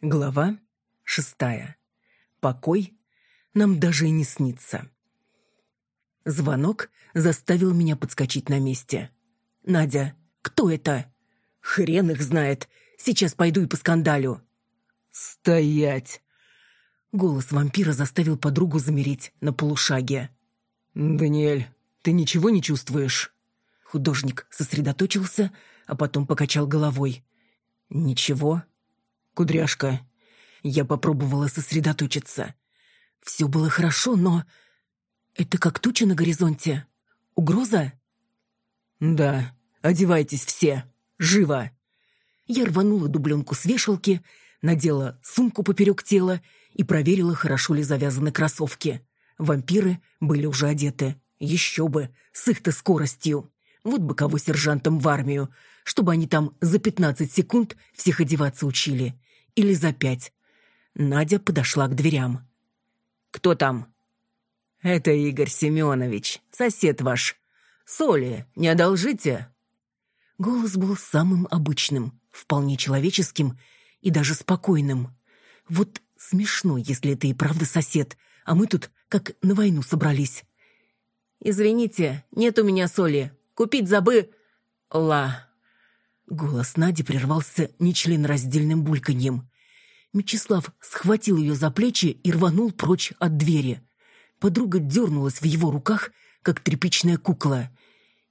Глава шестая. Покой нам даже и не снится. Звонок заставил меня подскочить на месте. «Надя, кто это?» «Хрен их знает. Сейчас пойду и поскандалю». «Стоять!» Голос вампира заставил подругу замереть на полушаге. «Даниэль, ты ничего не чувствуешь?» Художник сосредоточился, а потом покачал головой. «Ничего?» «Кудряшка». Я попробовала сосредоточиться. Все было хорошо, но... Это как туча на горизонте. Угроза? «Да, одевайтесь все. Живо!» Я рванула дубленку с вешалки, надела сумку поперек тела и проверила, хорошо ли завязаны кроссовки. Вампиры были уже одеты. Еще бы, с их-то скоростью. Вот бы кого сержантом в армию, чтобы они там за пятнадцать секунд всех одеваться учили или за пять. Надя подошла к дверям. «Кто там?» «Это Игорь Семенович, сосед ваш. Соли не одолжите?» Голос был самым обычным, вполне человеческим и даже спокойным. Вот смешно, если это и правда сосед, а мы тут как на войну собрались. «Извините, нет у меня соли. Купить забы...» «Ла...» Голос Нади прервался нечленораздельным бульканьем. Мечислав схватил ее за плечи и рванул прочь от двери. Подруга дернулась в его руках, как тряпичная кукла.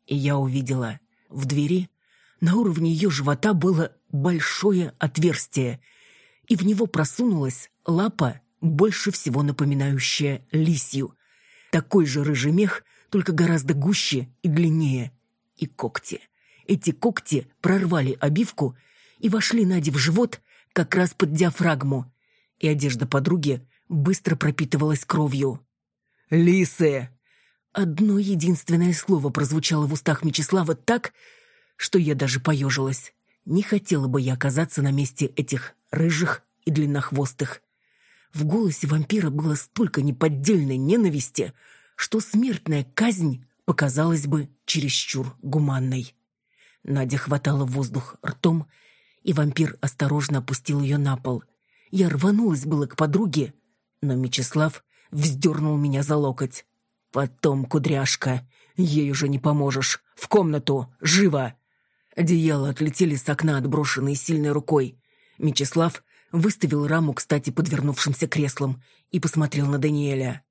И я увидела. В двери на уровне ее живота было большое отверстие, и в него просунулась лапа, больше всего напоминающая лисью. Такой же рыжий мех, только гораздо гуще и длиннее. И когти. Эти когти прорвали обивку и вошли Наде в живот как раз под диафрагму, и одежда подруги быстро пропитывалась кровью. «Лисы!» Одно единственное слово прозвучало в устах Мечислава так, что я даже поежилась. Не хотела бы я оказаться на месте этих рыжих и длиннохвостых. В голосе вампира было столько неподдельной ненависти, что смертная казнь показалась бы чересчур гуманной. Надя хватала воздух ртом, и вампир осторожно опустил ее на пол. Я рванулась было к подруге, но Мечислав вздернул меня за локоть. «Потом, кудряшка, ей уже не поможешь. В комнату, живо!» Одеяло отлетели с окна, отброшенные сильной рукой. Мечислав выставил раму, кстати, подвернувшимся креслом, и посмотрел на Даниэля.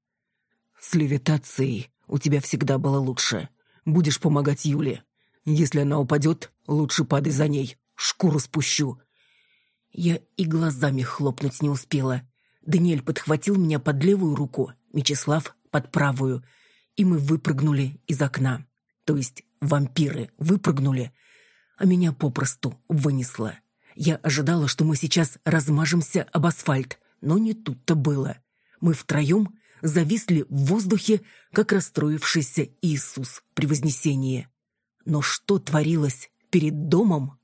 «С левитацией у тебя всегда было лучше. Будешь помогать Юле. Если она упадет, лучше падай за ней. Шкуру спущу». Я и глазами хлопнуть не успела. Даниэль подхватил меня под левую руку, Мечислав — под правую, и мы выпрыгнули из окна. То есть вампиры выпрыгнули, а меня попросту вынесло. Я ожидала, что мы сейчас размажемся об асфальт, но не тут-то было. Мы втроем зависли в воздухе, как расстроившийся Иисус при Вознесении. Но что творилось перед домом?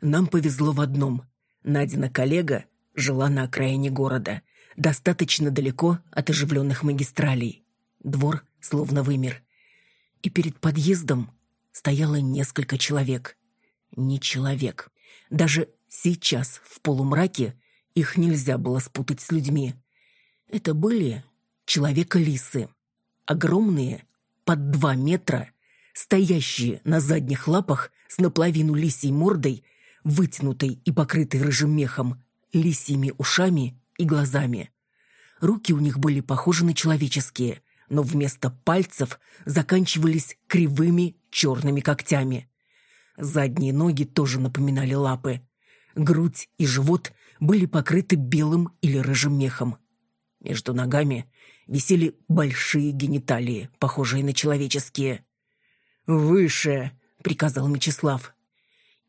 Нам повезло в одном. Надина коллега жила на окраине города, достаточно далеко от оживленных магистралей. Двор словно вымер. И перед подъездом стояло несколько человек. Не человек. Даже сейчас, в полумраке, их нельзя было спутать с людьми. Это были человека-лисы. Огромные, под два метра, стоящие на задних лапах с наполовину лисьей мордой, вытянутой и покрытой рыжим мехом, лисьими ушами и глазами. Руки у них были похожи на человеческие, но вместо пальцев заканчивались кривыми черными когтями. Задние ноги тоже напоминали лапы. Грудь и живот были покрыты белым или рыжим мехом. Между ногами висели большие гениталии, похожие на человеческие. «Выше!» — приказал Мечислав.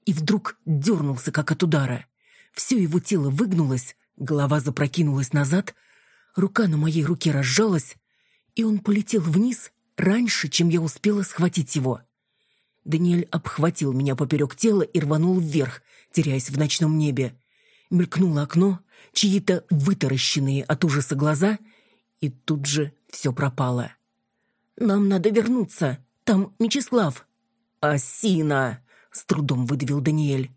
И вдруг дернулся, как от удара. Все его тело выгнулось, голова запрокинулась назад, рука на моей руке разжалась, и он полетел вниз раньше, чем я успела схватить его. Даниэль обхватил меня поперек тела и рванул вверх, теряясь в ночном небе. Мелькнуло окно, чьи-то вытаращенные от ужаса глаза, и тут же все пропало. Нам надо вернуться. Там Мечислав». «Осина!» — с трудом выдавил Даниэль.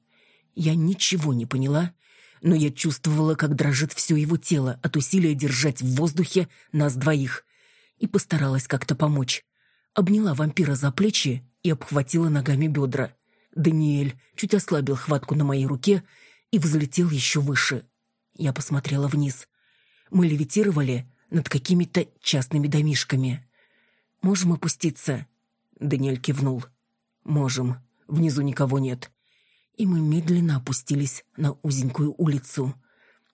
Я ничего не поняла, но я чувствовала, как дрожит все его тело от усилия держать в воздухе нас двоих, и постаралась как-то помочь. Обняла вампира за плечи и обхватила ногами бедра. Даниэль чуть ослабил хватку на моей руке и взлетел еще выше. Я посмотрела вниз. Мы левитировали над какими-то частными домишками. «Можем опуститься?» Даниэль кивнул. «Можем. Внизу никого нет». И мы медленно опустились на узенькую улицу.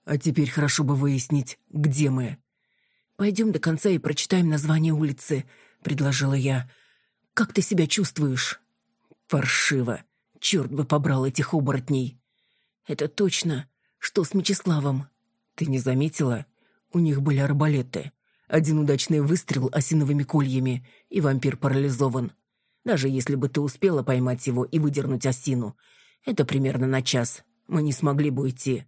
«А теперь хорошо бы выяснить, где мы». «Пойдем до конца и прочитаем название улицы», — предложила я. «Как ты себя чувствуешь?» «Паршиво. Черт бы побрал этих оборотней». «Это точно. Что с Мечиславом?» «Ты не заметила? У них были арбалеты. Один удачный выстрел осиновыми кольями, и вампир парализован. Даже если бы ты успела поймать его и выдернуть осину, это примерно на час. Мы не смогли бы уйти».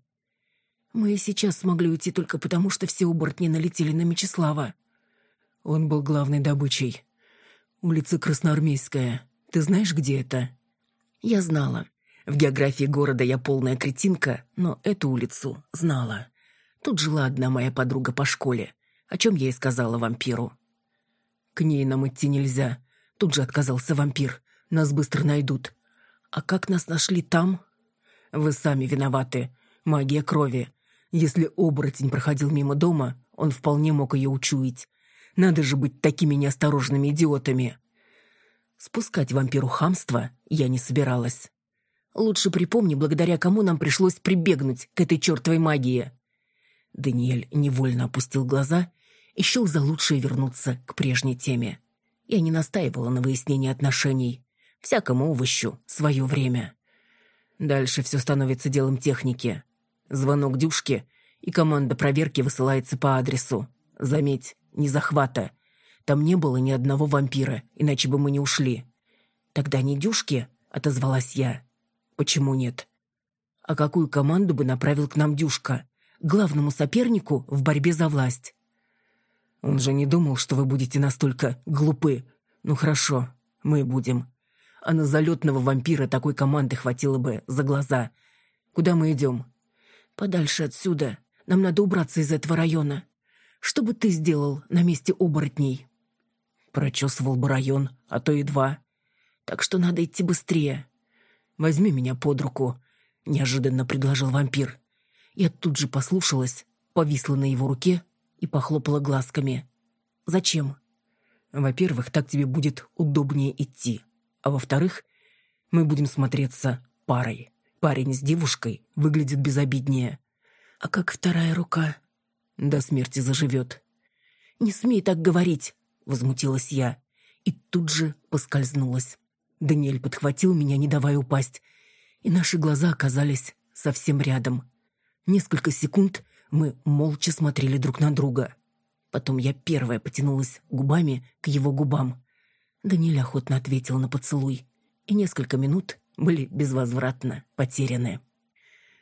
Мы и сейчас смогли уйти только потому, что все оборотни налетели на Мечислава. Он был главной добычей. Улица Красноармейская. Ты знаешь, где это? Я знала. В географии города я полная кретинка, но эту улицу знала. Тут жила одна моя подруга по школе, о чем я и сказала вампиру. К ней нам идти нельзя. Тут же отказался вампир. Нас быстро найдут. А как нас нашли там? Вы сами виноваты. Магия крови. Если оборотень проходил мимо дома, он вполне мог ее учуять. Надо же быть такими неосторожными идиотами. Спускать вампиру хамство я не собиралась. Лучше припомни, благодаря кому нам пришлось прибегнуть к этой чертовой магии. Даниэль невольно опустил глаза и счел за лучшее вернуться к прежней теме. Я не настаивала на выяснении отношений. Всякому овощу свое время. Дальше все становится делом техники. Звонок Дюшке, и команда проверки высылается по адресу. Заметь, не захвата. Там не было ни одного вампира, иначе бы мы не ушли. Тогда не Дюшке, отозвалась я. Почему нет? А какую команду бы направил к нам Дюшка? Главному сопернику в борьбе за власть. Он же не думал, что вы будете настолько глупы. Ну хорошо, мы будем а на залетного вампира такой команды хватило бы за глаза. Куда мы идем? Подальше отсюда. Нам надо убраться из этого района. Что бы ты сделал на месте оборотней? Прочесывал бы район, а то и два. Так что надо идти быстрее. Возьми меня под руку, неожиданно предложил вампир. Я тут же послушалась, повисла на его руке и похлопала глазками. Зачем? Во-первых, так тебе будет удобнее идти а во-вторых, мы будем смотреться парой. Парень с девушкой выглядит безобиднее. А как вторая рука? До смерти заживет. «Не смей так говорить!» — возмутилась я. И тут же поскользнулась. Даниэль подхватил меня, не давая упасть, и наши глаза оказались совсем рядом. Несколько секунд мы молча смотрели друг на друга. Потом я первая потянулась губами к его губам. Даниэль охотно ответил на поцелуй, и несколько минут были безвозвратно потеряны.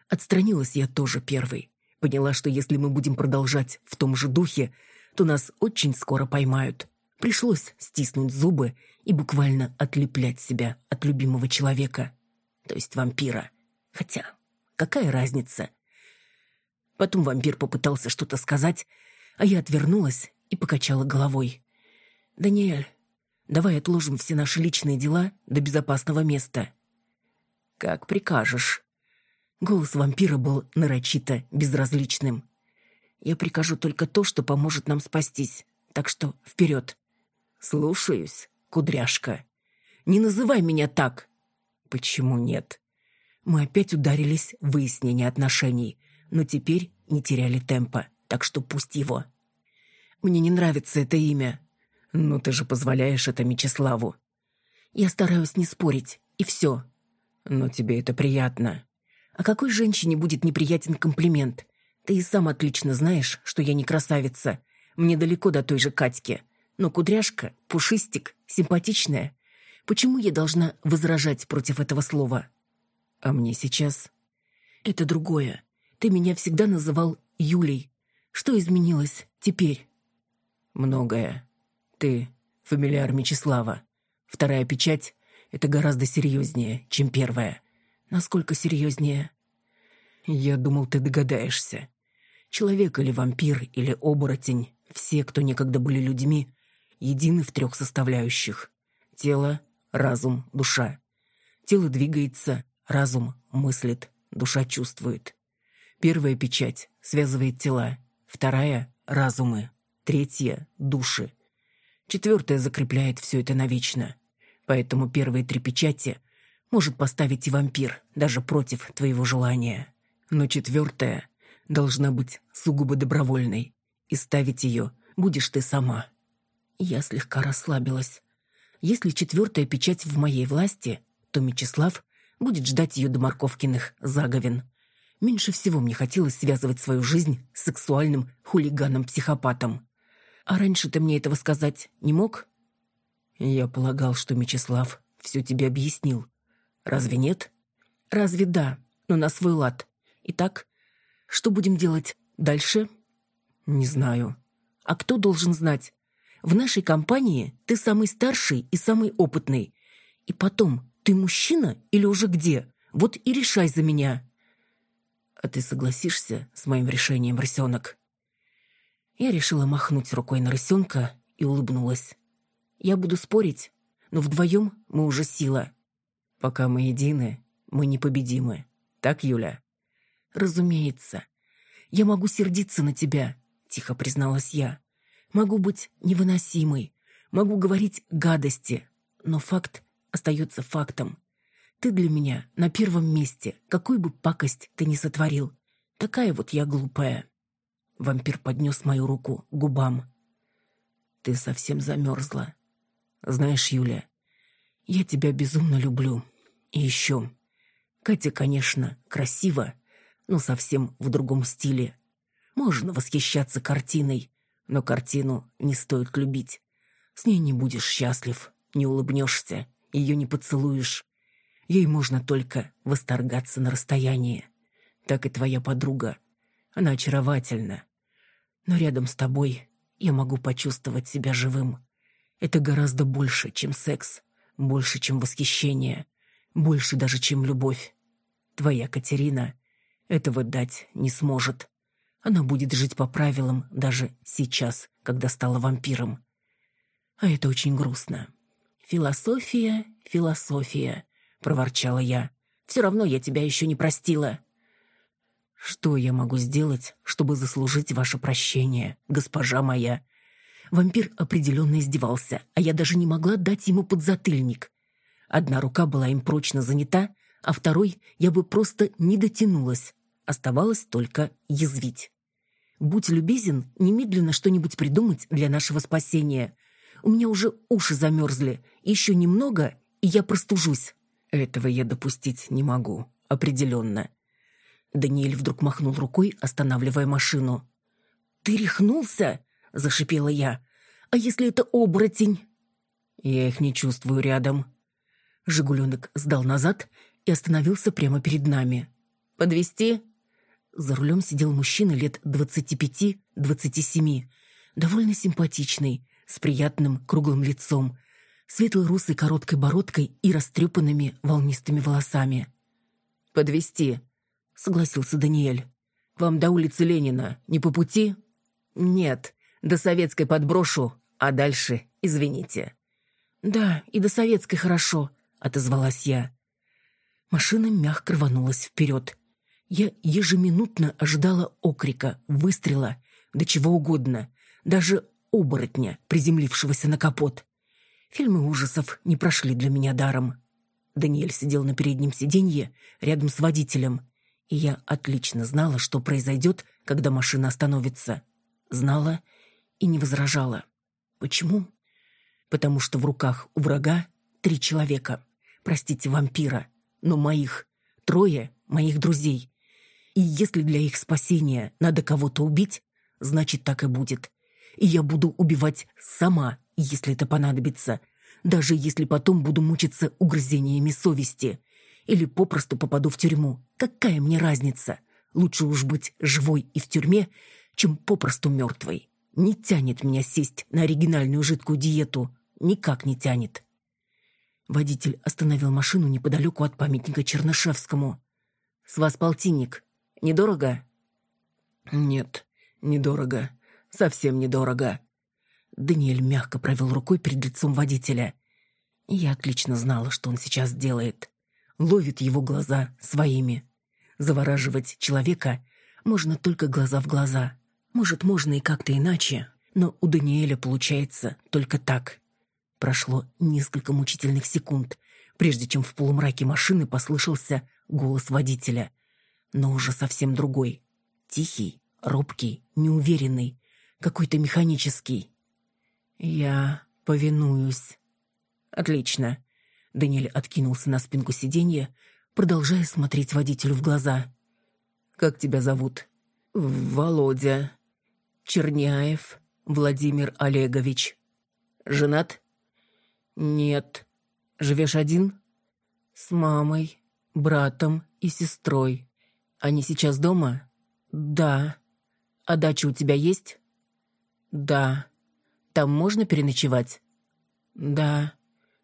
Отстранилась я тоже первой. Поняла, что если мы будем продолжать в том же духе, то нас очень скоро поймают. Пришлось стиснуть зубы и буквально отлеплять себя от любимого человека, то есть вампира. Хотя, какая разница? Потом вампир попытался что-то сказать, а я отвернулась и покачала головой. «Даниэль, Давай отложим все наши личные дела до безопасного места». «Как прикажешь». Голос вампира был нарочито безразличным. «Я прикажу только то, что поможет нам спастись. Так что вперед». «Слушаюсь, кудряшка». «Не называй меня так!» «Почему нет?» Мы опять ударились в выяснение отношений, но теперь не теряли темпа, так что пусть его. «Мне не нравится это имя», «Ну ты же позволяешь это Мечиславу». «Я стараюсь не спорить, и все». «Но тебе это приятно». «А какой женщине будет неприятен комплимент? Ты и сам отлично знаешь, что я не красавица. Мне далеко до той же Катьки. Но кудряшка, пушистик, симпатичная. Почему я должна возражать против этого слова?» «А мне сейчас?» «Это другое. Ты меня всегда называл Юлей. Что изменилось теперь?» «Многое. Ты Фамильяр Мечислава. Вторая печать — это гораздо серьезнее, чем первая. Насколько серьезнее? Я думал, ты догадаешься. Человек или вампир, или оборотень, все, кто некогда были людьми, едины в трех составляющих. Тело, разум, душа. Тело двигается, разум мыслит, душа чувствует. Первая печать связывает тела, вторая — разумы, третья — души. Четвертая закрепляет все это навечно. Поэтому первые три печати может поставить и вампир, даже против твоего желания. Но четвертая должна быть сугубо добровольной, и ставить ее будешь ты сама. Я слегка расслабилась. Если четвертая печать в моей власти, то Мечислав будет ждать ее до Марковкиных заговен. Меньше всего мне хотелось связывать свою жизнь с сексуальным хулиганом-психопатом. А раньше ты мне этого сказать не мог? Я полагал, что Мечислав все тебе объяснил. Разве нет? Разве да, но на свой лад. Итак, что будем делать дальше? Не знаю. А кто должен знать? В нашей компании ты самый старший и самый опытный. И потом, ты мужчина или уже где? Вот и решай за меня. А ты согласишься с моим решением, рысенок? Я решила махнуть рукой на рысенка и улыбнулась. Я буду спорить, но вдвоем мы уже сила. Пока мы едины, мы непобедимы. Так, Юля? Разумеется. Я могу сердиться на тебя, тихо призналась я. Могу быть невыносимой, могу говорить гадости, но факт остается фактом. Ты для меня на первом месте, какой бы пакость ты ни сотворил. Такая вот я глупая. Вампир поднес мою руку губам. Ты совсем замерзла. Знаешь, Юля, я тебя безумно люблю. И еще. Катя, конечно, красива, но совсем в другом стиле. Можно восхищаться картиной, но картину не стоит любить. С ней не будешь счастлив, не улыбнешься, ее не поцелуешь. Ей можно только восторгаться на расстоянии. Так и твоя подруга. Она очаровательна. Но рядом с тобой я могу почувствовать себя живым. Это гораздо больше, чем секс, больше, чем восхищение, больше даже, чем любовь. Твоя Катерина этого дать не сможет. Она будет жить по правилам даже сейчас, когда стала вампиром. А это очень грустно. «Философия, философия», — проворчала я. «Все равно я тебя еще не простила». «Что я могу сделать, чтобы заслужить ваше прощение, госпожа моя?» Вампир определенно издевался, а я даже не могла дать ему подзатыльник. Одна рука была им прочно занята, а второй я бы просто не дотянулась. Оставалось только язвить. Будь любезен, немедленно что-нибудь придумать для нашего спасения. У меня уже уши замерзли. Еще немного, и я простужусь. Этого я допустить не могу. Определенно. Даниэль вдруг махнул рукой, останавливая машину. «Ты рехнулся?» — зашипела я. «А если это оборотень?» «Я их не чувствую рядом». Жигуленок сдал назад и остановился прямо перед нами. «Подвезти?» За рулем сидел мужчина лет двадцати пяти-двадцати семи, довольно симпатичный, с приятным круглым лицом, светло-русой короткой бородкой и растрепанными волнистыми волосами. Подвести, согласился Даниэль. «Вам до улицы Ленина не по пути?» «Нет, до Советской подброшу, а дальше извините». «Да, и до Советской хорошо», — отозвалась я. Машина мягко рванулась вперед. Я ежеминутно ожидала окрика, выстрела, да чего угодно, даже оборотня, приземлившегося на капот. Фильмы ужасов не прошли для меня даром. Даниэль сидел на переднем сиденье рядом с водителем, и я отлично знала, что произойдет, когда машина остановится. Знала и не возражала. Почему? Потому что в руках у врага три человека. Простите, вампира, но моих. Трое моих друзей. И если для их спасения надо кого-то убить, значит, так и будет. И я буду убивать сама, если это понадобится, даже если потом буду мучиться угрызениями совести. Или попросту попаду в тюрьму. Какая мне разница? Лучше уж быть живой и в тюрьме, чем попросту мертвой. Не тянет меня сесть на оригинальную жидкую диету. никак не тянет. Водитель остановил машину неподалеку от памятника Чернышевскому. «С вас полтинник. Недорого?» «Нет, недорого. Совсем недорого». Даниэль мягко провел рукой перед лицом водителя. Я отлично знала, что он сейчас делает. Ловит его глаза своими. Завораживать человека можно только глаза в глаза. Может, можно и как-то иначе, но у Даниэля получается только так. Прошло несколько мучительных секунд, прежде чем в полумраке машины послышался голос водителя. Но уже совсем другой. Тихий, робкий, неуверенный, какой-то механический. «Я повинуюсь». «Отлично». Даниэль откинулся на спинку сиденья, продолжая смотреть водителю в глаза. «Как тебя зовут?» «Володя». «Черняев Владимир Олегович». «Женат?» «Нет». «Живешь один?» «С мамой, братом и сестрой. Они сейчас дома?» «Да». «А дача у тебя есть?» «Да». «Там можно переночевать?» «Да».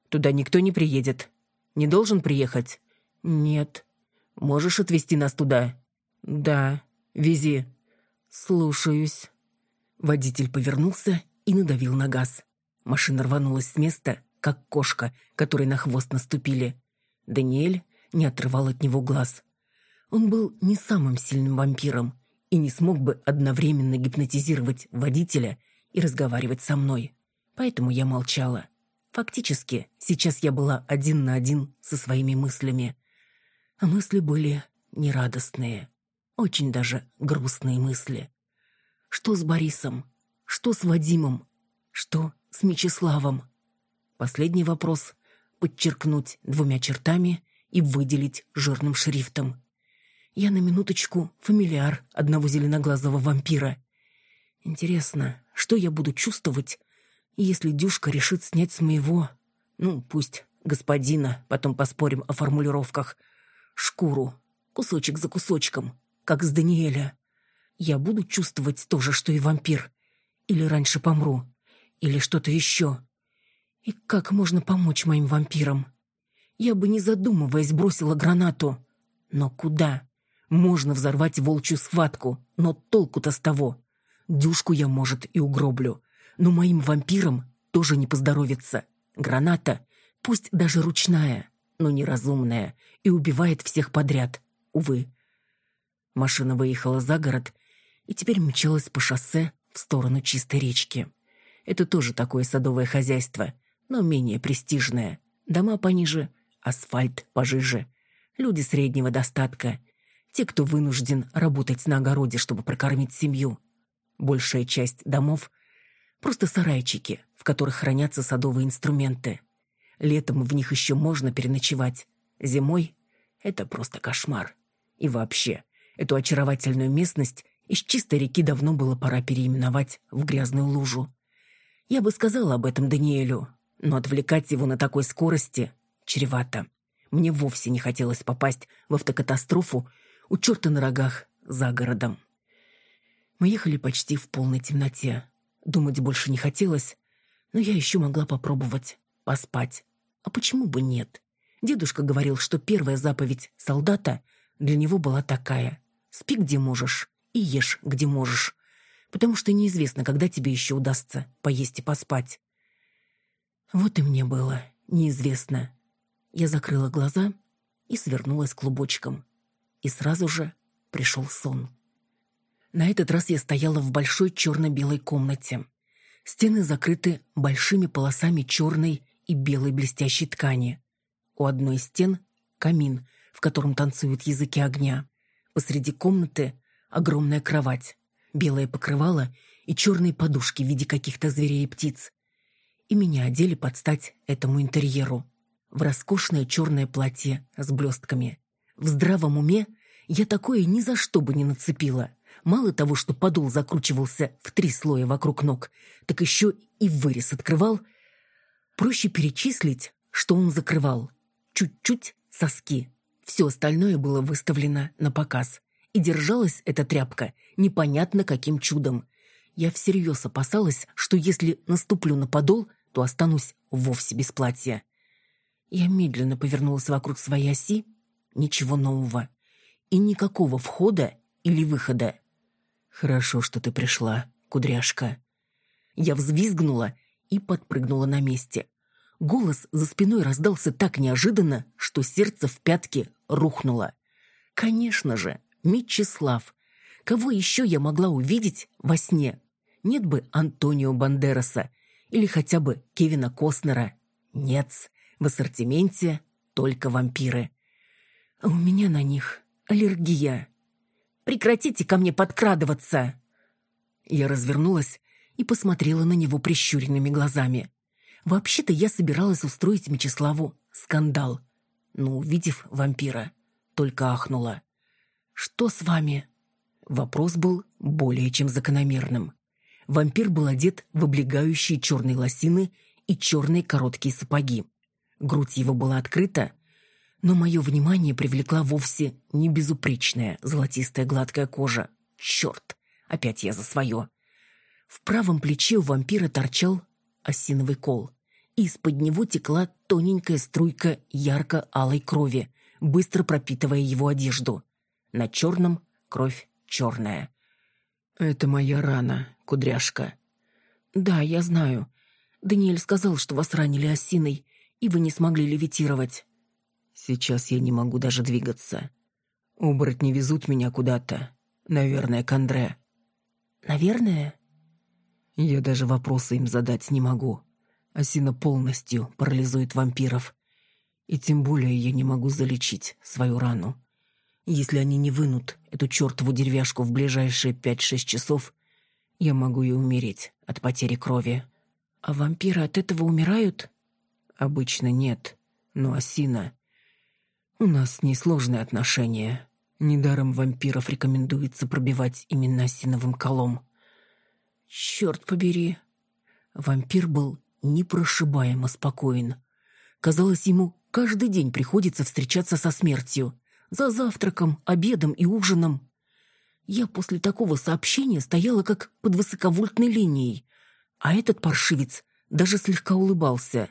«Туда никто не приедет. Не должен приехать?» «Нет». «Можешь отвезти нас туда?» «Да». «Вези». «Слушаюсь». Водитель повернулся и надавил на газ. Машина рванулась с места, как кошка, которой на хвост наступили. Даниэль не отрывал от него глаз. Он был не самым сильным вампиром и не смог бы одновременно гипнотизировать водителя и разговаривать со мной. Поэтому я молчала. Фактически, сейчас я была один на один со своими мыслями. А мысли были нерадостные. Очень даже грустные мысли. Что с Борисом? Что с Вадимом? Что с Мечиславом? Последний вопрос подчеркнуть двумя чертами и выделить жирным шрифтом. Я на минуточку фамильяр одного зеленоглазого вампира. Интересно, что я буду чувствовать, если Дюшка решит снять с моего... Ну, пусть господина, потом поспорим о формулировках. Шкуру, кусочек за кусочком, как с Даниэля. Я буду чувствовать то же, что и вампир. Или раньше помру. Или что-то еще. И как можно помочь моим вампирам? Я бы, не задумываясь, бросила гранату. Но куда? Можно взорвать волчью схватку, но толку-то с того. Дюшку я, может, и угроблю. Но моим вампирам тоже не поздоровится. Граната, пусть даже ручная, но неразумная, и убивает всех подряд. Увы. Машина выехала за город и теперь мчалась по шоссе в сторону чистой речки. Это тоже такое садовое хозяйство, но менее престижное. Дома пониже, асфальт пожиже. Люди среднего достатка. Те, кто вынужден работать на огороде, чтобы прокормить семью. Большая часть домов — просто сарайчики, в которых хранятся садовые инструменты. Летом в них еще можно переночевать. Зимой — это просто кошмар. И вообще, эту очаровательную местность из чистой реки давно было пора переименовать в грязную лужу. Я бы сказала об этом Даниэлю, но отвлекать его на такой скорости чревато. Мне вовсе не хотелось попасть в автокатастрофу у черта на рогах за городом. Мы ехали почти в полной темноте. Думать больше не хотелось, но я еще могла попробовать поспать. А почему бы нет? Дедушка говорил, что первая заповедь солдата для него была такая «Спи, где можешь, и ешь, где можешь, потому что неизвестно, когда тебе еще удастся поесть и поспать. Вот и мне было неизвестно. Я закрыла глаза и свернулась клубочком. И сразу же пришел сон. На этот раз я стояла в большой черно-белой комнате. Стены закрыты большими полосами черной и белой блестящей ткани. У одной из стен — камин, в котором танцуют языки огня. Посреди комнаты огромная кровать, белое покрывало и черные подушки в виде каких-то зверей и птиц. И меня одели под стать этому интерьеру. В роскошное черное платье с блестками. В здравом уме я такое ни за что бы не нацепила. Мало того, что подол закручивался в три слоя вокруг ног, так еще и вырез открывал. Проще перечислить, что он закрывал. Чуть-чуть соски. Все остальное было выставлено на показ. И держалась эта тряпка непонятно каким чудом. Я всерьез опасалась, что если наступлю на подол, то останусь вовсе без платья. Я медленно повернулась вокруг своей оси. Ничего нового. И никакого входа или выхода. «Хорошо, что ты пришла, кудряшка». Я взвизгнула и подпрыгнула на месте. Голос за спиной раздался так неожиданно, что сердце в пятки рухнуло. Конечно же, Мечислав. Кого еще я могла увидеть во сне? Нет бы Антонио Бандераса или хотя бы Кевина Костнера. Нет, в ассортименте только вампиры. А у меня на них аллергия. Прекратите ко мне подкрадываться!» Я развернулась и посмотрела на него прищуренными глазами. Вообще-то я собиралась устроить Мечиславу скандал. Но, увидев вампира, только ахнула. «Что с вами?» Вопрос был более чем закономерным. Вампир был одет в облегающие черные лосины и черные короткие сапоги. Грудь его была открыта, но мое внимание привлекла вовсе не безупречная золотистая гладкая кожа. Черт, опять я за свое. В правом плече у вампира торчал осиновый кол. Из-под него текла тоненькая струйка ярко-алой крови, быстро пропитывая его одежду. На черном кровь черная. «Это моя рана, кудряшка». «Да, я знаю. Даниэль сказал, что вас ранили осиной, и вы не смогли левитировать». «Сейчас я не могу даже двигаться. Оборотни везут меня куда-то. Наверное, к Андре». «Наверное?» Я даже вопросы им задать не могу. Осина полностью парализует вампиров. И тем более я не могу залечить свою рану. Если они не вынут эту чертову деревяшку в ближайшие пять-шесть часов, я могу и умереть от потери крови. А вампиры от этого умирают? Обычно нет. Но осина... У нас с ней сложные отношения. Недаром вампиров рекомендуется пробивать именно осиновым колом. Черт побери. Вампир был непрошибаемо спокоен. Казалось, ему каждый день приходится встречаться со смертью за завтраком, обедом и ужином. Я после такого сообщения стояла как под высоковольтной линией, а этот паршивец даже слегка улыбался.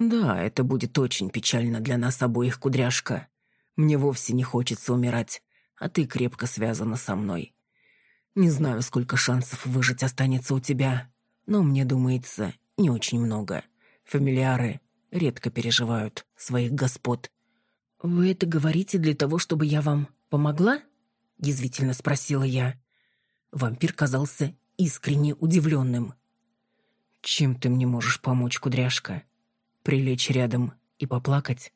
«Да, это будет очень печально для нас обоих, кудряшка. Мне вовсе не хочется умирать, а ты крепко связана со мной. Не знаю, сколько шансов выжить останется у тебя, но мне думается, не очень много. Фамилиары редко переживают своих господ. «Вы это говорите для того, чтобы я вам помогла?» — язвительно спросила я. Вампир казался искренне удивленным. «Чем ты мне можешь помочь, кудряшка? Прилечь рядом и поплакать?»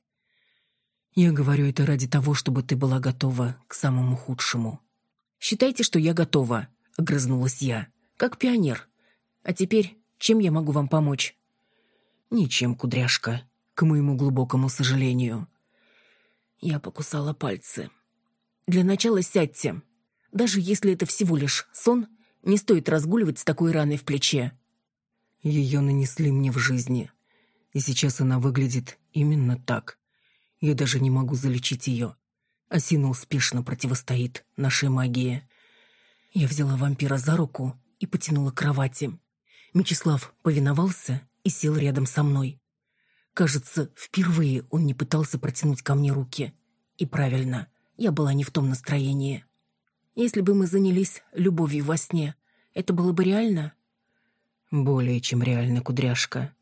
«Я говорю это ради того, чтобы ты была готова к самому худшему». «Считайте, что я готова», — огрызнулась я, — «как пионер. А теперь чем я могу вам помочь?» «Ничем, кудряшка, к моему глубокому сожалению. Я покусала пальцы. «Для начала сядьте. Даже если это всего лишь сон, не стоит разгуливать с такой раной в плече». Ее нанесли мне в жизни. И сейчас она выглядит именно так. Я даже не могу залечить ее. Осина успешно противостоит нашей магии. Я взяла вампира за руку и потянула к кровати. Мечислав повиновался и сел рядом со мной. Кажется, впервые он не пытался протянуть ко мне руки. И правильно, я была не в том настроении. Если бы мы занялись любовью во сне, это было бы реально? Более чем реально, кудряшка.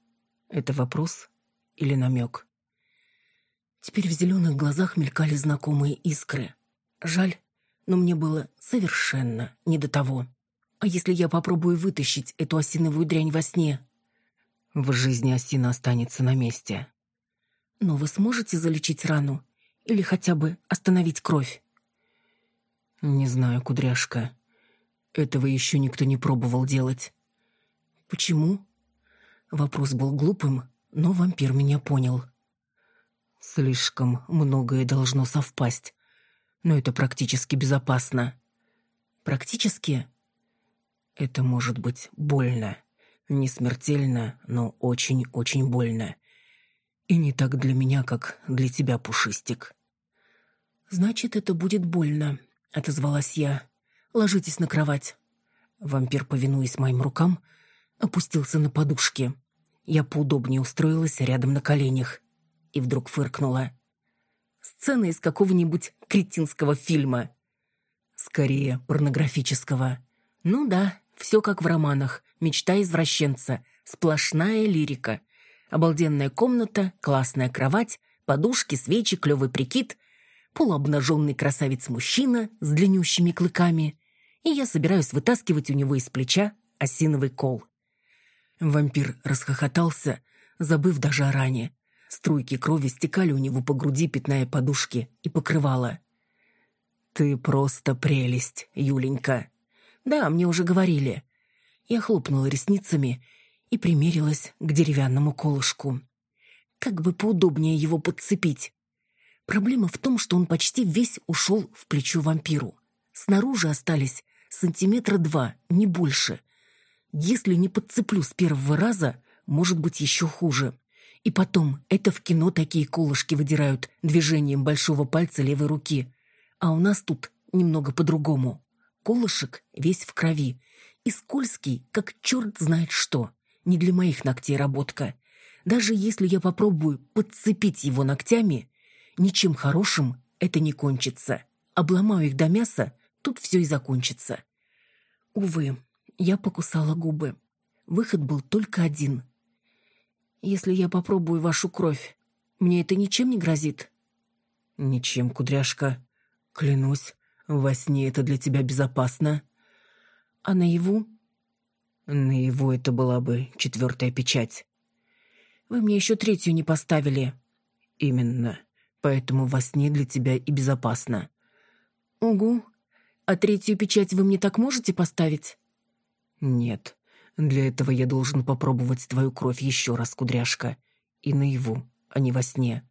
Это вопрос или намек? Теперь в зеленых глазах мелькали знакомые искры. Жаль, но мне было совершенно не до того. А если я попробую вытащить эту осиновую дрянь во сне, в жизни осина останется на месте. Но вы сможете залечить рану? Или хотя бы остановить кровь? Не знаю, кудряшка. Этого еще никто не пробовал делать. Почему? Вопрос был глупым, но вампир меня понял. Слишком многое должно совпасть. Но это практически безопасно. Практически? Это может быть больно. Не смертельно, но очень-очень больно. И не так для меня, как для тебя, Пушистик. «Значит, это будет больно», — отозвалась я. «Ложитесь на кровать». Вампир, повинуясь моим рукам, опустился на подушки. Я поудобнее устроилась рядом на коленях и вдруг фыркнула. Сцена из какого-нибудь кретинского фильма. Скорее, порнографического. Ну да, все как в романах. Мечта извращенца. Сплошная лирика. Обалденная комната, классная кровать, подушки, свечи, клевый прикид, полуобнаженный красавец-мужчина с длиннющими клыками. И я собираюсь вытаскивать у него из плеча осиновый кол. Вампир расхохотался, забыв даже о ране. Струйки крови стекали у него по груди, пятная подушки и покрывала. «Ты просто прелесть, Юленька!» «Да, мне уже говорили». Я хлопнула ресницами и примерилась к деревянному колышку. Как бы поудобнее его подцепить. Проблема в том, что он почти весь ушел в плечо вампиру. Снаружи остались сантиметра два, не больше. Если не подцеплю с первого раза, может быть еще хуже. И потом, это в кино такие колышки выдирают движением большого пальца левой руки. А у нас тут немного по-другому. Колышек весь в крови. И скользкий, как черт знает что. Не для моих ногтей работка. Даже если я попробую подцепить его ногтями, ничем хорошим это не кончится. Обломаю их до мяса, тут все и закончится. Увы, я покусала губы. Выход был только один — если я попробую вашу кровь, мне это ничем не грозит?» «Ничем, кудряшка. Клянусь, во сне это для тебя безопасно». «А наяву?» «Наяву это была бы четвертая печать». «Вы мне еще третью не поставили». «Именно. Поэтому во сне для тебя и безопасно». «Угу. А третью печать вы мне так можете поставить?» «Нет. Для этого я должен попробовать твою кровь еще раз, кудряшка. И наяву, а не во сне.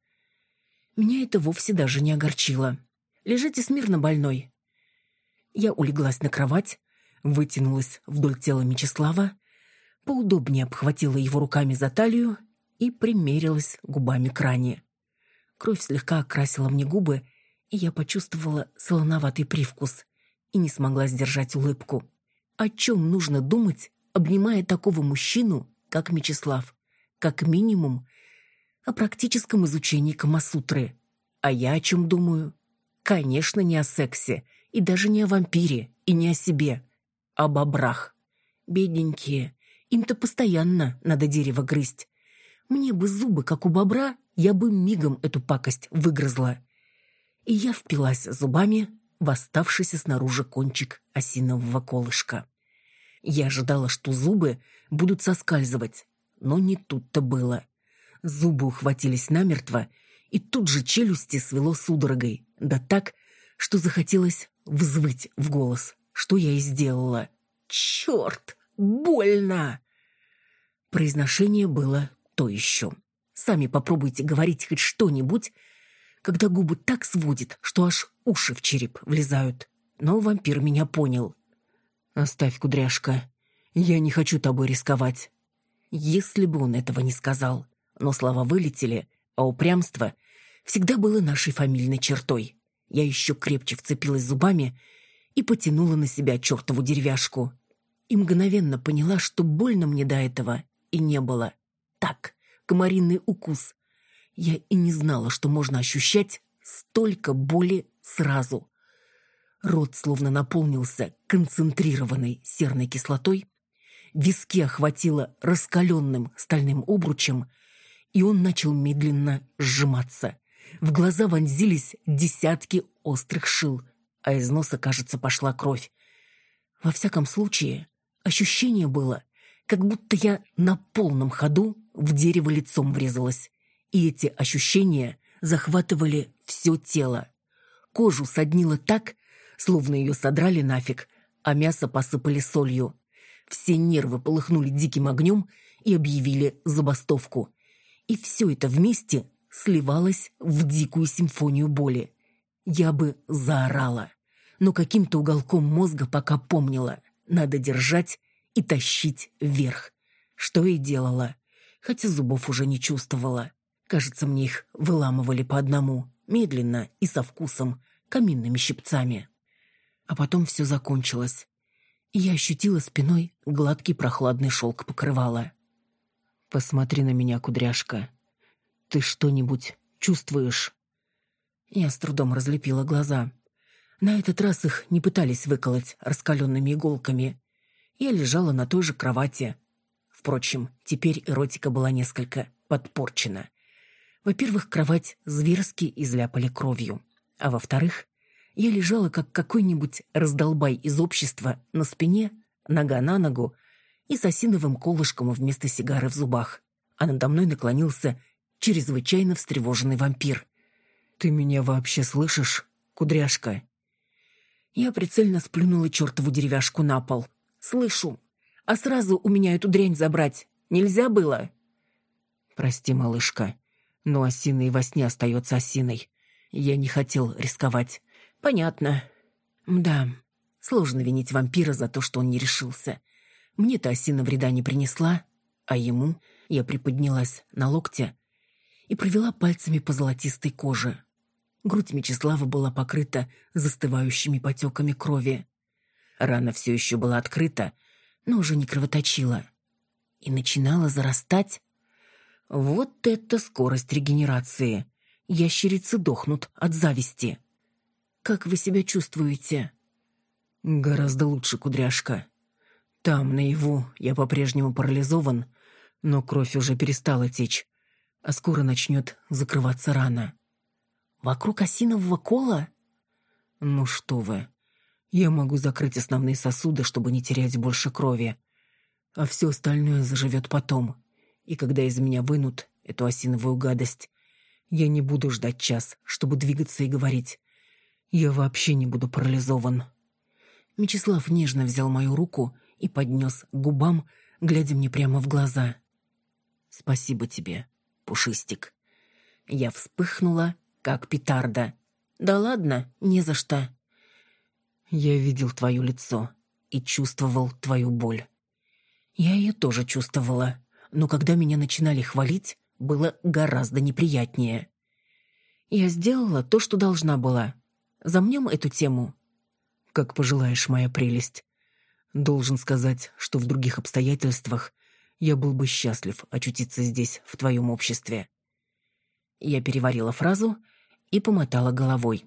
Меня это вовсе даже не огорчило. Лежите смирно, больной. Я улеглась на кровать, вытянулась вдоль тела Мечислава, поудобнее обхватила его руками за талию и примерилась губами к ране. Кровь слегка окрасила мне губы, и я почувствовала солоноватый привкус и не смогла сдержать улыбку. О чем нужно думать, обнимая такого мужчину, как Мечислав, как минимум о практическом изучении Камасутры. А я о чем думаю? Конечно, не о сексе, и даже не о вампире, и не о себе, а об обрах. Бедненькие, им-то постоянно надо дерево грызть. Мне бы зубы, как у бобра, я бы мигом эту пакость выгрызла. И я впилась зубами в оставшийся снаружи кончик осинового колышка. Я ожидала, что зубы будут соскальзывать, но не тут-то было. Зубы ухватились намертво, и тут же челюсти свело судорогой, да так, что захотелось взвыть в голос, что я и сделала. «Черт! Больно!» Произношение было то еще. Сами попробуйте говорить хоть что-нибудь, когда губы так сводит, что аж уши в череп влезают. Но вампир меня понял. «Оставь, кудряшка. Я не хочу тобой рисковать». Если бы он этого не сказал. Но слова вылетели, а упрямство всегда было нашей фамильной чертой. Я еще крепче вцепилась зубами и потянула на себя чертову деревяшку. И мгновенно поняла, что больно мне до этого и не было. Так, комаринный укус. Я и не знала, что можно ощущать столько боли сразу. Рот словно наполнился концентрированной серной кислотой, виски охватило раскаленным стальным обручем, и он начал медленно сжиматься. В глаза вонзились десятки острых шил, а из носа, кажется, пошла кровь. Во всяком случае, ощущение было, как будто я на полном ходу в дерево лицом врезалась. И эти ощущения захватывали все тело. Кожу соднило так, словно ее содрали нафиг, а мясо посыпали солью. Все нервы полыхнули диким огнем и объявили забастовку. И все это вместе сливалось в дикую симфонию боли. Я бы заорала, но каким-то уголком мозга пока помнила. Надо держать и тащить вверх. Что и делала, хотя зубов уже не чувствовала. Кажется, мне их выламывали по одному, медленно и со вкусом, каминными щипцами. А потом все закончилось. Я ощутила спиной гладкий прохладный шелк покрывала. Посмотри на меня, кудряшка. Ты что-нибудь чувствуешь? Я с трудом разлепила глаза. На этот раз их не пытались выколоть раскаленными иголками. Я лежала на той же кровати. Впрочем, теперь эротика была несколько подпорчена. Во-первых, кровать зверски изляпали кровью. А во-вторых, я лежала, как какой-нибудь раздолбай из общества, на спине, нога на ногу и с осиновым колышком вместо сигары в зубах. А надо мной наклонился чрезвычайно встревоженный вампир. «Ты меня вообще слышишь, кудряшка?» Я прицельно сплюнула чертову деревяшку на пол. «Слышу. А сразу у меня эту дрянь забрать нельзя было?» «Прости, малышка, но осиной во сне остается осиной. Я не хотел рисковать. Понятно. Да, сложно винить вампира за то, что он не решился. Мне-то осина вреда не принесла, а ему я приподнялась на локте и провела пальцами по золотистой коже. Грудь Мечислава была покрыта застывающими потеками крови. Рана все еще была открыта, но уже не кровоточила. И начинала зарастать. Вот это скорость регенерации! Ящерицы дохнут от зависти. Как вы себя чувствуете?» «Гораздо лучше, кудряшка. Там, наяву, я по-прежнему парализован, но кровь уже перестала течь, а скоро начнет закрываться рана». «Вокруг осинового кола?» «Ну что вы, я могу закрыть основные сосуды, чтобы не терять больше крови, а все остальное заживет потом, и когда из меня вынут эту осиновую гадость, я не буду ждать час, чтобы двигаться и говорить. Я вообще не буду парализован. Мечислав нежно взял мою руку и поднес к губам, глядя мне прямо в глаза. «Спасибо тебе, Пушистик». Я вспыхнула, как петарда. «Да ладно, не за что». Я видел твое лицо и чувствовал твою боль. Я ее тоже чувствовала, но когда меня начинали хвалить, было гораздо неприятнее. Я сделала то, что должна была, Замнем эту тему?» «Как пожелаешь, моя прелесть. Должен сказать, что в других обстоятельствах я был бы счастлив очутиться здесь, в твоем обществе». Я переварила фразу и помотала головой.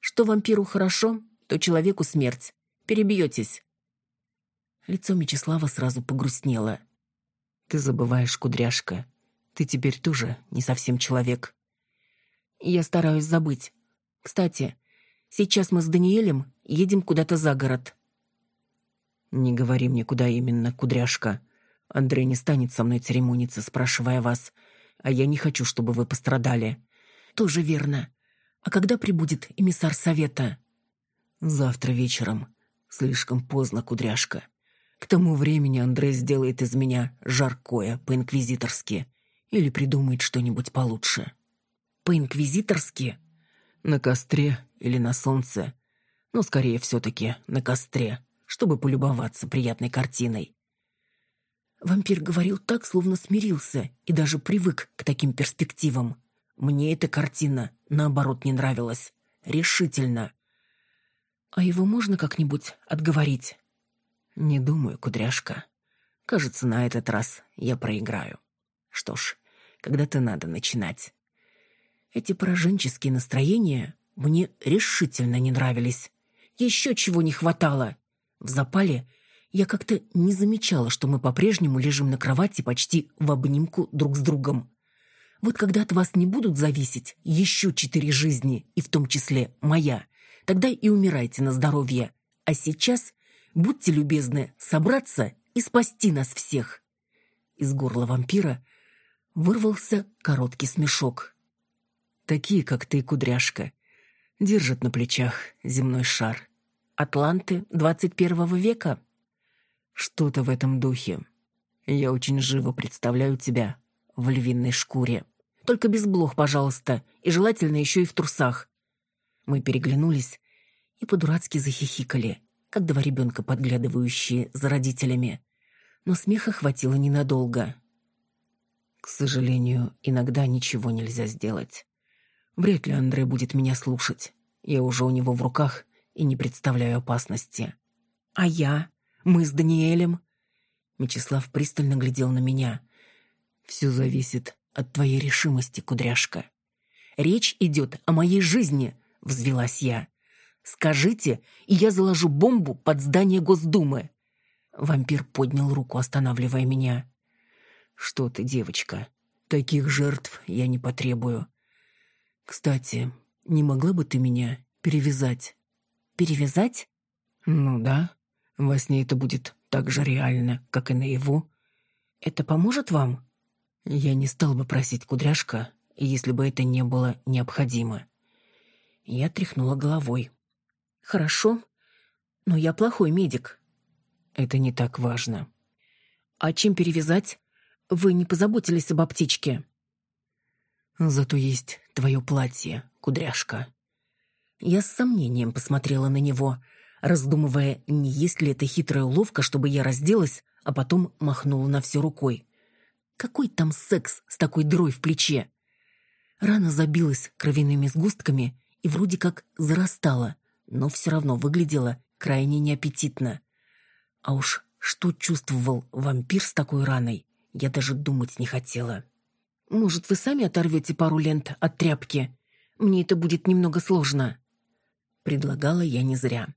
«Что вампиру хорошо, то человеку смерть. Перебьетесь». Лицо Мечислава сразу погрустнело. «Ты забываешь, кудряшка. Ты теперь тоже не совсем человек». «Я стараюсь забыть. Кстати, Сейчас мы с Даниэлем едем куда-то за город». «Не говори мне, куда именно, кудряшка. Андрей не станет со мной церемониться, спрашивая вас. А я не хочу, чтобы вы пострадали». «Тоже верно. А когда прибудет эмиссар совета?» «Завтра вечером. Слишком поздно, кудряшка. К тому времени Андрей сделает из меня жаркое по-инквизиторски или придумает что-нибудь получше». «По-инквизиторски?» На костре или на солнце, но скорее все-таки на костре, чтобы полюбоваться приятной картиной. Вампир говорил так, словно смирился и даже привык к таким перспективам. Мне эта картина, наоборот, не нравилась. Решительно. А его можно как-нибудь отговорить? Не думаю, кудряшка. Кажется, на этот раз я проиграю. Что ж, когда-то надо начинать. Эти пораженческие настроения мне решительно не нравились. Еще чего не хватало. В запале я как-то не замечала, что мы по-прежнему лежим на кровати почти в обнимку друг с другом. Вот когда от вас не будут зависеть еще четыре жизни, и в том числе моя, тогда и умирайте на здоровье. А сейчас будьте любезны собраться и спасти нас всех. Из горла вампира вырвался короткий смешок такие, как ты, кудряшка, держат на плечах земной шар. Атланты двадцать первого века? Что-то в этом духе. Я очень живо представляю тебя в львиной шкуре. Только без блох, пожалуйста, и желательно еще и в трусах. Мы переглянулись и по-дурацки захихикали, как два ребенка, подглядывающие за родителями. Но смеха хватило ненадолго. К сожалению, иногда ничего нельзя сделать. Вряд ли Андрей будет меня слушать. Я уже у него в руках и не представляю опасности. А я? Мы с Даниэлем? Мечислав пристально глядел на меня. Все зависит от твоей решимости, кудряшка. Речь идет о моей жизни, взвелась я. Скажите, и я заложу бомбу под здание Госдумы. Вампир поднял руку, останавливая меня. Что ты, девочка, таких жертв я не потребую. Кстати, не могла бы ты меня перевязать? Перевязать? Ну да. Во сне это будет так же реально, как и наяву. Это поможет вам? Я не стал бы просить кудряшка, если бы это не было необходимо. Я тряхнула головой. Хорошо, но я плохой медик. Это не так важно. А чем перевязать? Вы не позаботились об аптечке. Зато есть твое платье, кудряшка. Я с сомнением посмотрела на него, раздумывая, не есть ли это хитрая уловка, чтобы я разделась, а потом махнула на все рукой. Какой там секс с такой дрой в плече? Рана забилась кровяными сгустками и вроде как зарастала, но все равно выглядела крайне неаппетитно. А уж что чувствовал вампир с такой раной, я даже думать не хотела. «Может, вы сами оторвете пару лент от тряпки? Мне это будет немного сложно». Предлагала я не зря.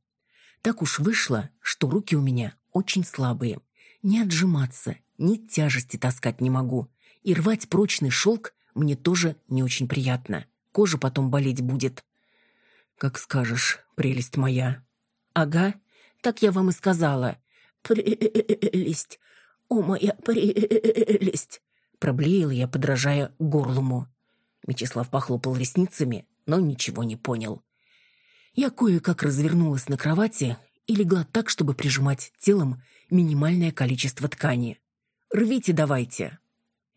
Так уж вышло, что руки у меня очень слабые. Ни отжиматься, ни тяжести таскать не могу. И рвать прочный шелк мне тоже не очень приятно. Кожа потом болеть будет. Как скажешь, прелесть моя. Ага, так я вам и сказала. Прелесть, о моя прелесть. Проблеяла я, подражая горлому. Мечислав похлопал ресницами, но ничего не понял. Я кое-как развернулась на кровати и легла так, чтобы прижимать телом минимальное количество ткани. «Рвите давайте!»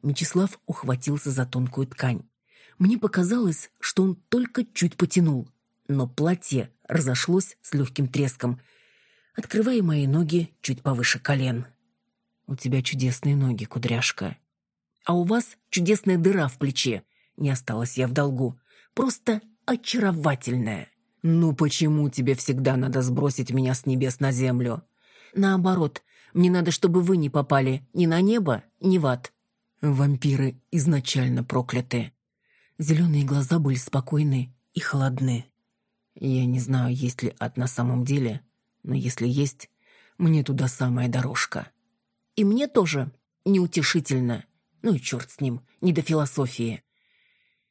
Мечислав ухватился за тонкую ткань. Мне показалось, что он только чуть потянул, но платье разошлось с легким треском, открывая мои ноги чуть повыше колен. «У тебя чудесные ноги, кудряшка». «А у вас чудесная дыра в плече», — не осталась я в долгу. «Просто очаровательная». «Ну почему тебе всегда надо сбросить меня с небес на землю?» «Наоборот, мне надо, чтобы вы не попали ни на небо, ни в ад». Вампиры изначально прокляты. Зеленые глаза были спокойны и холодны. Я не знаю, есть ли ад на самом деле, но если есть, мне туда самая дорожка. И мне тоже неутешительно. Ну и черт с ним, не до философии.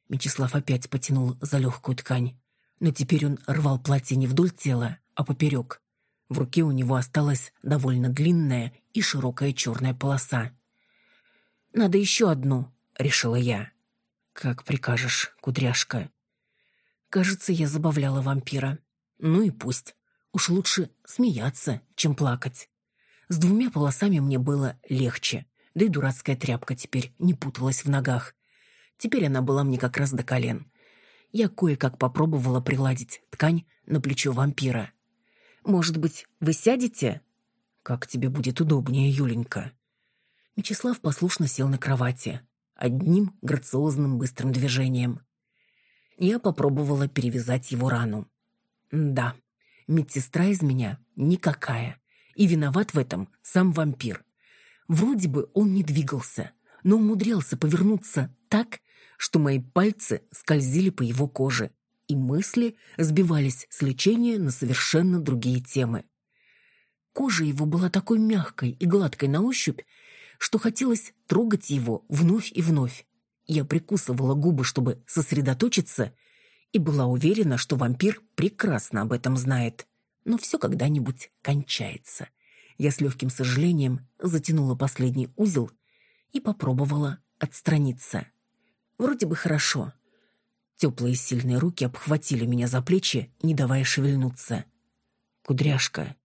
Мечислав опять потянул за легкую ткань но теперь он рвал платье не вдоль тела, а поперек. В руке у него осталась довольно длинная и широкая черная полоса. «Надо еще одну», — решила я. «Как прикажешь, кудряшка». Кажется, я забавляла вампира. Ну и пусть. Уж лучше смеяться, чем плакать. С двумя полосами мне было легче, да и дурацкая тряпка теперь не путалась в ногах. Теперь она была мне как раз до колен я кое-как попробовала приладить ткань на плечо вампира. «Может быть, вы сядете?» «Как тебе будет удобнее, Юленька». Мечислав послушно сел на кровати, одним грациозным быстрым движением. Я попробовала перевязать его рану. Да, медсестра из меня никакая, и виноват в этом сам вампир. Вроде бы он не двигался, но умудрялся повернуться так, что мои пальцы скользили по его коже, и мысли сбивались с лечения на совершенно другие темы. Кожа его была такой мягкой и гладкой на ощупь, что хотелось трогать его вновь и вновь. Я прикусывала губы, чтобы сосредоточиться, и была уверена, что вампир прекрасно об этом знает. Но все когда-нибудь кончается. Я с легким сожалением затянула последний узел и попробовала отстраниться. Вроде бы хорошо. Теплые сильные руки обхватили меня за плечи, не давая шевельнуться. Кудряшка.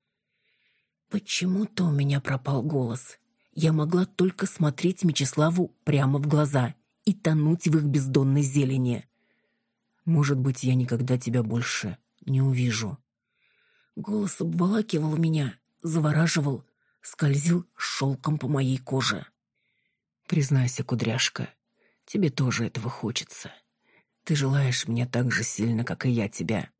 Почему-то у меня пропал голос. Я могла только смотреть Мечиславу прямо в глаза и тонуть в их бездонной зелени. Может быть, я никогда тебя больше не увижу. Голос обволакивал меня, завораживал, скользил шелком по моей коже. Признайся, кудряшка, Тебе тоже этого хочется. Ты желаешь меня так же сильно, как и я тебя.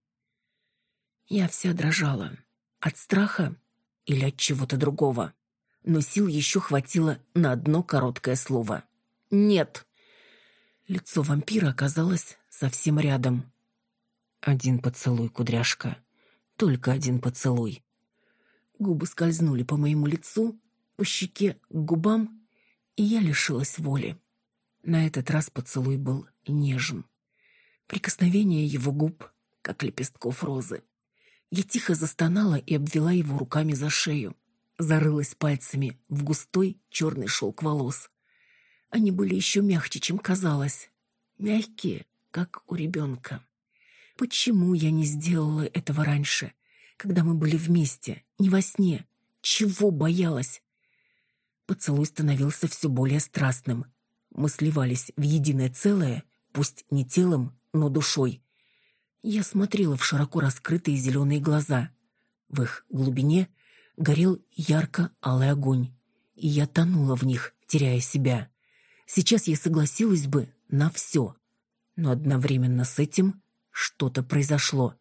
Я вся дрожала. От страха или от чего-то другого. Но сил еще хватило на одно короткое слово. Нет. Лицо вампира оказалось совсем рядом. Один поцелуй, кудряшка. Только один поцелуй. Губы скользнули по моему лицу, по щеке к губам, и я лишилась воли. На этот раз поцелуй был нежен. Прикосновение его губ, как лепестков розы. Я тихо застонала и обвела его руками за шею. Зарылась пальцами в густой черный шелк волос. Они были еще мягче, чем казалось. Мягкие, как у ребенка. Почему я не сделала этого раньше, когда мы были вместе, не во сне? Чего боялась? Поцелуй становился все более страстным. Мы сливались в единое целое, пусть не телом, но душой. Я смотрела в широко раскрытые зеленые глаза. В их глубине горел ярко-алый огонь, и я тонула в них, теряя себя. Сейчас я согласилась бы на все. Но одновременно с этим что-то произошло.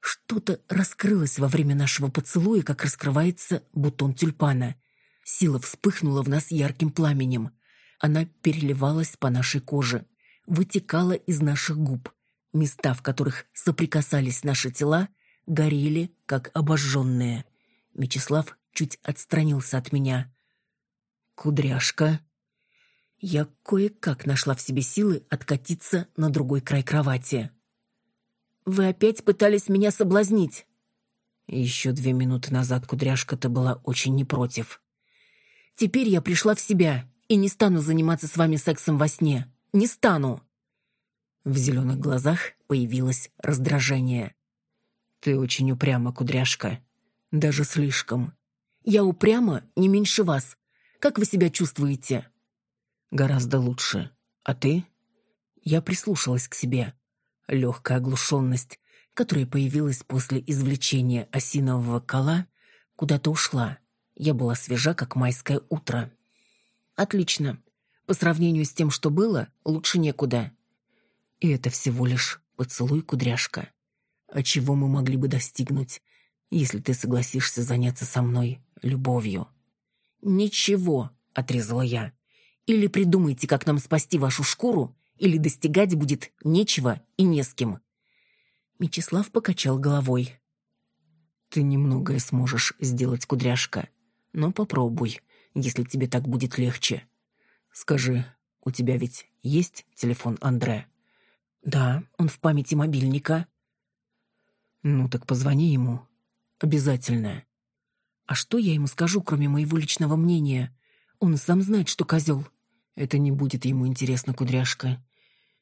Что-то раскрылось во время нашего поцелуя, как раскрывается бутон тюльпана. Сила вспыхнула в нас ярким пламенем. Она переливалась по нашей коже, вытекала из наших губ. Места, в которых соприкасались наши тела, горели, как обожженные. Мечислав чуть отстранился от меня. «Кудряшка», я кое-как нашла в себе силы откатиться на другой край кровати. «Вы опять пытались меня соблазнить?» Еще две минуты назад кудряшка-то была очень не против. «Теперь я пришла в себя и не стану заниматься с вами сексом во сне. Не стану!» В зеленых глазах появилось раздражение. «Ты очень упряма, кудряшка. Даже слишком. Я упряма не меньше вас. Как вы себя чувствуете?» Гораздо лучше. А ты? Я прислушалась к себе. Легкая оглушенность, которая появилась после извлечения осинового кола, куда-то ушла. Я была свежа, как майское утро. Отлично. По сравнению с тем, что было, лучше некуда. И это всего лишь поцелуй, кудряшка. А чего мы могли бы достигнуть, если ты согласишься заняться со мной любовью? Ничего, отрезала я. Или придумайте, как нам спасти вашу шкуру, или достигать будет нечего и не с кем». Мечислав покачал головой. «Ты немногое сможешь сделать, кудряшка, но попробуй, если тебе так будет легче. Скажи, у тебя ведь есть телефон Андре?» «Да, он в памяти мобильника». «Ну так позвони ему. Обязательно». «А что я ему скажу, кроме моего личного мнения? Он сам знает, что козел». Это не будет ему интересно, кудряшка.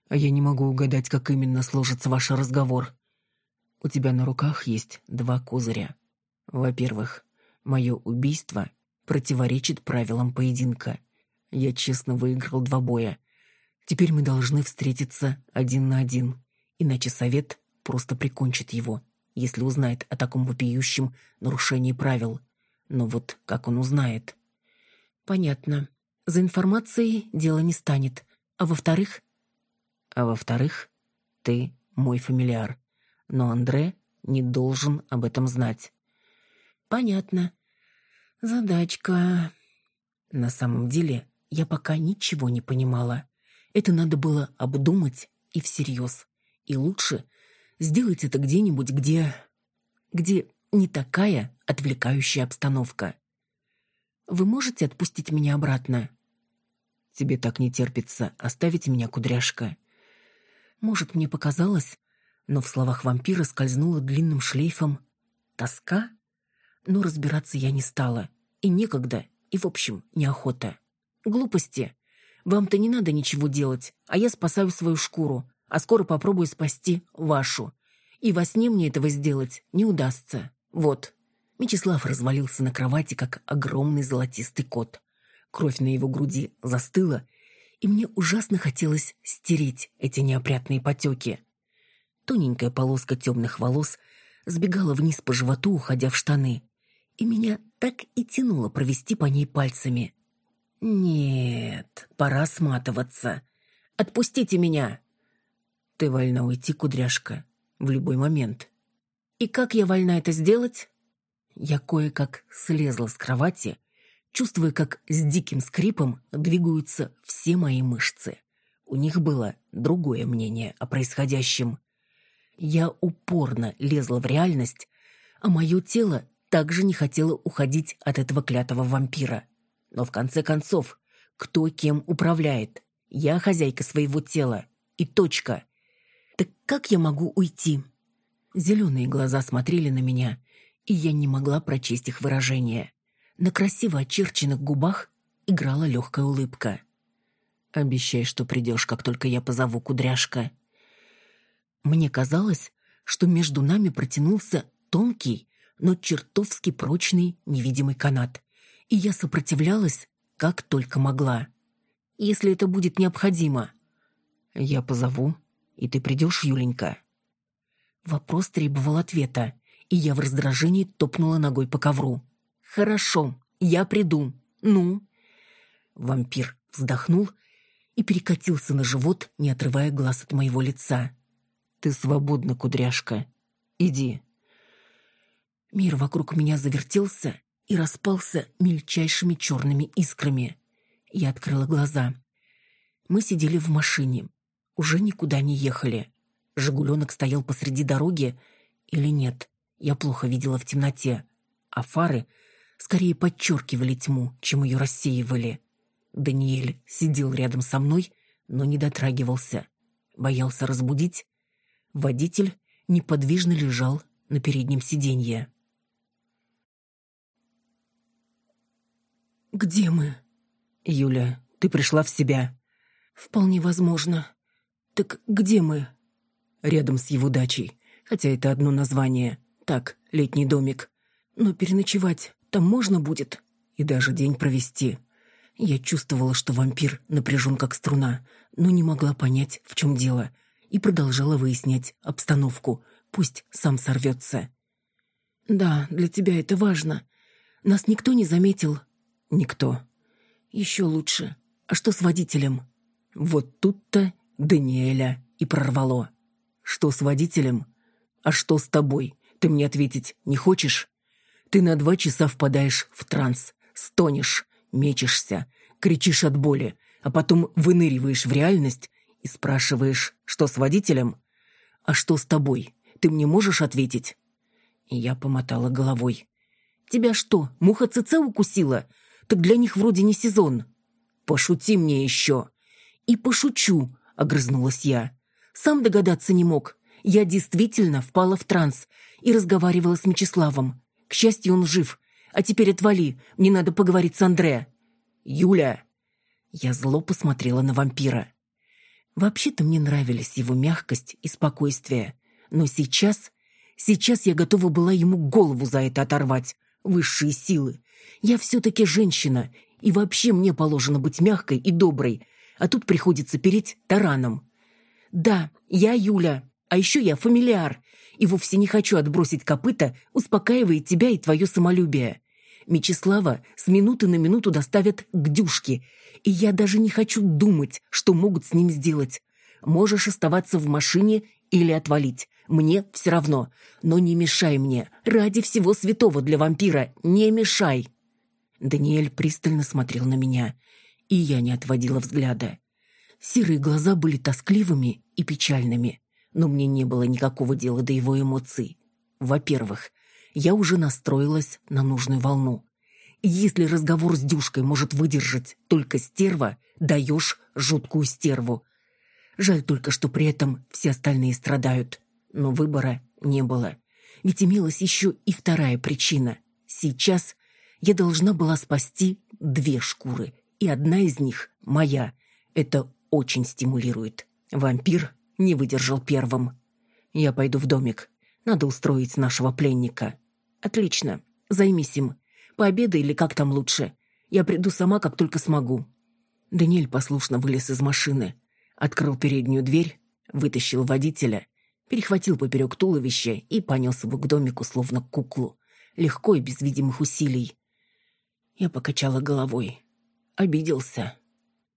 А я не могу угадать, как именно сложится ваш разговор. У тебя на руках есть два козыря. Во-первых, мое убийство противоречит правилам поединка. Я честно выиграл два боя. Теперь мы должны встретиться один на один, иначе совет просто прикончит его, если узнает о таком вопиющем нарушении правил. Но вот как он узнает? Понятно. За информацией дело не станет. А во-вторых... А во-вторых, ты мой фамильяр. Но Андре не должен об этом знать. Понятно. Задачка. На самом деле, я пока ничего не понимала. Это надо было обдумать и всерьез. И лучше сделать это где-нибудь, где... где не такая отвлекающая обстановка. Вы можете отпустить меня обратно? Тебе так не терпится оставить меня, кудряшка. Может, мне показалось, но в словах вампира скользнула длинным шлейфом тоска, но разбираться я не стала. И некогда, и, в общем, неохота. Глупости. Вам-то не надо ничего делать, а я спасаю свою шкуру, а скоро попробую спасти вашу. И во сне мне этого сделать не удастся. Вот. Мечислав развалился на кровати, как огромный золотистый кот. Кровь на его груди застыла, и мне ужасно хотелось стереть эти неопрятные потеки. Тоненькая полоска темных волос сбегала вниз по животу, уходя в штаны, и меня так и тянуло провести по ней пальцами. «Нет, пора сматываться. Отпустите меня!» «Ты вольна уйти, кудряшка, в любой момент». «И как я вольна это сделать?» Я кое-как слезла с кровати, чувствуя, как с диким скрипом двигаются все мои мышцы. У них было другое мнение о происходящем. Я упорно лезла в реальность, а мое тело также не хотело уходить от этого клятого вампира. Но в конце концов, кто кем управляет? Я хозяйка своего тела. И точка. Так как я могу уйти? Зеленые глаза смотрели на меня, и я не могла прочесть их выражение. На красиво очерченных губах играла легкая улыбка. «Обещай, что придешь, как только я позову кудряшка». Мне казалось, что между нами протянулся тонкий, но чертовски прочный невидимый канат, и я сопротивлялась, как только могла. Если это будет необходимо. Я позову, и ты придешь, Юленька. Вопрос требовал ответа, и я в раздражении топнула ногой по ковру. «Хорошо, я приду. Ну?» Вампир вздохнул и перекатился на живот, не отрывая глаз от моего лица. «Ты свободна, кудряшка. Иди». Мир вокруг меня завертелся и распался мельчайшими черными искрами. Я открыла глаза. Мы сидели в машине. Уже никуда не ехали. «Жигуленок» стоял посреди дороги или нет, я плохо видела в темноте, а фары скорее подчеркивали тьму, чем ее рассеивали. Даниэль сидел рядом со мной, но не дотрагивался. Боялся разбудить. Водитель неподвижно лежал на переднем сиденье. «Где мы?» «Юля, ты пришла в себя?» «Вполне возможно. Так где мы?» рядом с его дачей, хотя это одно название. Так, летний домик. Но переночевать там можно будет и даже день провести. Я чувствовала, что вампир напряжен как струна, но не могла понять, в чем дело, и продолжала выяснять обстановку. Пусть сам сорвется. «Да, для тебя это важно. Нас никто не заметил?» «Никто». «Еще лучше. А что с водителем?» Вот тут-то Даниэля и прорвало. Что с водителем? А что с тобой? Ты мне ответить не хочешь? Ты на два часа впадаешь в транс, стонешь, мечешься, кричишь от боли, а потом выныриваешь в реальность и спрашиваешь, что с водителем? А что с тобой? Ты мне можешь ответить? И я помотала головой. Тебя что, муха ЦЦ укусила? Так для них вроде не сезон. Пошути мне еще. И пошучу, огрызнулась я. Сам догадаться не мог. Я действительно впала в транс и разговаривала с Мечиславом. К счастью, он жив. А теперь отвали, мне надо поговорить с Андре. Юля. Я зло посмотрела на вампира. Вообще-то мне нравились его мягкость и спокойствие. Но сейчас... Сейчас я готова была ему голову за это оторвать. Высшие силы. Я все-таки женщина, и вообще мне положено быть мягкой и доброй, а тут приходится переть тараном. «Да, я Юля, а еще я фамилиар, и вовсе не хочу отбросить копыта, успокаивает тебя и твое самолюбие. Мечислава с минуты на минуту доставят к Дюшке, и я даже не хочу думать, что могут с ним сделать. Можешь оставаться в машине или отвалить. Мне все равно. Но не мешай мне. Ради всего святого для вампира. Не мешай. Даниэль пристально смотрел на меня, и я не отводила взгляда. Серые глаза были тоскливыми и печальными, но мне не было никакого дела до его эмоций. Во-первых, я уже настроилась на нужную волну. Если разговор с Дюшкой может выдержать только стерва, даешь жуткую стерву. Жаль только, что при этом все остальные страдают. Но выбора не было. Ведь имелась еще и вторая причина. Сейчас я должна была спасти две шкуры, и одна из них моя. Это очень стимулирует. Вампир не выдержал первым. Я пойду в домик. Надо устроить нашего пленника. Отлично. Займись им. Пообедай или как там лучше. Я приду сама, как только смогу. Даниэль послушно вылез из машины, открыл переднюю дверь, вытащил водителя, перехватил поперек туловища и понес его к домику, словно куклу, легко и без видимых усилий. Я покачала головой. Обиделся.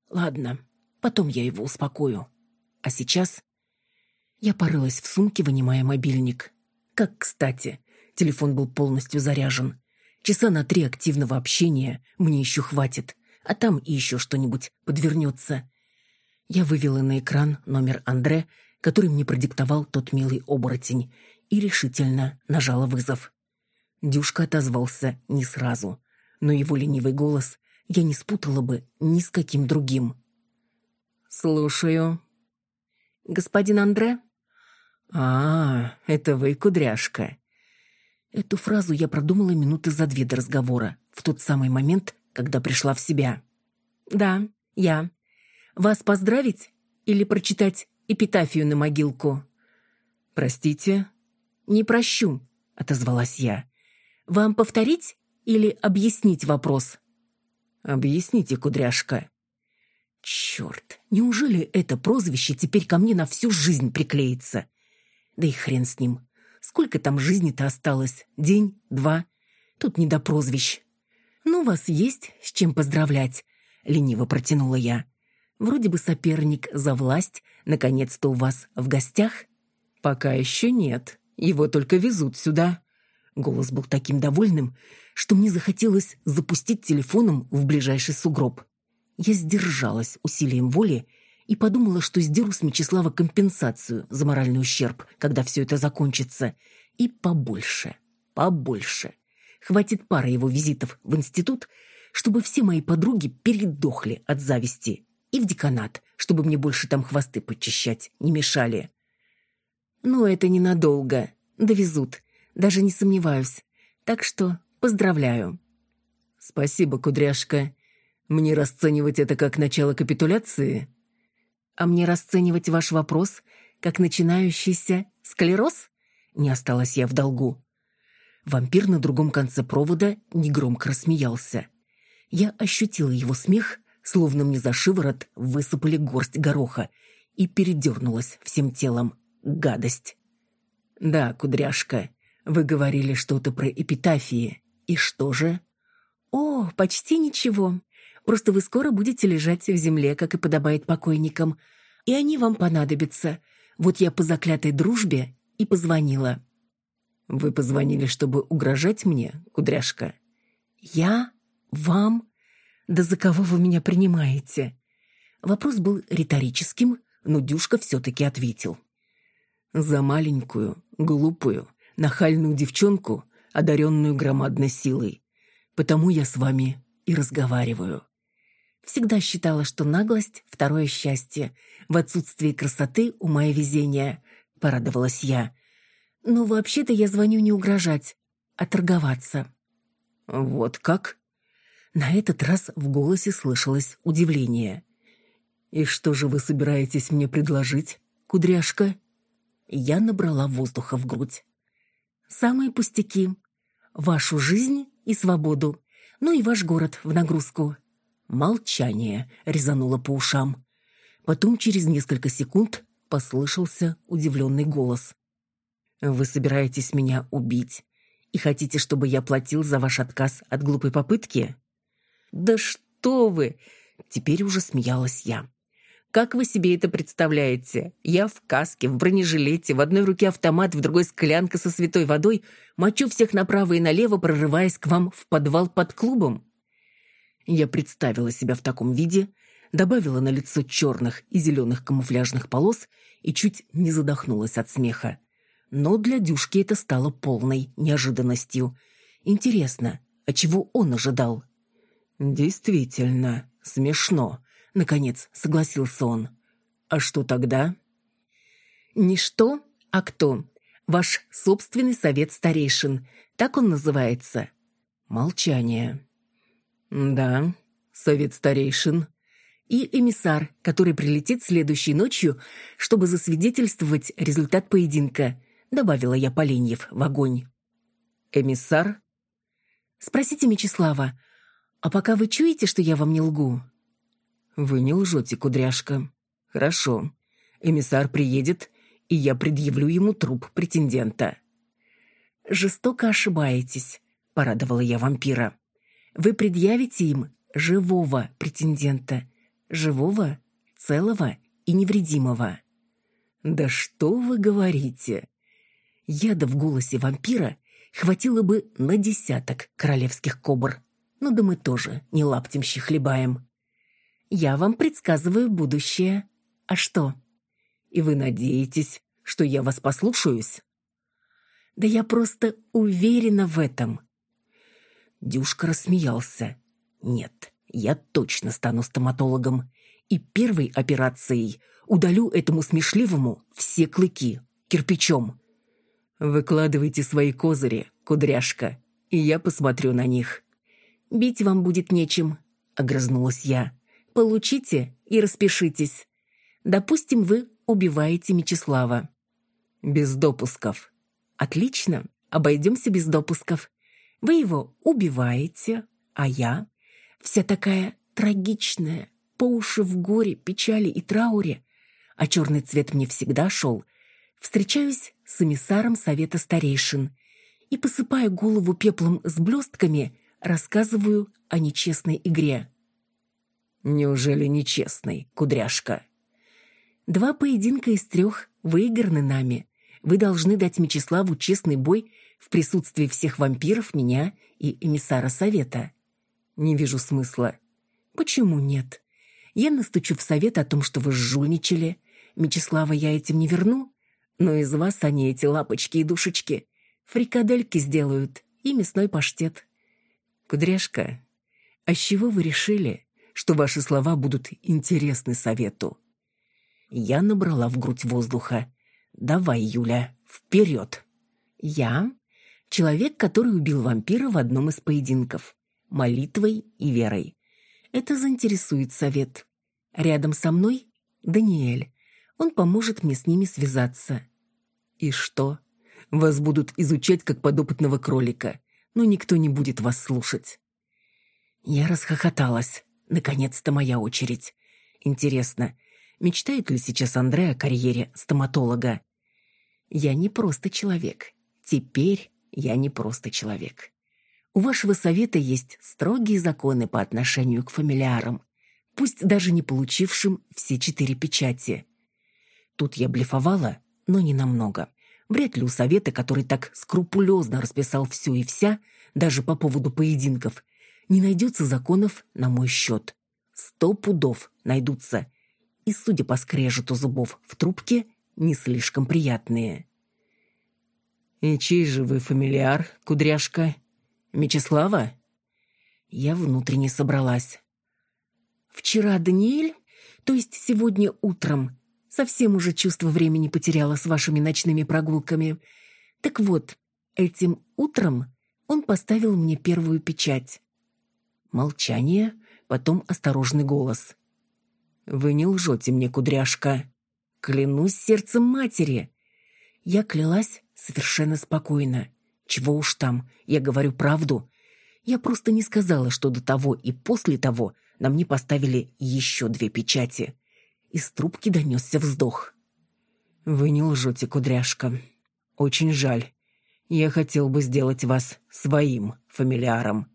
Ладно, Потом я его успокою. А сейчас... Я порылась в сумке, вынимая мобильник. Как кстати, телефон был полностью заряжен. Часа на три активного общения мне еще хватит, а там и еще что-нибудь подвернется. Я вывела на экран номер Андре, который мне продиктовал тот милый оборотень, и решительно нажала вызов. Дюшка отозвался не сразу, но его ленивый голос я не спутала бы ни с каким другим. «Слушаю». «Господин Андре?» «А, это вы, кудряшка». Эту фразу я продумала минуты за две до разговора, в тот самый момент, когда пришла в себя. «Да, я. Вас поздравить или прочитать эпитафию на могилку?» «Простите?» «Не прощу», — отозвалась я. «Вам повторить или объяснить вопрос?» «Объясните, кудряшка». «Черт, неужели это прозвище теперь ко мне на всю жизнь приклеится?» Да и хрен с ним. Сколько там жизни-то осталось? День? Два? Тут не до прозвищ. «Ну, вас есть с чем поздравлять», — лениво протянула я. «Вроде бы соперник за власть наконец-то у вас в гостях?» «Пока еще нет. Его только везут сюда». Голос был таким довольным, что мне захотелось запустить телефоном в ближайший сугроб. Я сдержалась усилием воли и подумала, что сдеру с Мечислава компенсацию за моральный ущерб, когда все это закончится. И побольше, побольше. Хватит пары его визитов в институт, чтобы все мои подруги передохли от зависти. И в деканат, чтобы мне больше там хвосты подчищать не мешали. Но это ненадолго. Довезут. Даже не сомневаюсь. Так что поздравляю. Спасибо, кудряшка. Мне расценивать это как начало капитуляции? А мне расценивать ваш вопрос как начинающийся склероз? Не осталась я в долгу. Вампир на другом конце провода негромко рассмеялся. Я ощутила его смех, словно мне за шиворот высыпали горсть гороха, и передернулась всем телом. Гадость. «Да, кудряшка, вы говорили что-то про эпитафии. И что же?» «О, почти ничего. Просто вы скоро будете лежать в земле, как и подобает покойникам, и они вам понадобятся. Вот я по заклятой дружбе и позвонила». «Вы позвонили, чтобы угрожать мне, кудряшка?» «Я? Вам? Да за кого вы меня принимаете?» Вопрос был риторическим, но Дюшка все-таки ответил. «За маленькую, глупую, нахальную девчонку, одаренную громадной силой. Потому я с вами и разговариваю. Всегда считала, что наглость — второе счастье. В отсутствии красоты — ума и везения. Порадовалась я. Но вообще-то я звоню не угрожать, а торговаться. Вот как? На этот раз в голосе слышалось удивление. «И что же вы собираетесь мне предложить, кудряшка?» Я набрала воздуха в грудь. «Самые пустяки. Вашу жизнь и свободу. Ну и ваш город в нагрузку. Молчание резануло по ушам. Потом через несколько секунд послышался удивленный голос. «Вы собираетесь меня убить и хотите, чтобы я платил за ваш отказ от глупой попытки?» «Да что вы!» Теперь уже смеялась я. «Как вы себе это представляете? Я в каске, в бронежилете, в одной руке автомат, в другой склянка со святой водой, мочу всех направо и налево, прорываясь к вам в подвал под клубом?» Я представила себя в таком виде, добавила на лицо черных и зеленых камуфляжных полос и чуть не задохнулась от смеха. Но для Дюшки это стало полной неожиданностью. Интересно, а чего он ожидал? «Действительно, смешно», — наконец согласился он. «А что тогда?» «Не что, а кто. Ваш собственный совет старейшин. Так он называется». Молчание. «Да, совет старейшин». «И эмиссар, который прилетит следующей ночью, чтобы засвидетельствовать результат поединка», добавила я поленьев в огонь. «Эмиссар?» «Спросите Мечислава, а пока вы чуете, что я вам не лгу?» «Вы не лжете, кудряшка. Хорошо. Эмиссар приедет, и я предъявлю ему труп претендента». «Жестоко ошибаетесь», — порадовала я вампира вы предъявите им живого претендента, живого, целого и невредимого. Да что вы говорите? Яда в голосе вампира хватило бы на десяток королевских кобр. Ну да мы тоже не лаптемщи хлебаем. Я вам предсказываю будущее. А что? И вы надеетесь, что я вас послушаюсь? Да я просто уверена в этом. Дюшка рассмеялся. Нет, я точно стану стоматологом. И первой операцией удалю этому смешливому все клыки кирпичом. Выкладывайте свои козыри, кудряшка, и я посмотрю на них. Бить вам будет нечем, огрызнулась я. Получите и распишитесь. Допустим, вы убиваете Мечислава. Без допусков. Отлично, обойдемся без допусков. Вы его убиваете, а я, вся такая трагичная, по уши в горе, печали и трауре, а черный цвет мне всегда шел, встречаюсь с эмиссаром совета старейшин и, посыпая голову пеплом с блестками, рассказываю о нечестной игре. «Неужели нечестной, кудряшка?» «Два поединка из трех выиграны нами. Вы должны дать Мечиславу честный бой в присутствии всех вампиров, меня и эмиссара совета». «Не вижу смысла». «Почему нет? Я настучу в совет о том, что вы жульничали. Мечислава я этим не верну, но из вас они эти лапочки и душечки фрикадельки сделают и мясной паштет. Кудряшка, а с чего вы решили, что ваши слова будут интересны совету? Я набрала в грудь воздуха. Давай, Юля, вперед. Я человек, который убил вампира в одном из поединков. Молитвой и верой. Это заинтересует совет. Рядом со мной Даниэль. Он поможет мне с ними связаться. И что? Вас будут изучать как подопытного кролика, но никто не будет вас слушать. Я расхохоталась. Наконец-то моя очередь. Интересно, мечтает ли сейчас Андре о карьере стоматолога? Я не просто человек. Теперь я не просто человек. У вашего совета есть строгие законы по отношению к фамилиарам, пусть даже не получившим все четыре печати. Тут я блефовала, но не намного. Вряд ли у совета, который так скрупулезно расписал все и вся, даже по поводу поединков, не найдется законов на мой счет. Сто пудов найдутся. И, судя по скрежету зубов в трубке, не слишком приятные. «И чей же вы фамилиар, кудряшка? Мечислава?» Я внутренне собралась. «Вчера Даниэль, то есть сегодня утром, Совсем уже чувство времени потеряла с вашими ночными прогулками. Так вот, этим утром он поставил мне первую печать. Молчание, потом осторожный голос. «Вы не лжете мне, кудряшка. Клянусь сердцем матери». Я клялась совершенно спокойно. Чего уж там, я говорю правду. Я просто не сказала, что до того и после того на мне поставили еще две печати. Из трубки донесся вздох. «Вы не лжете, кудряшка. Очень жаль. Я хотел бы сделать вас своим фамилиаром».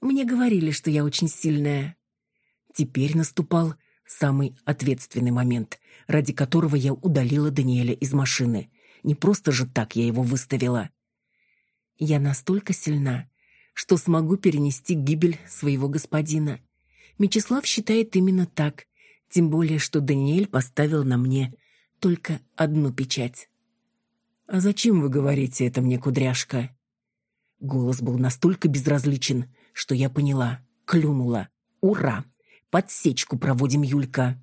«Мне говорили, что я очень сильная». Теперь наступал самый ответственный момент, ради которого я удалила Даниэля из машины. Не просто же так я его выставила. Я настолько сильна, что смогу перенести гибель своего господина. Мечислав считает именно так, тем более, что Даниэль поставил на мне только одну печать. «А зачем вы говорите это мне, кудряшка?» Голос был настолько безразличен, что я поняла, клюнула. «Ура! Подсечку проводим, Юлька!»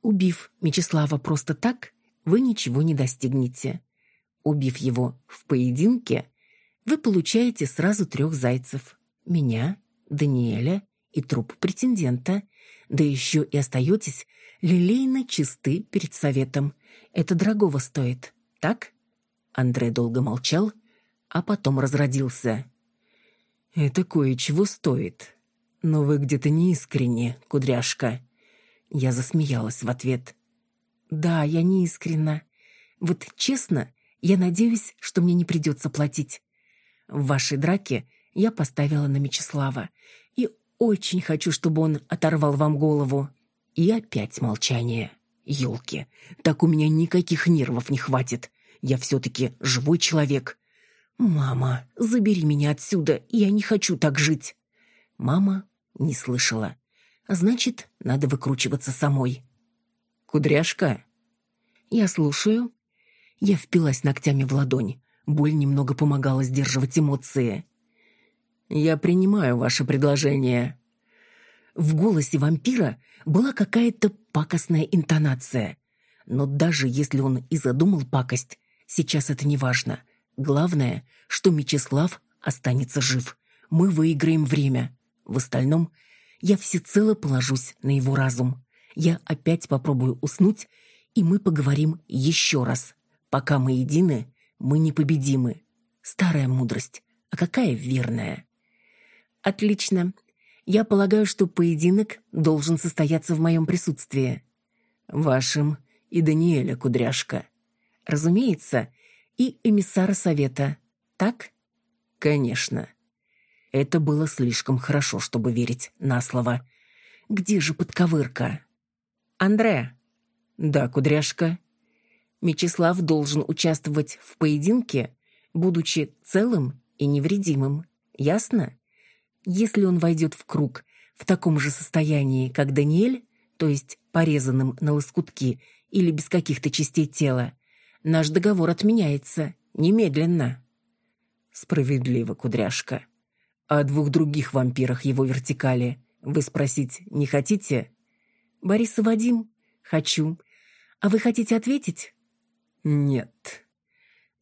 Убив Мечислава просто так, вы ничего не достигнете. Убив его в поединке, вы получаете сразу трех зайцев. Меня, Даниэля и труп претендента, да еще и остаетесь лилейно чисты перед советом. Это дорогого стоит, так?» Андрей долго молчал, а потом разродился. «Это кое-чего стоит. Но вы где-то неискренне, кудряшка». Я засмеялась в ответ. «Да, я неискренна. Вот честно, я надеюсь, что мне не придется платить. В вашей драке я поставила на Мечислава, и очень хочу, чтобы он оторвал вам голову. И опять молчание. Ёлки, так у меня никаких нервов не хватит. Я все-таки живой человек. «Мама, забери меня отсюда, я не хочу так жить!» Мама не слышала. Значит, надо выкручиваться самой. «Кудряшка?» «Я слушаю». Я впилась ногтями в ладонь. Боль немного помогала сдерживать эмоции. «Я принимаю ваше предложение». В голосе вампира была какая-то пакостная интонация. Но даже если он и задумал пакость, сейчас это не важно. Главное, что Мечислав останется жив. Мы выиграем время. В остальном я всецело положусь на его разум. Я опять попробую уснуть, и мы поговорим еще раз. Пока мы едины, мы непобедимы. Старая мудрость, а какая верная. Отлично. Я полагаю, что поединок должен состояться в моем присутствии. Вашим и Даниэля Кудряшка. Разумеется, и эмиссара совета. Так? Конечно. Это было слишком хорошо, чтобы верить на слово. Где же подковырка? Андре. Да, Кудряшка. Мечислав должен участвовать в поединке, будучи целым и невредимым. Ясно? Если он войдет в круг в таком же состоянии, как Даниэль, то есть порезанным на лоскутки или без каких-то частей тела, наш договор отменяется немедленно. Справедливо, Кудряшка. О двух других вампирах его вертикали вы спросить не хотите? Борис и Вадим? Хочу. А вы хотите ответить? Нет.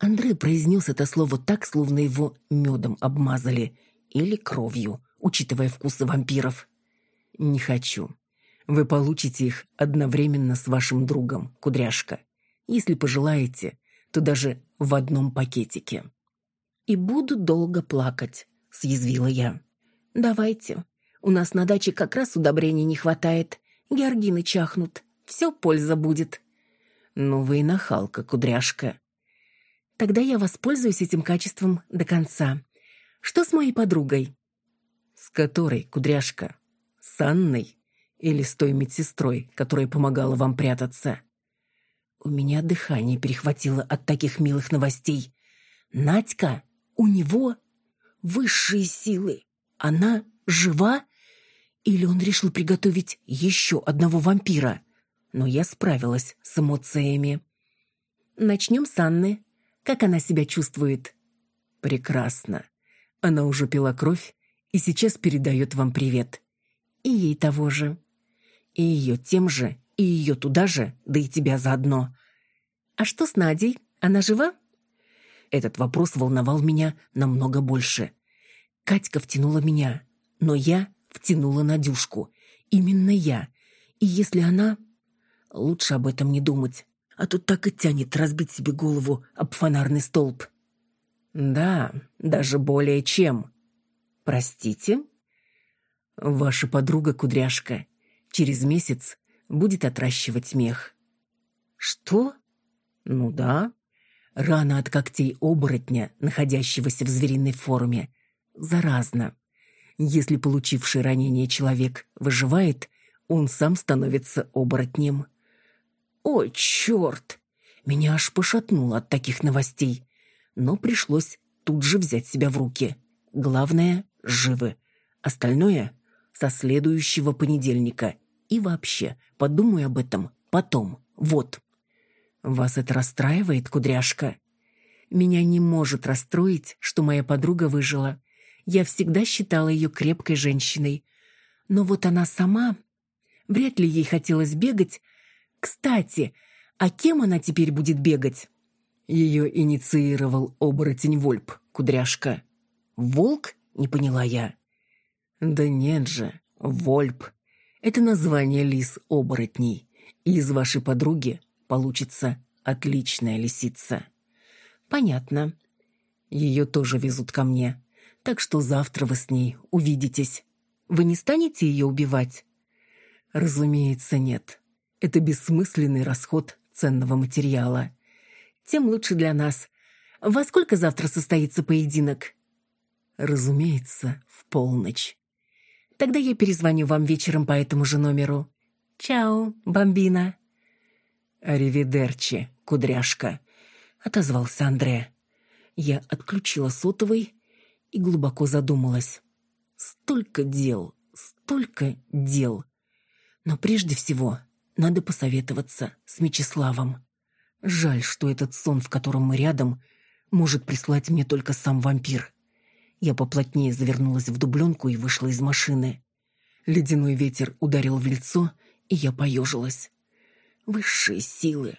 Андрей произнес это слово так, словно его медом обмазали или кровью, учитывая вкусы вампиров. Не хочу. Вы получите их одновременно с вашим другом, Кудряшка. Если пожелаете, то даже в одном пакетике. И буду долго плакать, — съязвила я. «Давайте. У нас на даче как раз удобрений не хватает. Георгины чахнут. Все польза будет». «Ну вы и нахалка, кудряшка». «Тогда я воспользуюсь этим качеством до конца. Что с моей подругой?» «С которой, кудряшка? С Анной? Или с той медсестрой, которая помогала вам прятаться?» У меня дыхание перехватило от таких милых новостей. «Надька? У него?» Высшие силы. Она жива? Или он решил приготовить еще одного вампира? Но я справилась с эмоциями. Начнем с Анны. Как она себя чувствует? Прекрасно. Она уже пила кровь и сейчас передает вам привет. И ей того же. И ее тем же, и ее туда же, да и тебя заодно. А что с Надей? Она жива? Этот вопрос волновал меня намного больше. Катька втянула меня, но я втянула Надюшку. Именно я. И если она... Лучше об этом не думать, а то так и тянет разбить себе голову об фонарный столб. Да, даже более чем. Простите? Ваша подруга Кудряшка через месяц будет отращивать мех. Что? Ну да, Рана от когтей оборотня, находящегося в звериной форме, заразна. Если получивший ранение человек выживает, он сам становится оборотнем. «Ой, черт!» Меня аж пошатнуло от таких новостей. Но пришлось тут же взять себя в руки. Главное — живы. Остальное — со следующего понедельника. И вообще, подумаю об этом потом. Вот. «Вас это расстраивает, кудряшка?» «Меня не может расстроить, что моя подруга выжила. Я всегда считала ее крепкой женщиной. Но вот она сама... Вряд ли ей хотелось бегать. Кстати, а кем она теперь будет бегать?» Ее инициировал оборотень Вольп, кудряшка. «Волк?» — не поняла я. «Да нет же, Вольп. Это название лис-оборотней. И из вашей подруги Получится отличная лисица. Понятно. Ее тоже везут ко мне. Так что завтра вы с ней увидитесь. Вы не станете ее убивать? Разумеется, нет. Это бессмысленный расход ценного материала. Тем лучше для нас. Во сколько завтра состоится поединок? Разумеется, в полночь. Тогда я перезвоню вам вечером по этому же номеру. Чао, бомбина. «Аривидерчи, кудряшка», — отозвался Андре. Я отключила сотовый и глубоко задумалась. Столько дел, столько дел. Но прежде всего надо посоветоваться с Мечиславом. Жаль, что этот сон, в котором мы рядом, может прислать мне только сам вампир. Я поплотнее завернулась в дубленку и вышла из машины. Ледяной ветер ударил в лицо, и я поежилась. Высшие силы.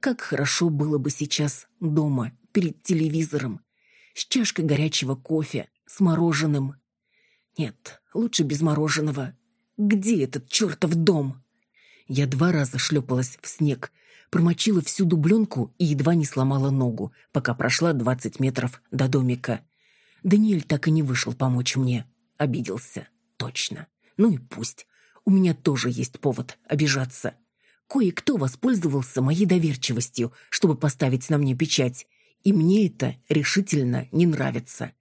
Как хорошо было бы сейчас дома, перед телевизором, с чашкой горячего кофе, с мороженым. Нет, лучше без мороженого. Где этот чертов дом? Я два раза шлепалась в снег, промочила всю дубленку и едва не сломала ногу, пока прошла двадцать метров до домика. Даниэль так и не вышел помочь мне. Обиделся. Точно. Ну и пусть. У меня тоже есть повод обижаться. Кое-кто воспользовался моей доверчивостью, чтобы поставить на мне печать, и мне это решительно не нравится.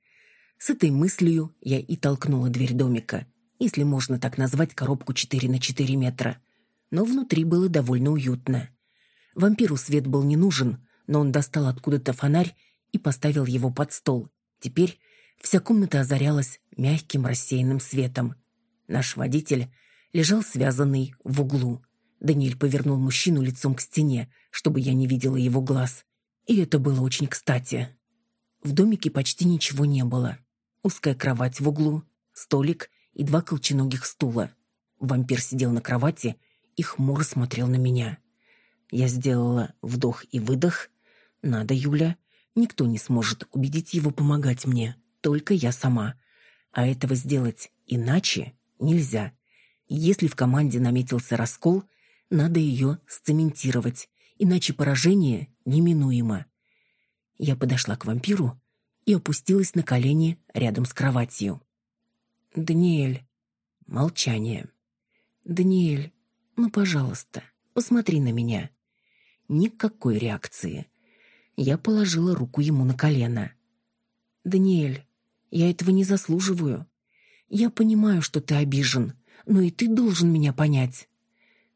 С этой мыслью я и толкнула дверь домика, если можно так назвать коробку 4 на 4 метра. Но внутри было довольно уютно. Вампиру свет был не нужен, но он достал откуда-то фонарь и поставил его под стол. Теперь вся комната озарялась мягким рассеянным светом. Наш водитель лежал связанный в углу. Даниэль повернул мужчину лицом к стене, чтобы я не видела его глаз. И это было очень кстати. В домике почти ничего не было. Узкая кровать в углу, столик и два колченогих стула. Вампир сидел на кровати и хмуро смотрел на меня. Я сделала вдох и выдох. Надо, Юля. Никто не сможет убедить его помогать мне. Только я сама. А этого сделать иначе нельзя. Если в команде наметился раскол, надо ее сцементировать иначе поражение неминуемо. Я подошла к вампиру и опустилась на колени рядом с кроватью. «Даниэль». Молчание. «Даниэль, ну, пожалуйста, посмотри на меня». Никакой реакции. Я положила руку ему на колено. «Даниэль, я этого не заслуживаю. Я понимаю, что ты обижен, но и ты должен меня понять».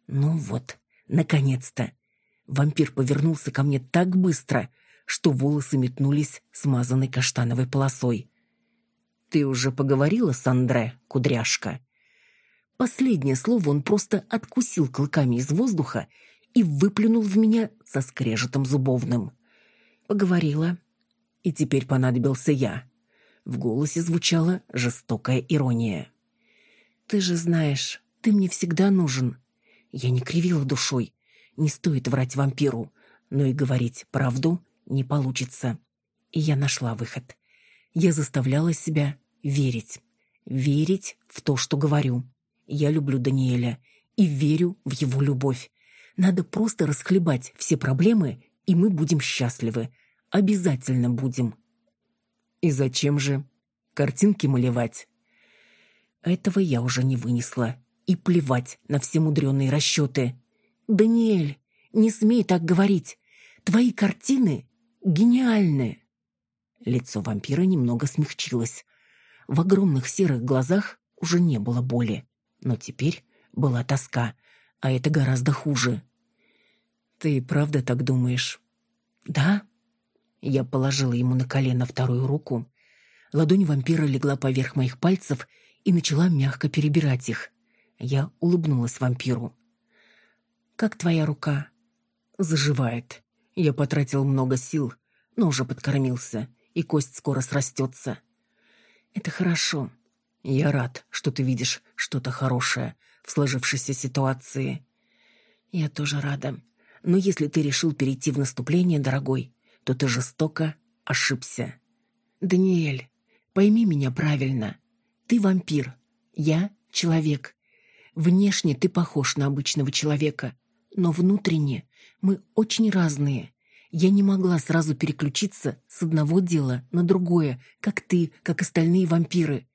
«Ну вот, наконец-то. Вампир повернулся ко мне так быстро, что волосы метнулись смазанной каштановой полосой. «Ты уже поговорила с Андре, кудряшка?» Последнее слово он просто откусил клыками из воздуха и выплюнул в меня со скрежетом зубовным. Поговорила. И теперь понадобился я. В голосе звучала жестокая ирония. «Ты же знаешь, ты мне всегда нужен». Я не кривила душой, не стоит врать вампиру, но и говорить правду не получится. И я нашла выход. Я заставляла себя верить. Верить в то, что говорю. Я люблю Даниэля и верю в его любовь. Надо просто расхлебать все проблемы, и мы будем счастливы. Обязательно будем. И зачем же? Картинки малевать? Этого я уже не вынесла. И плевать на все мудреные расчеты. «Даниэль, не смей так говорить. Твои картины гениальны». Лицо вампира немного смягчилось. В огромных серых глазах уже не было боли. Но теперь была тоска, а это гораздо хуже. «Ты правда так думаешь?» «Да?» Я положила ему на колено вторую руку. Ладонь вампира легла поверх моих пальцев и начала мягко перебирать их. Я улыбнулась вампиру. Как твоя рука? Заживает. Я потратил много сил, но уже подкормился, и кость скоро срастется. Это хорошо. Я рад, что ты видишь что-то хорошее в сложившейся ситуации. Я тоже рада. Но если ты решил перейти в наступление, дорогой, то ты жестоко ошибся. Даниэль, пойми меня правильно. Ты вампир, я человек. Внешне ты похож на обычного человека, но внутренне мы очень разные. Я не могла сразу переключиться с одного дела на другое, как ты, как остальные вампиры.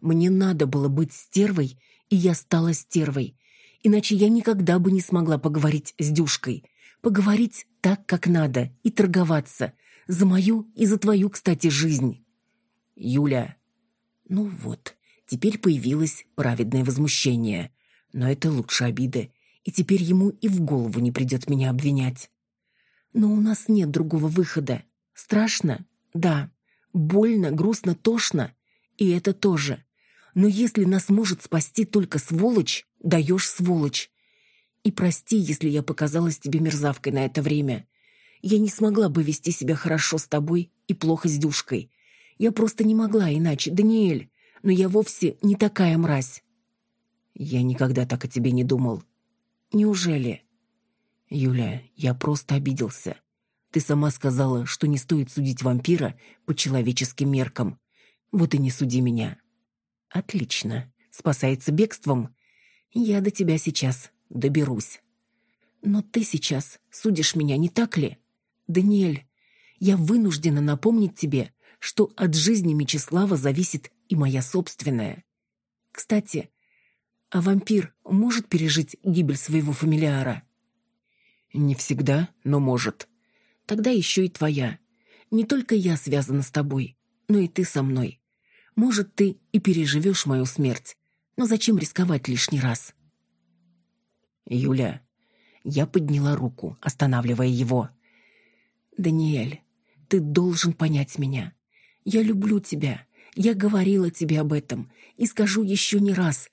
Мне надо было быть стервой, и я стала стервой. Иначе я никогда бы не смогла поговорить с Дюшкой. Поговорить так, как надо, и торговаться. За мою и за твою, кстати, жизнь. Юля. Ну вот, теперь появилось праведное возмущение. Но это лучше обиды и теперь ему и в голову не придет меня обвинять. Но у нас нет другого выхода. Страшно? Да, больно, грустно, тошно, и это тоже. Но если нас может спасти только сволочь, даешь сволочь. И прости, если я показалась тебе мерзавкой на это время. Я не смогла бы вести себя хорошо с тобой и плохо с Дюшкой. Я просто не могла иначе, Даниэль. Но я вовсе не такая мразь. Я никогда так о тебе не думал. Неужели? Юля, я просто обиделся. Ты сама сказала, что не стоит судить вампира по человеческим меркам. Вот и не суди меня. Отлично. Спасается бегством. Я до тебя сейчас доберусь. Но ты сейчас судишь меня, не так ли? Даниэль, я вынуждена напомнить тебе, что от жизни Мечислава зависит и моя собственная. Кстати, а вампир может пережить гибель своего фамилиара? Не всегда, но может. Тогда еще и твоя. Не только я связана с тобой, но и ты со мной. Может, ты и переживешь мою смерть, но зачем рисковать лишний раз? Юля, я подняла руку, останавливая его. Даниэль, ты должен понять меня. Я люблю тебя. Я говорила тебе об этом и скажу еще не раз,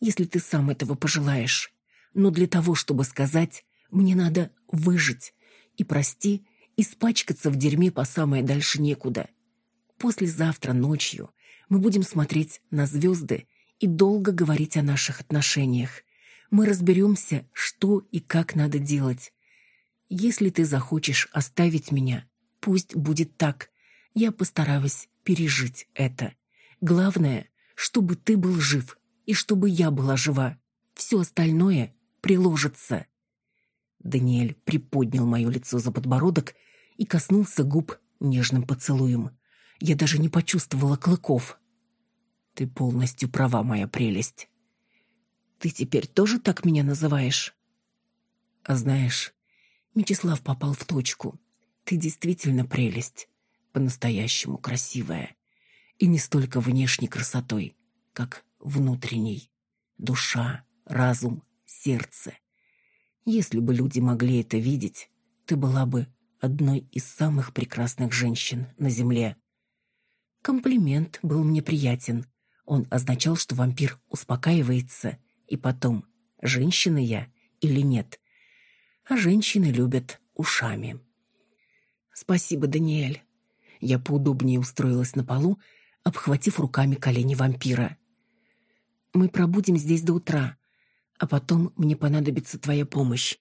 если ты сам этого пожелаешь. Но для того, чтобы сказать, мне надо выжить. И, прости, испачкаться в дерьме по самое дальше некуда. Послезавтра ночью мы будем смотреть на звезды и долго говорить о наших отношениях. Мы разберемся, что и как надо делать. Если ты захочешь оставить меня, пусть будет так. Я постараюсь пережить это. Главное, чтобы ты был жив и чтобы я была жива. Все остальное приложится. Даниэль приподнял мое лицо за подбородок и коснулся губ нежным поцелуем. Я даже не почувствовала клыков. Ты полностью права, моя прелесть. Ты теперь тоже так меня называешь? А знаешь, Мечислав попал в точку. Ты действительно прелесть, по-настоящему красивая. И не столько внешней красотой, как внутренней. Душа, разум, сердце. Если бы люди могли это видеть, ты была бы одной из самых прекрасных женщин на земле. Комплимент был мне приятен. Он означал, что вампир успокаивается, и потом, женщина я или нет. А женщины любят ушами. Спасибо, Даниэль. Я поудобнее устроилась на полу, обхватив руками колени вампира. Мы пробудем здесь до утра, а потом мне понадобится твоя помощь.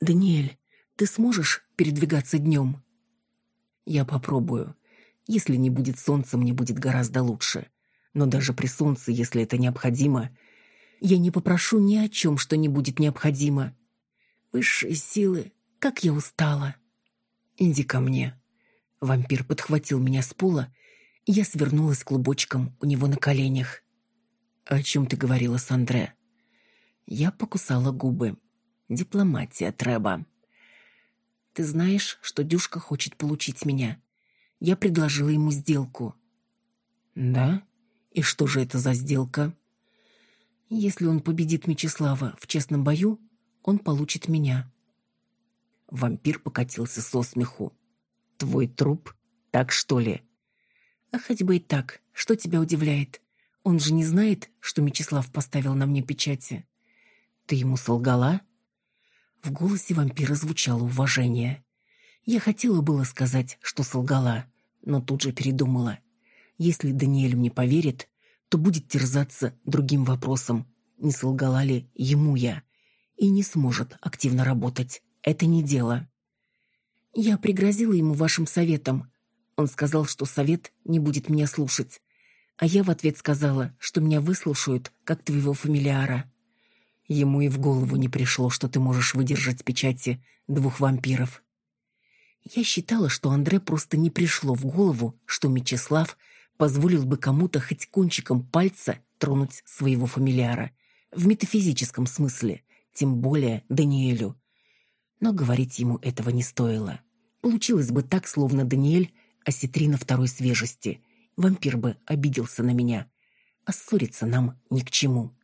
Даниэль, ты сможешь передвигаться днем?» «Я попробую. Если не будет солнца, мне будет гораздо лучше. Но даже при солнце, если это необходимо, я не попрошу ни о чем, что не будет необходимо. Высшие силы, как я устала!» «Иди ко мне». Вампир подхватил меня с пола, и я свернулась клубочком у него на коленях. «О чем ты говорила с Андре?» Я покусала губы. Дипломатия Трэба. Ты знаешь, что Дюшка хочет получить меня. Я предложила ему сделку. Да? И что же это за сделка? Если он победит Мечислава в честном бою, он получит меня. Вампир покатился со смеху. Твой труп? Так что ли? А хоть бы и так. Что тебя удивляет? Он же не знает, что Мечислав поставил на мне печати. Ты ему солгала? В голосе вампира звучало уважение. Я хотела было сказать, что солгала, но тут же передумала. Если Даниэль мне поверит, то будет терзаться другим вопросом, не солгала ли ему я, и не сможет активно работать. Это не дело. Я пригрозила ему вашим советом. Он сказал, что совет не будет меня слушать. А я в ответ сказала, что меня выслушают, как твоего фамилиара. Ему и в голову не пришло, что ты можешь выдержать печати двух вампиров. Я считала, что Андре просто не пришло в голову, что Мечислав позволил бы кому-то хоть кончиком пальца тронуть своего фамилиара. В метафизическом смысле, тем более Даниэлю. Но говорить ему этого не стоило. Получилось бы так, словно Даниэль осетрина второй свежести. Вампир бы обиделся на меня. А ссориться нам ни к чему.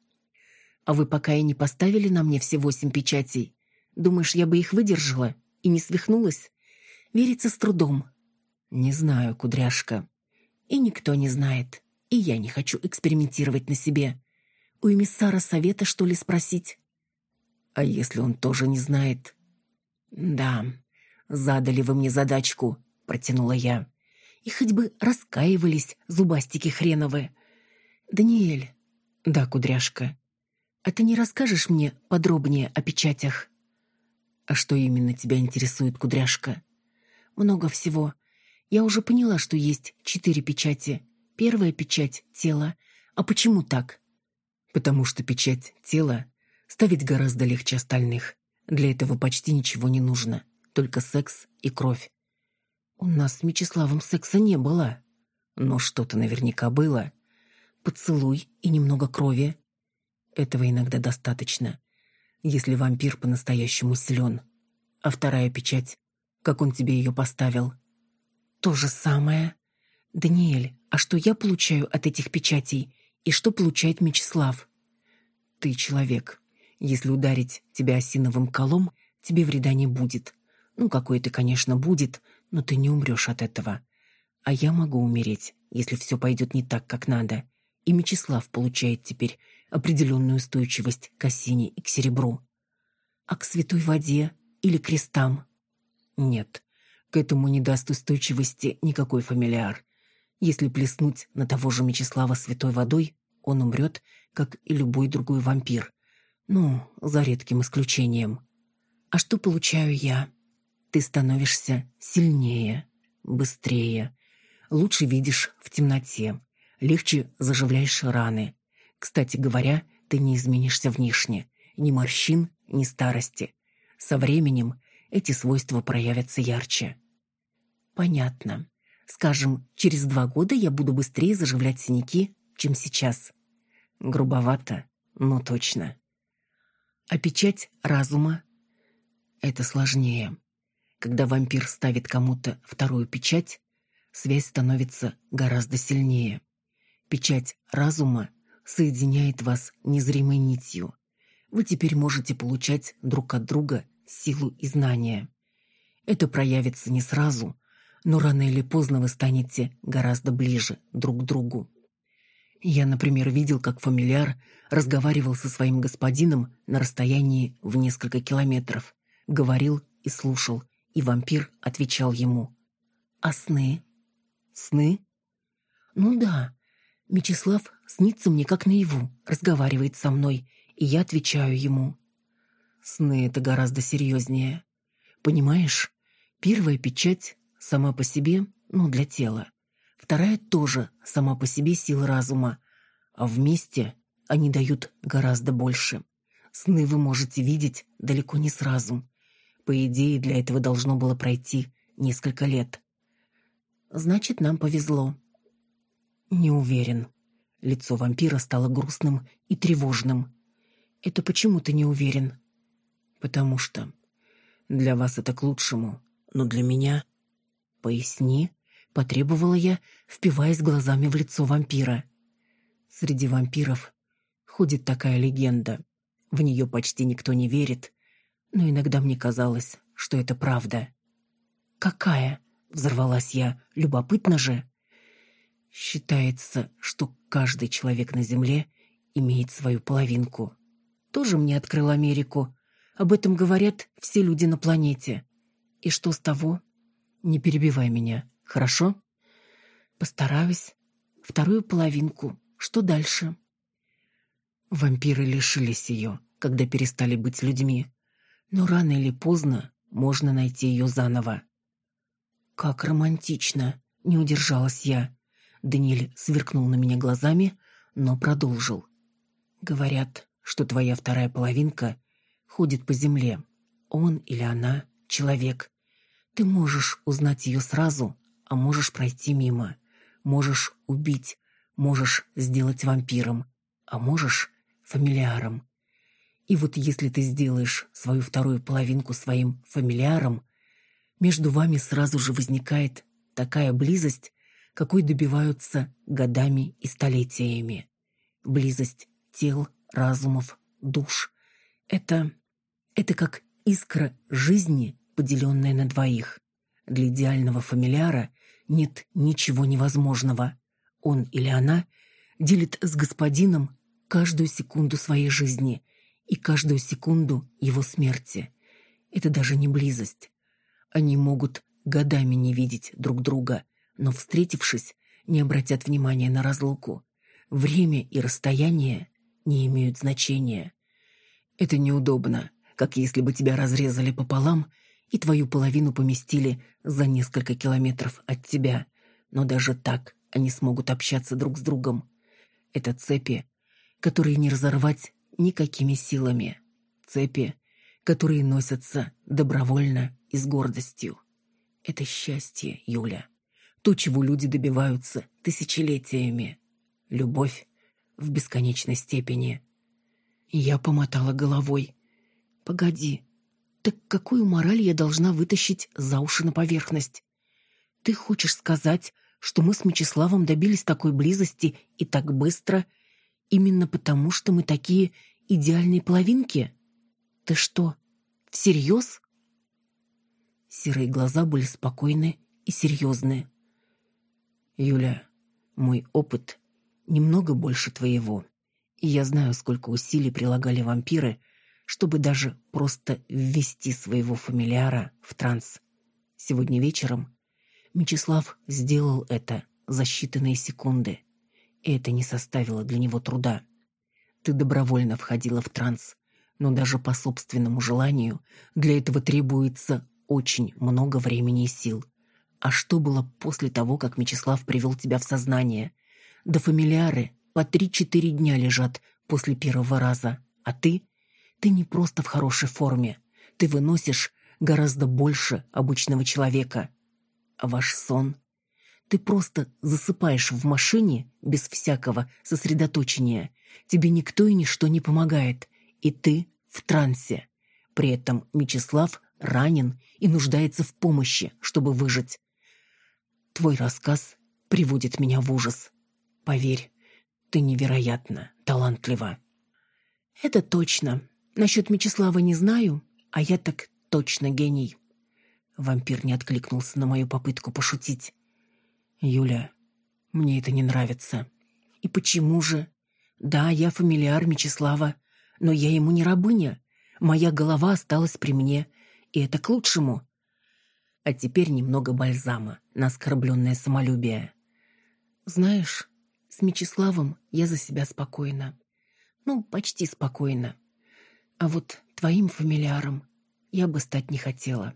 А вы пока и не поставили на мне все восемь печатей. Думаешь, я бы их выдержала и не свихнулась? Верится с трудом. Не знаю, кудряшка. И никто не знает. И я не хочу экспериментировать на себе. У эмиссара совета, что ли, спросить? А если он тоже не знает? Да, задали вы мне задачку, протянула я. И хоть бы раскаивались зубастики хреновы. Даниэль. Да, кудряшка. А ты не расскажешь мне подробнее о печатях? А что именно тебя интересует, кудряшка? Много всего. Я уже поняла, что есть четыре печати. Первая печать — тело. А почему так? Потому что печать тела ставить гораздо легче остальных. Для этого почти ничего не нужно. Только секс и кровь. У нас с Мечиславом секса не было. Но что-то наверняка было. Поцелуй и немного крови. Этого иногда достаточно, если вампир по-настоящему силен. А вторая печать, как он тебе ее поставил? То же самое. Даниэль, а что я получаю от этих печатей? И что получает Мечислав? Ты человек. Если ударить тебя осиновым колом, тебе вреда не будет. Ну, какой-то, конечно, будет, но ты не умрешь от этого. А я могу умереть, если все пойдет не так, как надо. И Мечислав получает теперь определенную устойчивость к осине и к серебру. А к святой воде или крестам? Нет, к этому не даст устойчивости никакой фамилиар. Если плеснуть на того же Мечислава святой водой, он умрет, как и любой другой вампир. Ну, за редким исключением. А что получаю я? Ты становишься сильнее, быстрее, лучше видишь в темноте, легче заживляешь раны. Кстати говоря, ты не изменишься внешне, ни морщин, ни старости. Со временем эти свойства проявятся ярче. Понятно. Скажем, через два года я буду быстрее заживлять синяки, чем сейчас. Грубовато, но точно. А печать разума — это сложнее. Когда вампир ставит кому-то вторую печать, связь становится гораздо сильнее. Печать разума соединяет вас незримой нитью. Вы теперь можете получать друг от друга силу и знания. Это проявится не сразу, но рано или поздно вы станете гораздо ближе друг к другу. Я, например, видел, как фамильяр разговаривал со своим господином на расстоянии в несколько километров, говорил и слушал, и вампир отвечал ему. «А сны?» «Сны?» «Ну да. Мечислав снится мне как наяву, разговаривает со мной, и я отвечаю ему. Сны — это гораздо серьезнее. Понимаешь, первая печать сама по себе, ну, для тела. Вторая тоже сама по себе сила разума, а вместе они дают гораздо больше. Сны вы можете видеть далеко не сразу. По идее, для этого должно было пройти несколько лет. Значит, нам повезло. Не уверен. Лицо вампира стало грустным и тревожным. Это почему ты не уверен? Потому что для вас это к лучшему, но для меня «Поясни», — потребовала я, впиваясь глазами в лицо вампира. Среди вампиров ходит такая легенда. В нее почти никто не верит, но иногда мне казалось, что это правда. «Какая?» — взорвалась я. «Любопытно же!» «Считается, что каждый человек на Земле имеет свою половинку. Тоже мне открыл Америку. Об этом говорят все люди на планете. И что с того?» Не перебивай меня, хорошо? Постараюсь. Вторую половинку. Что дальше? Вампиры лишились ее, когда перестали быть людьми. Но рано или поздно можно найти ее заново. Как романтично, не удержалась я. Даниэль сверкнул на меня глазами, но продолжил. Говорят, что твоя вторая половинка ходит по земле. Он или она — человек. Ты можешь узнать ее сразу, а можешь пройти мимо. Можешь убить, можешь сделать вампиром, а можешь фамилиаром. И вот если ты сделаешь свою вторую половинку своим фамилиаром, между вами сразу же возникает такая близость, какой добиваются годами и столетиями. Близость тел, разумов, душ. Это... это как искра жизни поделенная на двоих. Для идеального фамильяра нет ничего невозможного. Он или она делит с господином каждую секунду своей жизни и каждую секунду его смерти. Это даже не близость. Они могут годами не видеть друг друга, но, встретившись, не обратят внимания на разлуку. Время и расстояние не имеют значения. Это неудобно, как если бы тебя разрезали пополам и твою половину поместили за несколько километров от тебя. Но даже так они смогут общаться друг с другом. Это цепи, которые не разорвать никакими силами. Цепи, которые носятся добровольно и с гордостью. Это счастье, Юля. То, чего люди добиваются тысячелетиями. Любовь в бесконечной степени. Я помотала головой. «Погоди, так какую мораль я должна вытащить за уши на поверхность? Ты хочешь сказать, что мы с Мечиславом добились такой близости и так быстро, именно потому, что мы такие идеальные половинки? Ты что, всерьез?» Серые глаза были спокойны и серьезны. «Юля, мой опыт немного больше твоего, и я знаю, сколько усилий прилагали вампиры, чтобы даже просто ввести своего фамилиара в транс. Сегодня вечером Мечислав сделал это за считанные секунды, и это не составило для него труда. Ты добровольно входила в транс, но даже по собственному желанию для этого требуется очень много времени и сил. А что было после того, как Мечислав привел тебя в сознание? Да фамилиары по три-четыре дня лежат после первого раза, а ты? Ты не просто в хорошей форме. Ты выносишь гораздо больше обычного человека. А ваш сон? Ты просто засыпаешь в машине без всякого сосредоточения. Тебе никто и ничто не помогает. И ты в трансе. При этом Мечислав ранен и нуждается в помощи, чтобы выжить. Твой рассказ приводит меня в ужас. Поверь, ты невероятно талантлива. Это точно. Насчет Мечислава не знаю, а я так точно гений. Вампир не откликнулся на мою попытку пошутить. Юля, мне это не нравится. И почему же? Да, я фамилиар Мечислава, но я ему не рабыня. Моя голова осталась при мне, и это к лучшему. А теперь немного бальзама на оскорбленное самолюбие. Знаешь, с Мечиславом я за себя спокойна. Ну, почти спокойна. А вот твоим фамилиаром я бы стать не хотела.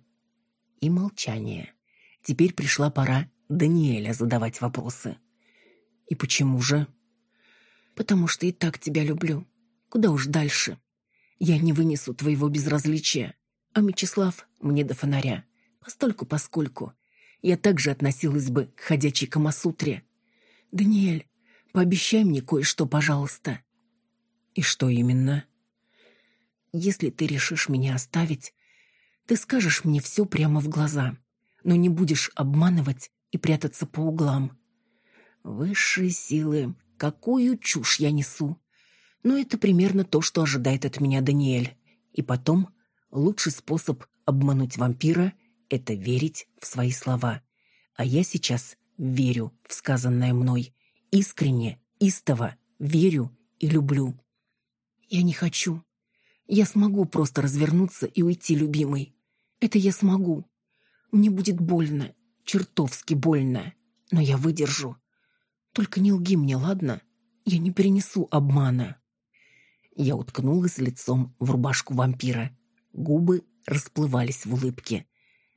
И молчание. Теперь пришла пора Даниэля задавать вопросы. И почему же? Потому что и так тебя люблю. Куда уж дальше. Я не вынесу твоего безразличия. А Мечислав мне до фонаря. Постольку-поскольку. Я также относилась бы к ходячей Камасутре. Даниэль, пообещай мне кое-что, пожалуйста. И что именно? Если ты решишь меня оставить, ты скажешь мне все прямо в глаза, но не будешь обманывать и прятаться по углам. Высшие силы, какую чушь я несу. Но это примерно то, что ожидает от меня Даниэль. И потом, лучший способ обмануть вампира — это верить в свои слова. А я сейчас верю в сказанное мной. Искренне, истово верю и люблю. Я не хочу. Я смогу просто развернуться и уйти, любимый. Это я смогу. Мне будет больно, чертовски больно, но я выдержу. Только не лги мне, ладно? Я не перенесу обмана. Я уткнулась лицом в рубашку вампира. Губы расплывались в улыбке.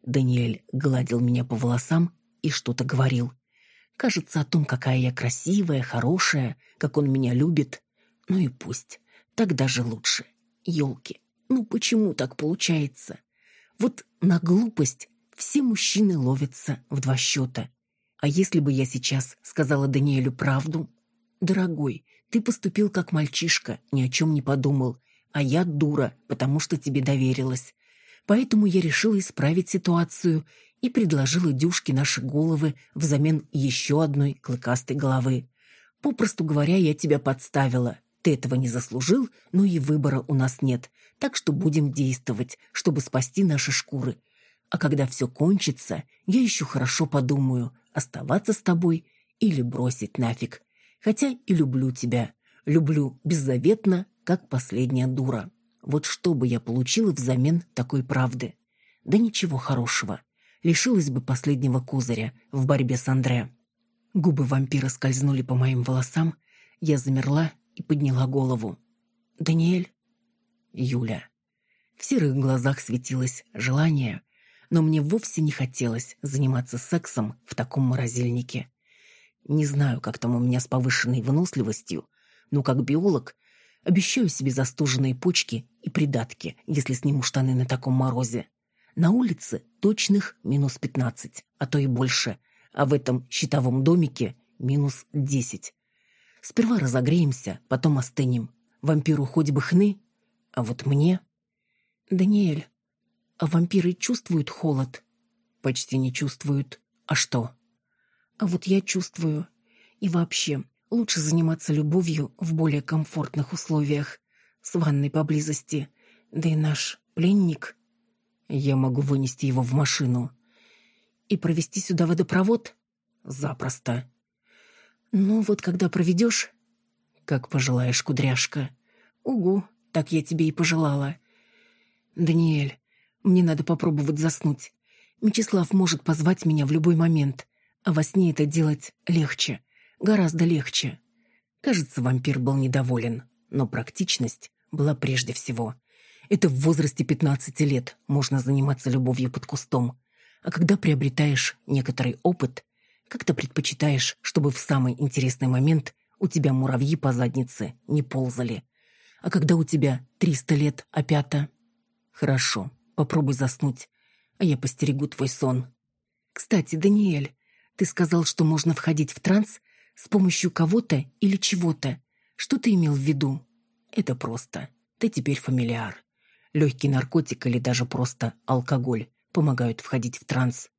Даниэль гладил меня по волосам и что-то говорил. Кажется, о том, какая я красивая, хорошая, как он меня любит. Ну и пусть. Так даже лучше. Ёлки, ну почему так получается? Вот на глупость все мужчины ловятся в два счета. А если бы я сейчас сказала Даниэлю правду? Дорогой, ты поступил как мальчишка, ни о чем не подумал. А я дура, потому что тебе доверилась. Поэтому я решила исправить ситуацию и предложила Дюшке наши головы взамен еще одной клыкастой головы. Попросту говоря, я тебя подставила. Ты этого не заслужил, но и выбора у нас нет. Так что будем действовать, чтобы спасти наши шкуры. А когда все кончится, я еще хорошо подумаю, оставаться с тобой или бросить нафиг. Хотя и люблю тебя. Люблю беззаветно, как последняя дура. Вот что бы я получила взамен такой правды? Да ничего хорошего. Лишилась бы последнего козыря в борьбе с Андре. Губы вампира скользнули по моим волосам, я замерла и подняла голову. «Даниэль?» «Юля». В серых глазах светилось желание, но мне вовсе не хотелось заниматься сексом в таком морозильнике. Не знаю, как там у меня с повышенной выносливостью, но как биолог обещаю себе застуженные почки и придатки, если сниму штаны на таком морозе. На улице точных минус пятнадцать, а то и больше – а в этом щитовом домике минус десять. Сперва разогреемся, потом остынем. Вампиру хоть бы хны, а вот мне... Даниэль, а вампиры чувствуют холод? Почти не чувствуют. А что? А вот я чувствую. И вообще, лучше заниматься любовью в более комфортных условиях. С ванной поблизости. Да и наш пленник... Я могу вынести его в машину. И провести сюда водопровод? Запросто. Ну вот когда проведешь... Как пожелаешь, кудряшка. Угу, так я тебе и пожелала. Даниэль, мне надо попробовать заснуть. Мечислав может позвать меня в любой момент, а во сне это делать легче, гораздо легче. Кажется, вампир был недоволен, но практичность была прежде всего. Это в возрасте 15 лет можно заниматься любовью под кустом. А когда приобретаешь некоторый опыт, как-то предпочитаешь, чтобы в самый интересный момент у тебя муравьи по заднице не ползали. А когда у тебя 300 лет опята... Хорошо, попробуй заснуть, а я постерегу твой сон. Кстати, Даниэль, ты сказал, что можно входить в транс с помощью кого-то или чего-то. Что ты имел в виду? Это просто. Ты теперь фамилиар. Легкий наркотик или даже просто алкоголь помогают входить в транс.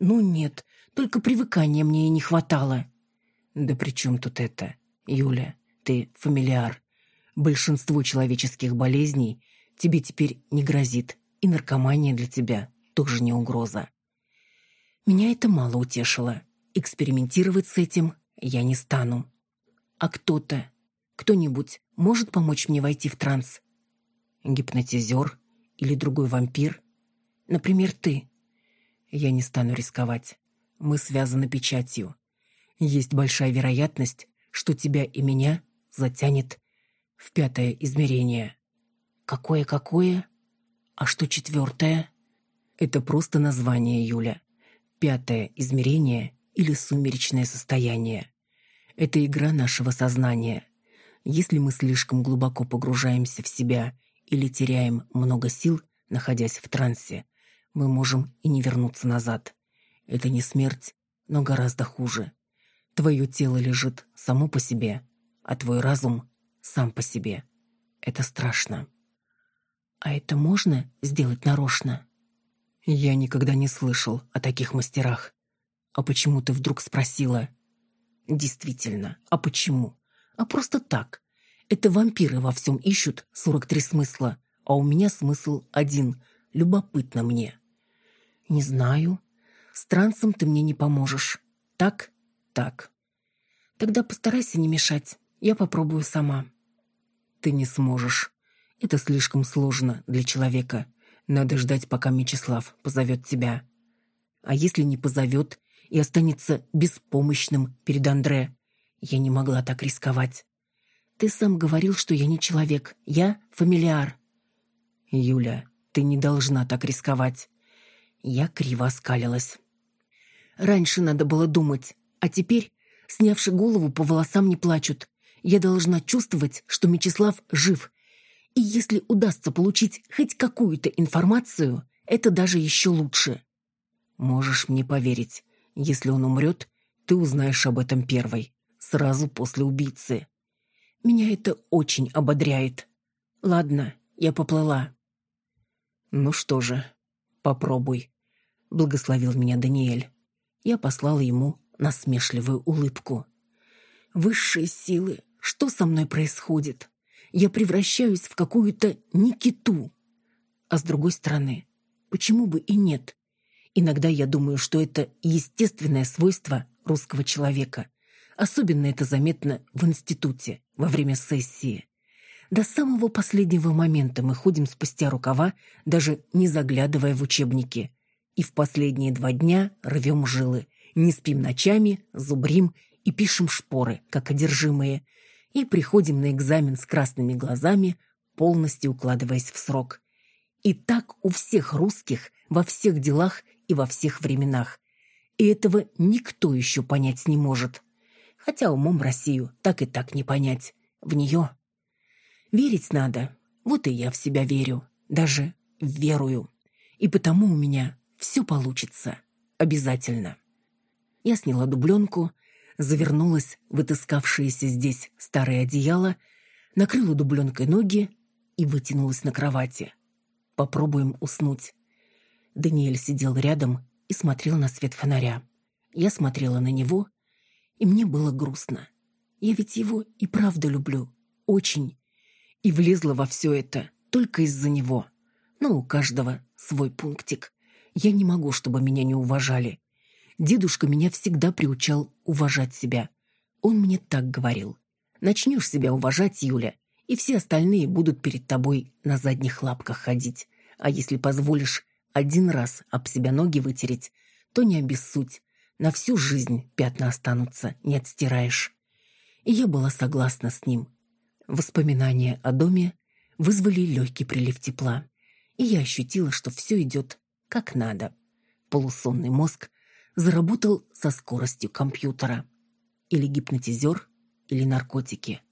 Ну нет, только привыкания мне и не хватало. Да при чем тут это, Юля? Ты фамилиар. Большинство человеческих болезней тебе теперь не грозит, и наркомания для тебя тоже не угроза. Меня это мало утешило. Экспериментировать с этим я не стану. А кто-то, кто-нибудь может помочь мне войти в транс? Гипнотизер или другой вампир? Например, ты. Я не стану рисковать. Мы связаны печатью. Есть большая вероятность, что тебя и меня затянет в пятое измерение. Какое-какое? А что четвертое? Это просто название, Юля. Пятое измерение или сумеречное состояние. Это игра нашего сознания. Если мы слишком глубоко погружаемся в себя или теряем много сил, находясь в трансе, мы можем и не вернуться назад. Это не смерть, но гораздо хуже. Твое тело лежит само по себе, а твой разум сам по себе. Это страшно. А это можно сделать нарочно? Я никогда не слышал о таких мастерах. А почему ты вдруг спросила? Действительно, а почему? А просто так. Это вампиры во всем ищут 43 смысла, а у меня смысл один. Любопытно мне. «Не знаю. С трансом ты мне не поможешь. Так? Так. Тогда постарайся не мешать. Я попробую сама». «Ты не сможешь. Это слишком сложно для человека. Надо ждать, пока Мечислав позовет тебя. А если не позовет и останется беспомощным перед Андре? Я не могла так рисковать. Ты сам говорил, что я не человек. Я фамилиар». «Юля, ты не должна так рисковать. Я криво оскалилась. Раньше надо было думать, а теперь, снявши голову, по волосам не плачут. Я должна чувствовать, что Мечислав жив. И если удастся получить хоть какую-то информацию, это даже еще лучше. Можешь мне поверить, если он умрет, ты узнаешь об этом первой, сразу после убийцы. Меня это очень ободряет. Ладно, я поплыла. Ну что же, Попробуй, благословил меня Даниэль. Я послала ему насмешливую улыбку. Высшие силы, что со мной происходит? Я превращаюсь в какую-то Никиту. А с другой стороны, Почему бы и нет? Иногда я думаю, что это естественное свойство русского человека. Особенно это заметно в институте, во время сессии. До самого последнего момента мы ходим спустя рукава, даже не заглядывая в учебники. И в последние два дня рвем жилы, не спим ночами, зубрим и пишем шпоры, как одержимые, и приходим на экзамен с красными глазами, полностью укладываясь в срок. И так у всех русских, во всех делах и во всех временах. И этого никто еще понять не может. Хотя умом Россию так и так не понять. В нее Верить надо. Вот и я в себя верю. Даже верую. И потому у меня все получится. Обязательно. Я сняла дубленку, завернулась в отыскавшееся здесь старое одеяло, накрыла дубленкой ноги и вытянулась на кровати. Попробуем уснуть. Даниэль сидел рядом и смотрел на свет фонаря. Я смотрела на него, и мне было грустно. Я ведь его и правда люблю. Очень и влезла во все это только из-за него. Но у каждого свой пунктик. Я не могу, чтобы меня не уважали. Дедушка меня всегда приучал уважать себя. Он мне так говорил. Начнешь себя уважать, Юля, и все остальные будут перед тобой на задних лапках ходить. А если позволишь один раз об себя ноги вытереть, то не обессудь. На всю жизнь пятна останутся, не отстираешь. И я была согласна с ним. Воспоминания о доме вызвали легкий прилив тепла, и я ощутила, что все идет как надо. Полусонный мозг заработал со скоростью компьютера. Или гипнотизер, или наркотики.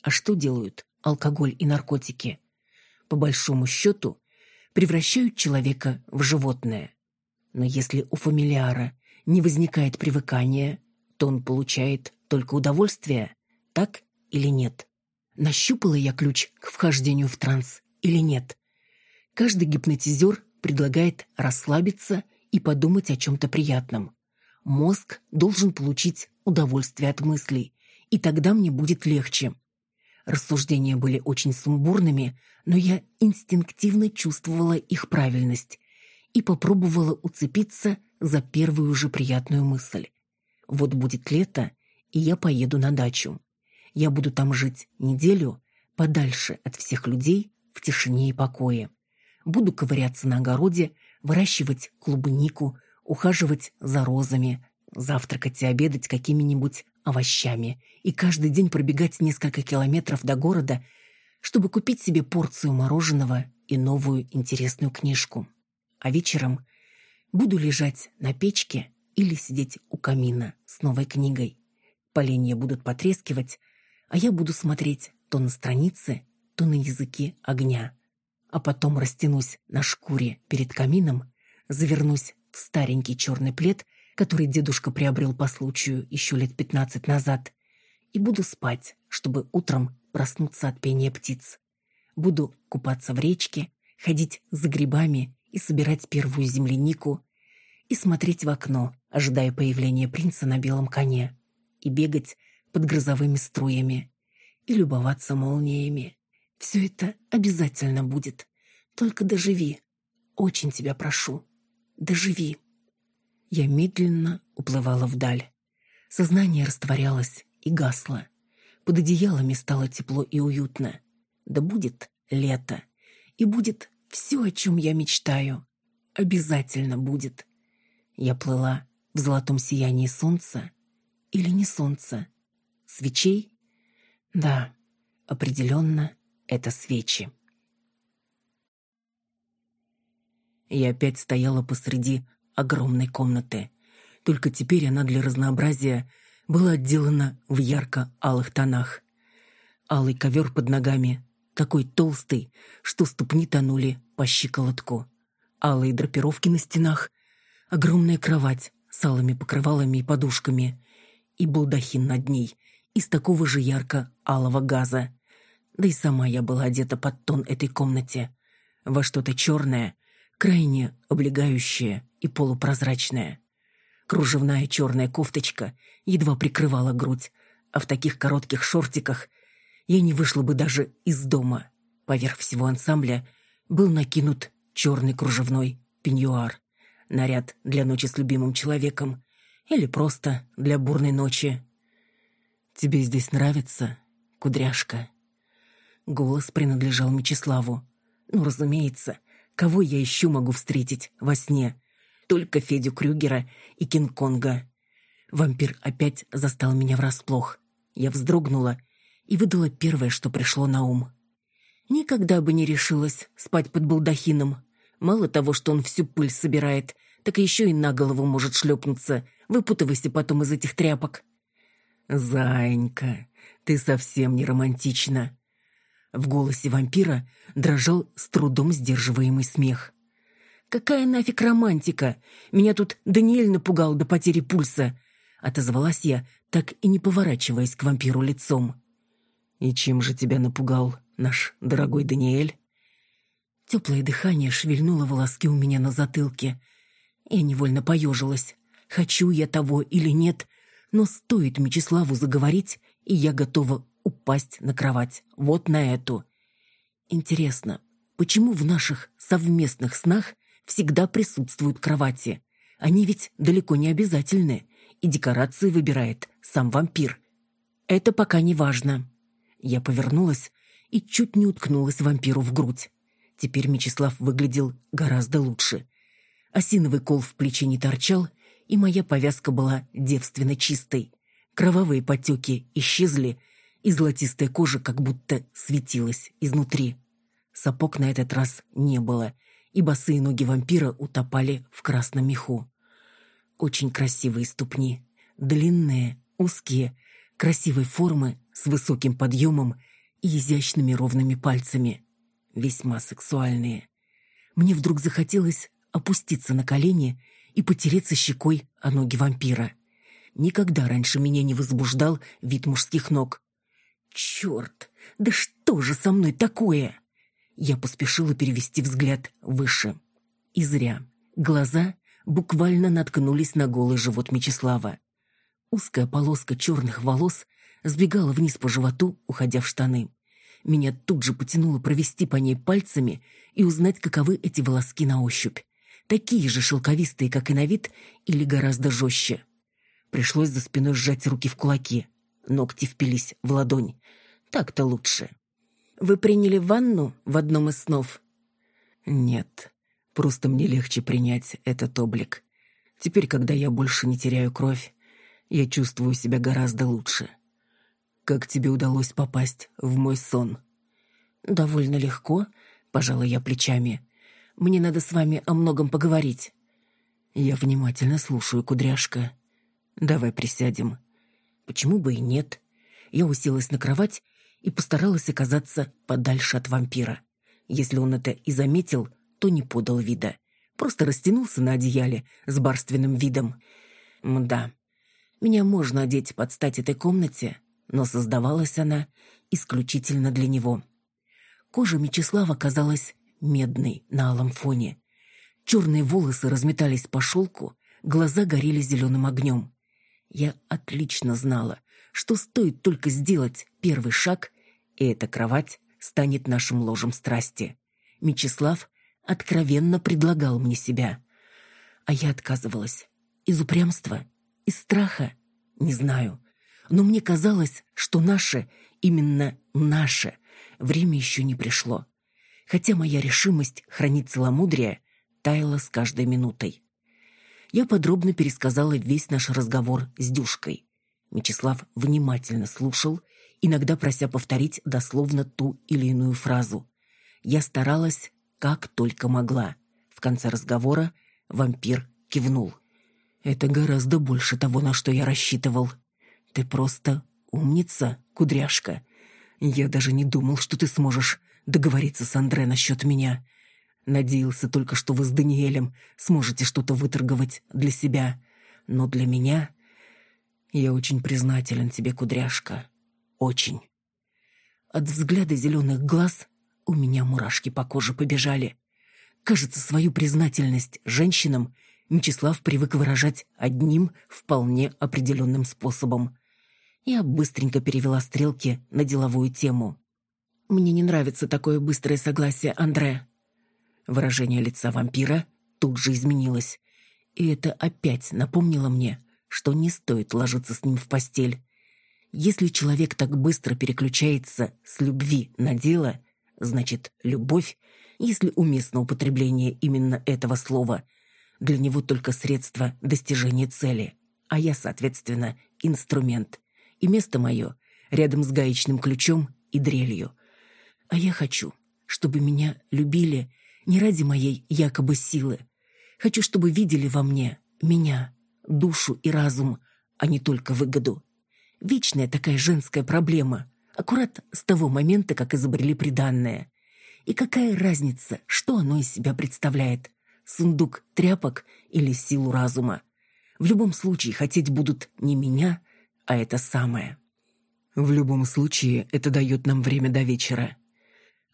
А что делают алкоголь и наркотики? По большому счету, превращают человека в животное. Но если у фамилиара не возникает привыкания, то он получает только удовольствие, так или нет? Нащупала я ключ к вхождению в транс или нет. Каждый гипнотизер предлагает расслабиться и подумать о чем-то приятном. Мозг должен получить удовольствие от мыслей, и тогда мне будет легче. Рассуждения были очень сумбурными, но я инстинктивно чувствовала их правильность и попробовала уцепиться за первую же приятную мысль. Вот будет лето, и я поеду на дачу. Я буду там жить неделю, подальше от всех людей, в тишине и покое. Буду ковыряться на огороде, выращивать клубнику, ухаживать за розами, завтракать и обедать какими-нибудь овощами и каждый день пробегать несколько километров до города, чтобы купить себе порцию мороженого и новую интересную книжку. А вечером буду лежать на печке или сидеть у камина с новой книгой. Поленья будут потрескивать, а я буду смотреть то на страницы, то на языки огня. А потом растянусь на шкуре перед камином, завернусь в старенький черный плед, который дедушка приобрел по случаю еще лет пятнадцать назад, и буду спать, чтобы утром проснуться от пения птиц. Буду купаться в речке, ходить за грибами и собирать первую землянику, и смотреть в окно, ожидая появления принца на белом коне, и бегать под грозовыми струями и любоваться молниями. Все это обязательно будет. Только доживи. Очень тебя прошу. Доживи. Я медленно уплывала вдаль. Сознание растворялось и гасло. Под одеялами стало тепло и уютно. Да будет лето. И будет все, о чем я мечтаю. Обязательно будет. Я плыла в золотом сиянии солнца или не солнца, Свечей? Да, определенно, это свечи. Я опять стояла посреди огромной комнаты. Только теперь она для разнообразия была отделана в ярко-алых тонах. Алый ковер под ногами, такой толстый, что ступни тонули по щиколотку. Алые драпировки на стенах, огромная кровать с алыми покрывалами и подушками, и балдахин над ней, из такого же ярко-алого газа. Да и сама я была одета под тон этой комнате. Во что-то черное, крайне облегающее и полупрозрачное. Кружевная черная кофточка едва прикрывала грудь, а в таких коротких шортиках я не вышла бы даже из дома. Поверх всего ансамбля был накинут черный кружевной пеньюар. Наряд для ночи с любимым человеком. Или просто для бурной ночи. «Тебе здесь нравится, кудряшка?» Голос принадлежал Мечиславу. «Ну, разумеется, кого я еще могу встретить во сне? Только Федю Крюгера и Кинг-Конга». Вампир опять застал меня врасплох. Я вздрогнула и выдала первое, что пришло на ум. Никогда бы не решилась спать под балдахином. Мало того, что он всю пыль собирает, так еще и на голову может шлепнуться. Выпутывайся потом из этих тряпок. «Зайенька, ты совсем не романтична». В голосе вампира дрожал с трудом сдерживаемый смех. «Какая нафиг романтика? Меня тут Даниэль напугал до потери пульса!» Отозвалась я, так и не поворачиваясь к вампиру лицом. «И чем же тебя напугал наш дорогой Даниэль?» Теплое дыхание шевельнуло волоски у меня на затылке. Я невольно поежилась. Хочу я того или нет, но стоит Мечиславу заговорить, и я готова упасть на кровать. Вот на эту. Интересно, почему в наших совместных снах всегда присутствуют кровати? Они ведь далеко не обязательны, и декорации выбирает сам вампир. Это пока не важно. Я повернулась и чуть не уткнулась вампиру в грудь. Теперь Мечислав выглядел гораздо лучше. Осиновый кол в плече не торчал, и моя повязка была девственно чистой. Кровавые потеки исчезли, и золотистая кожа как будто светилась изнутри. Сапог на этот раз не было, и босые ноги вампира утопали в красном меху. Очень красивые ступни, длинные, узкие, красивой формы, с высоким подъемом и изящными ровными пальцами. Весьма сексуальные. Мне вдруг захотелось опуститься на колени и потереться щекой о ноги вампира. Никогда раньше меня не возбуждал вид мужских ног. «Черт! Да что же со мной такое?» Я поспешила перевести взгляд выше. И зря. Глаза буквально наткнулись на голый живот Мечислава. Узкая полоска черных волос сбегала вниз по животу, уходя в штаны. Меня тут же потянуло провести по ней пальцами и узнать, каковы эти волоски на ощупь такие же шелковистые, как и на вид, или гораздо жестче. Пришлось за спиной сжать руки в кулаки. Ногти впились в ладонь. Так-то лучше. «Вы приняли ванну в одном из снов?» «Нет, просто мне легче принять этот облик. Теперь, когда я больше не теряю кровь, я чувствую себя гораздо лучше. Как тебе удалось попасть в мой сон?» «Довольно легко», — пожала я плечами. Мне надо с вами о многом поговорить». «Я внимательно слушаю, кудряшка. Давай присядем». «Почему бы и нет?» Я уселась на кровать и постаралась оказаться подальше от вампира. Если он это и заметил, то не подал вида. Просто растянулся на одеяле с барственным видом. Мда. Меня можно одеть под стать этой комнате, но создавалась она исключительно для него. Кожа Мечислава казалась медный на алом фоне. Черные волосы разметались по шелку, глаза горели зеленым огнем. Я отлично знала, что стоит только сделать первый шаг, и эта кровать станет нашим ложем страсти. Мечислав откровенно предлагал мне себя. А я отказывалась. Из упрямства? Из страха? Не знаю. Но мне казалось, что наше, именно наше, время еще не пришло хотя моя решимость хранить целомудрие таяла с каждой минутой. Я подробно пересказала весь наш разговор с Дюшкой. Мечислав внимательно слушал, иногда прося повторить дословно ту или иную фразу. Я старалась, как только могла. В конце разговора вампир кивнул. «Это гораздо больше того, на что я рассчитывал. Ты просто умница, кудряшка. Я даже не думал, что ты сможешь договориться с Андре насчет меня. Надеялся только, что вы с Даниэлем сможете что-то выторговать для себя. Но для меня... Я очень признателен тебе, кудряшка. Очень. От взгляда зеленых глаз у меня мурашки по коже побежали. Кажется, свою признательность женщинам Мечислав привык выражать одним вполне определенным способом. Я быстренько перевела стрелки на деловую тему. Мне не нравится такое быстрое согласие, Андре. Выражение лица вампира тут же изменилось. И это опять напомнило мне, что не стоит ложиться с ним в постель. Если человек так быстро переключается с любви на дело, значит, любовь, если уместно употребление именно этого слова, для него только средство достижения цели, а я, соответственно, инструмент. И место мое рядом с гаечным ключом и дрелью. А я хочу, чтобы меня любили не ради моей якобы силы. Хочу, чтобы видели во мне меня, душу и разум, а не только выгоду. Вечная такая женская проблема, аккурат с того момента, как изобрели приданное. И какая разница, что оно из себя представляет? Сундук тряпок или силу разума? В любом случае хотеть будут не меня, а это самое. В любом случае это дает нам время до вечера.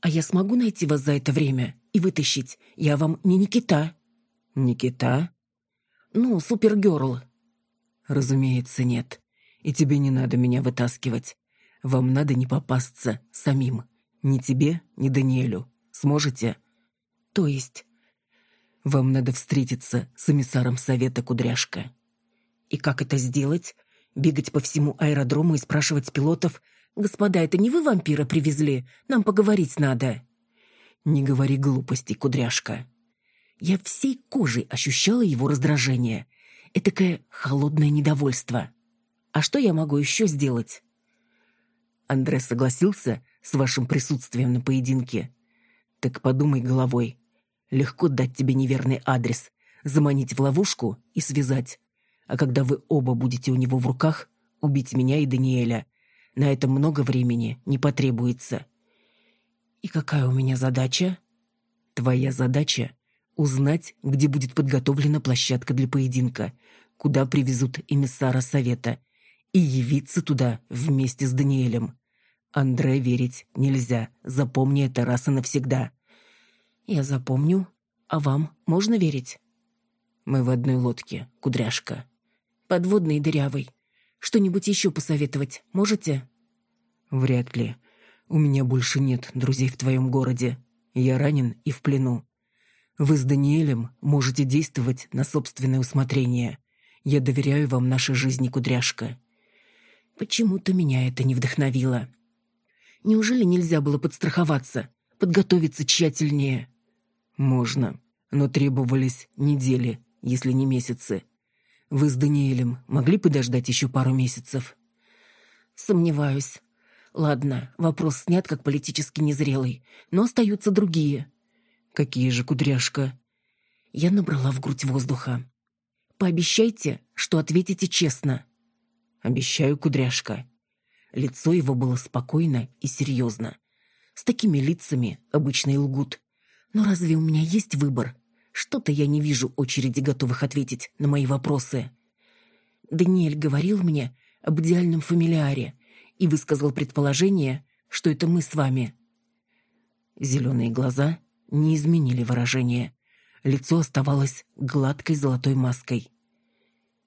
А я смогу найти вас за это время и вытащить? Я вам не Никита. Никита? Ну, супергерл. Разумеется, нет. И тебе не надо меня вытаскивать. Вам надо не попасться самим. Ни тебе, ни Даниэлю. Сможете? То есть? Вам надо встретиться с эмиссаром Совета Кудряшка. И как это сделать? Бегать по всему аэродрому и спрашивать пилотов, «Господа, это не вы вампира привезли? Нам поговорить надо». «Не говори глупостей, кудряшка». Я всей кожей ощущала его раздражение. Этакое холодное недовольство. А что я могу еще сделать? Андре согласился с вашим присутствием на поединке. Так подумай головой. Легко дать тебе неверный адрес, заманить в ловушку и связать а когда вы оба будете у него в руках, убить меня и Даниэля. На это много времени не потребуется. И какая у меня задача? Твоя задача — узнать, где будет подготовлена площадка для поединка, куда привезут эмиссара совета, и явиться туда вместе с Даниэлем. Андре верить нельзя, запомни это раз и навсегда. Я запомню, а вам можно верить? Мы в одной лодке, кудряшка подводный дырявый. Что-нибудь еще посоветовать можете?» «Вряд ли. У меня больше нет друзей в твоем городе. Я ранен и в плену. Вы с Даниэлем можете действовать на собственное усмотрение. Я доверяю вам нашей жизни, кудряшка». Почему-то меня это не вдохновило. Неужели нельзя было подстраховаться, подготовиться тщательнее? Можно, но требовались недели, если не месяцы. Вы с Даниэлем могли подождать еще пару месяцев? Сомневаюсь. Ладно, вопрос снят как политически незрелый, но остаются другие. Какие же, кудряшка? Я набрала в грудь воздуха. Пообещайте, что ответите честно. Обещаю, кудряшка. Лицо его было спокойно и серьезно. С такими лицами обычно и лгут. Но разве у меня есть выбор? Что-то я не вижу очереди готовых ответить на мои вопросы. Даниэль говорил мне об идеальном фамилиаре и высказал предположение, что это мы с вами. Зеленые глаза не изменили выражение. Лицо оставалось гладкой золотой маской.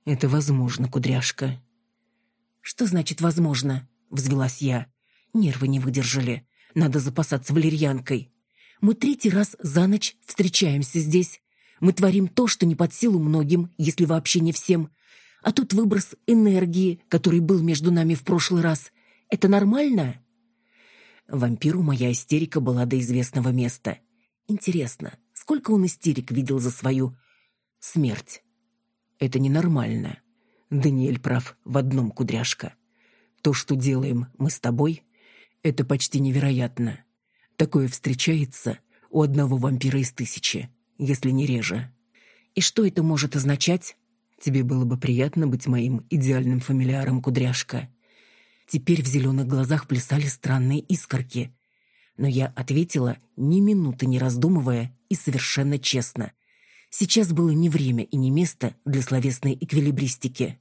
«Это возможно, кудряшка». «Что значит «возможно»?» — взвелась я. Нервы не выдержали. Надо запасаться валерьянкой. Мы третий раз за ночь встречаемся здесь. Мы творим то, что не под силу многим, если вообще не всем. А тут выброс энергии, который был между нами в прошлый раз. Это нормально? Вампиру моя истерика была до известного места. Интересно, сколько он истерик видел за свою смерть? Это ненормально. Даниэль прав в одном, кудряшка. То, что делаем мы с тобой, это почти невероятно. Такое встречается у одного вампира из тысячи, если не реже. И что это может означать? Тебе было бы приятно быть моим идеальным фамилиаром, кудряшка. Теперь в зеленых глазах плясали странные искорки. Но я ответила, ни минуты не раздумывая и совершенно честно. Сейчас было не время и не место для словесной эквилибристики.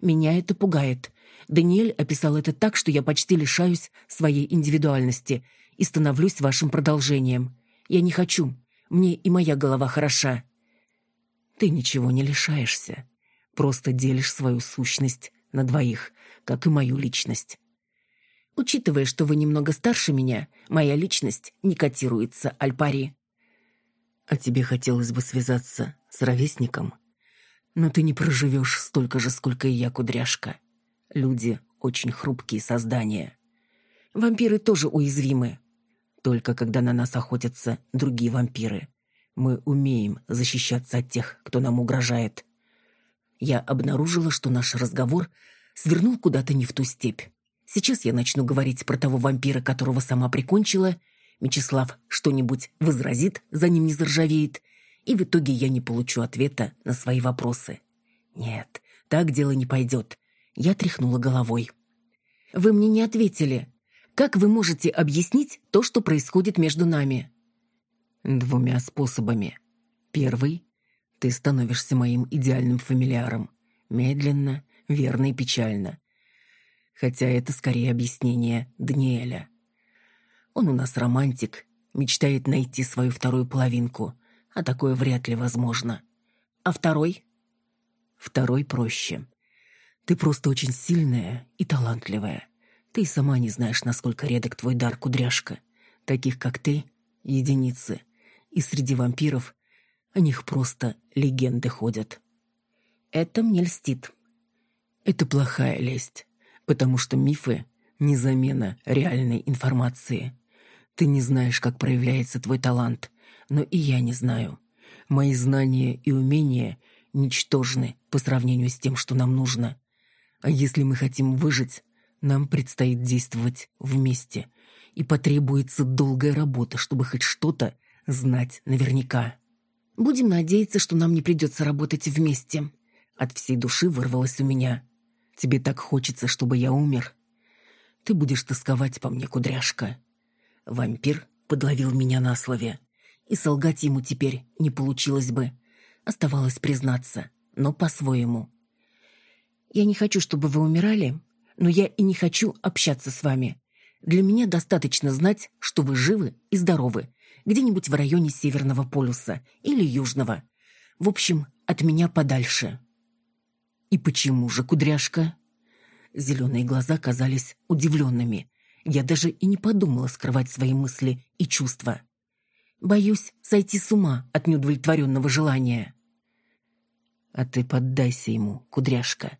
Меня это пугает. Даниэль описал это так, что я почти лишаюсь своей индивидуальности — и становлюсь вашим продолжением. Я не хочу. Мне и моя голова хороша. Ты ничего не лишаешься. Просто делишь свою сущность на двоих, как и мою личность. Учитывая, что вы немного старше меня, моя личность не котируется Альпари. А тебе хотелось бы связаться с ровесником? Но ты не проживешь столько же, сколько и я, кудряшка. Люди очень хрупкие создания. Вампиры тоже уязвимы. Только когда на нас охотятся другие вампиры. Мы умеем защищаться от тех, кто нам угрожает. Я обнаружила, что наш разговор свернул куда-то не в ту степь. Сейчас я начну говорить про того вампира, которого сама прикончила. Мечислав что-нибудь возразит, за ним не заржавеет. И в итоге я не получу ответа на свои вопросы. Нет, так дело не пойдет. Я тряхнула головой. «Вы мне не ответили. Как вы можете объяснить то, что происходит между нами?» «Двумя способами. Первый — ты становишься моим идеальным фамильяром. Медленно, верно и печально. Хотя это скорее объяснение Даниэля. Он у нас романтик, мечтает найти свою вторую половинку, а такое вряд ли возможно. А второй? Второй проще. Ты просто очень сильная и талантливая. Ты сама не знаешь, насколько редок твой дар, кудряшка. Таких, как ты, единицы. И среди вампиров о них просто легенды ходят. Это мне льстит. Это плохая лесть, потому что мифы — не замена реальной информации. Ты не знаешь, как проявляется твой талант, но и я не знаю. Мои знания и умения ничтожны по сравнению с тем, что нам нужно. А если мы хотим выжить, нам предстоит действовать вместе, и потребуется долгая работа, чтобы хоть что-то знать наверняка. Будем надеяться, что нам не придется работать вместе. От всей души вырвалось у меня. Тебе так хочется, чтобы я умер. Ты будешь тосковать по мне, кудряшка. Вампир подловил меня на слове. И солгать ему теперь не получилось бы. Оставалось признаться, но по-своему. Я не хочу, чтобы вы умирали, но я и не хочу общаться с вами. Для меня достаточно знать, что вы живы и здоровы, где-нибудь в районе Северного полюса или Южного. В общем, от меня подальше. И почему же, кудряшка? Зеленые глаза казались удивленными. Я даже и не подумала скрывать свои мысли и чувства. Боюсь сойти с ума от неудовлетворенного желания. А ты поддайся ему, кудряшка.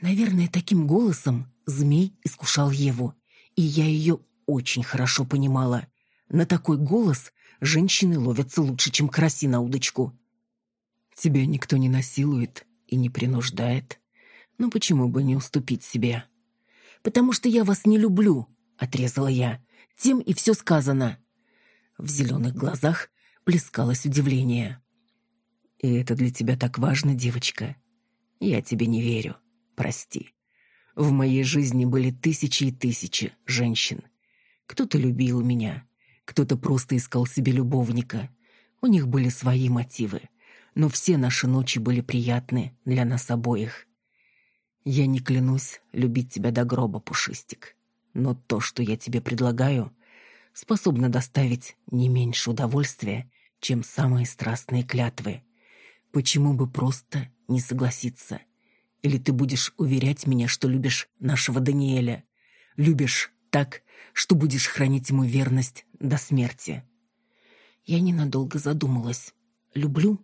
Наверное, таким голосом змей искушал Еву, и я ее очень хорошо понимала. На такой голос женщины ловятся лучше, чем краси на удочку. Тебя никто не насилует и не принуждает. Но почему бы не уступить себе? Потому что я вас не люблю, отрезала я. Тем и все сказано. В зеленых глазах плескалось удивление. И это для тебя так важно, девочка? Я тебе не верю прости. В моей жизни были тысячи и тысячи женщин. Кто-то любил меня, кто-то просто искал себе любовника. У них были свои мотивы, но все наши ночи были приятны для нас обоих. Я не клянусь любить тебя до гроба, Пушистик, но то, что я тебе предлагаю, способно доставить не меньше удовольствия, чем самые страстные клятвы. Почему бы просто не согласиться? — или ты будешь уверять меня, что любишь нашего Даниэля? Любишь так, что будешь хранить ему верность до смерти?» Я ненадолго задумалась. Люблю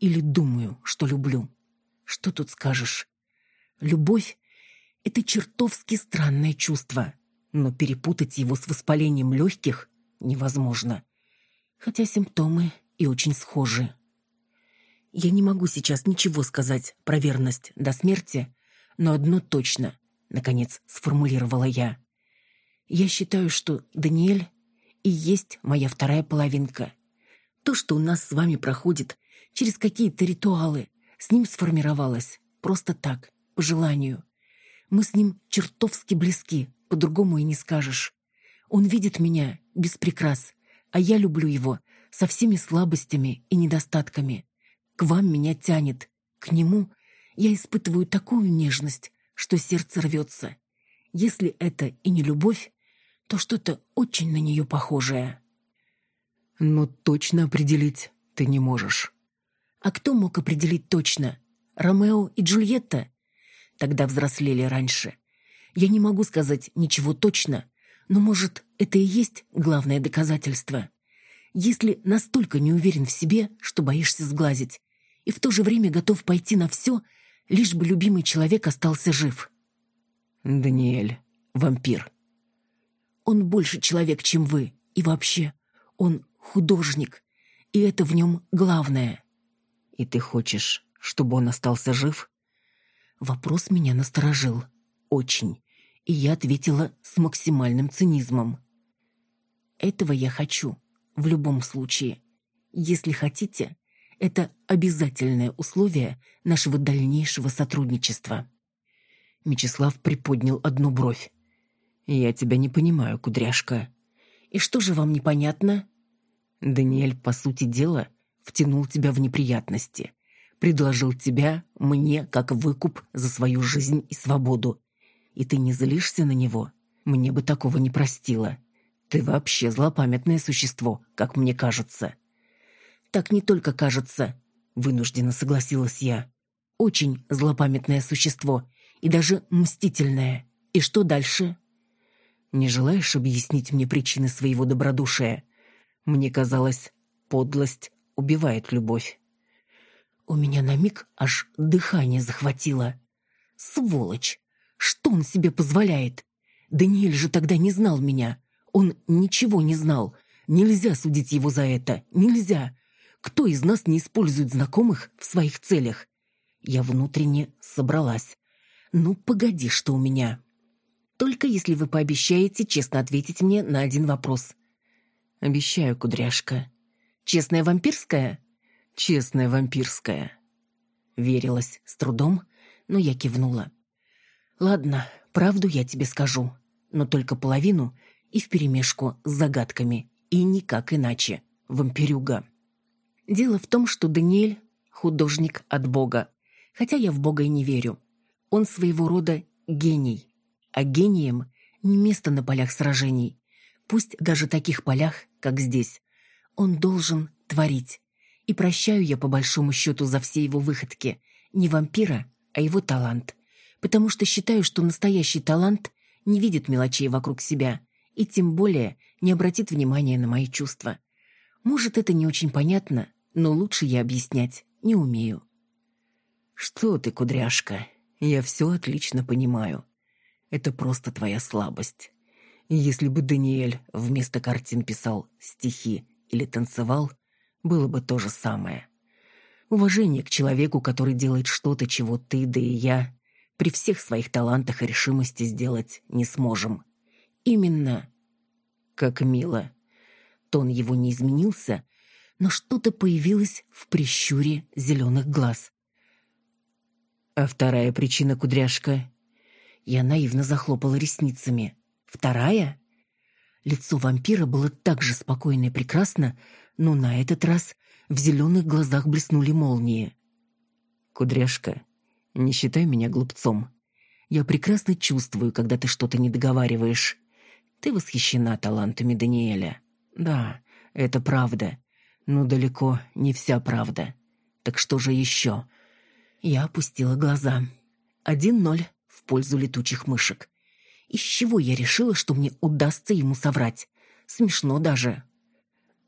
или думаю, что люблю? Что тут скажешь? Любовь — это чертовски странное чувство, но перепутать его с воспалением легких невозможно. Хотя симптомы и очень схожи. Я не могу сейчас ничего сказать про верность до смерти, но одно точно, наконец сформулировала я. Я считаю, что Даниэль и есть моя вторая половинка. То, что у нас с вами проходит через какие-то ритуалы, с ним сформировалось просто так, по желанию. Мы с ним чертовски близки, по-другому и не скажешь. Он видит меня без прикрас, а я люблю его со всеми слабостями и недостатками. К вам меня тянет. К нему я испытываю такую нежность, что сердце рвется. Если это и не любовь, то что-то очень на нее похожее. Но точно определить ты не можешь. А кто мог определить точно? Ромео и Джульетта? Тогда взрослели раньше. Я не могу сказать ничего точно, но, может, это и есть главное доказательство. если настолько не уверен в себе, что боишься сглазить, и в то же время готов пойти на все, лишь бы любимый человек остался жив. Даниэль, вампир. Он больше человек, чем вы, и вообще, он художник, и это в нем главное. И ты хочешь, чтобы он остался жив? Вопрос меня насторожил. Очень. И я ответила с максимальным цинизмом. Этого я хочу. В любом случае. Если хотите, это обязательное условие нашего дальнейшего сотрудничества. Мечислав приподнял одну бровь. «Я тебя не понимаю, кудряшка». «И что же вам непонятно?» «Даниэль, по сути дела, втянул тебя в неприятности. Предложил тебя мне как выкуп за свою жизнь и свободу. И ты не злишься на него? Мне бы такого не простила. Ты вообще злопамятное существо, как мне кажется». «Так не только кажется», — вынужденно согласилась я. «Очень злопамятное существо и даже мстительное. И что дальше?» «Не желаешь объяснить мне причины своего добродушия? Мне казалось, подлость убивает любовь». У меня на миг аж дыхание захватило. Сволочь! Что он себе позволяет? Даниэль же тогда не знал меня. Он ничего не знал. Нельзя судить его за это. Нельзя. Кто из нас не использует знакомых в своих целях? Я внутренне собралась. Ну, погоди, что у меня. Только если вы пообещаете честно ответить мне на один вопрос. Обещаю, кудряшка. Честная вампирская? Честная вампирская. Верилась с трудом, но я кивнула. Ладно, правду я тебе скажу, но только половину и вперемешку с загадками, и никак иначе, вампирюга. Дело в том, что Даниэль — художник от Бога, хотя я в Бога и не верю. Он своего рода гений, а гением не место на полях сражений, пусть даже таких полях, как здесь. Он должен творить, и прощаю я по большому счету за все его выходки. Не вампира, а его талант. Потому что считаю, что настоящий талант не видит мелочей вокруг себя и тем более не обратит внимания на мои чувства. Может, это не очень понятно, но лучше я объяснять не умею. «Что ты, кудряшка? Я все отлично понимаю. Это просто твоя слабость. Если бы Даниэль вместо картин писал стихи или танцевал, было бы то же самое. Уважение к человеку, который делает что-то, чего ты, да и я, при всех своих талантах и решимости сделать не сможем. Именно. Как мило. Тон его не изменился, но что-то появилось в прищуре зеленых глаз. А вторая причина, кудряшка? Я наивно захлопала ресницами. Вторая? Лицо вампира было так же спокойно и прекрасно, но на этот раз в зеленых глазах блеснули молнии. «Кудряшка, не считай меня глупцом. Я прекрасно чувствую, когда ты что-то не договариваешь. Ты восхищена талантами Даниэля. Да, это правда, но далеко не вся правда. Так что же еще?» Я опустила глаза. Один ноль в пользу летучих мышек. Из чего я решила, что мне удастся ему соврать? Смешно даже.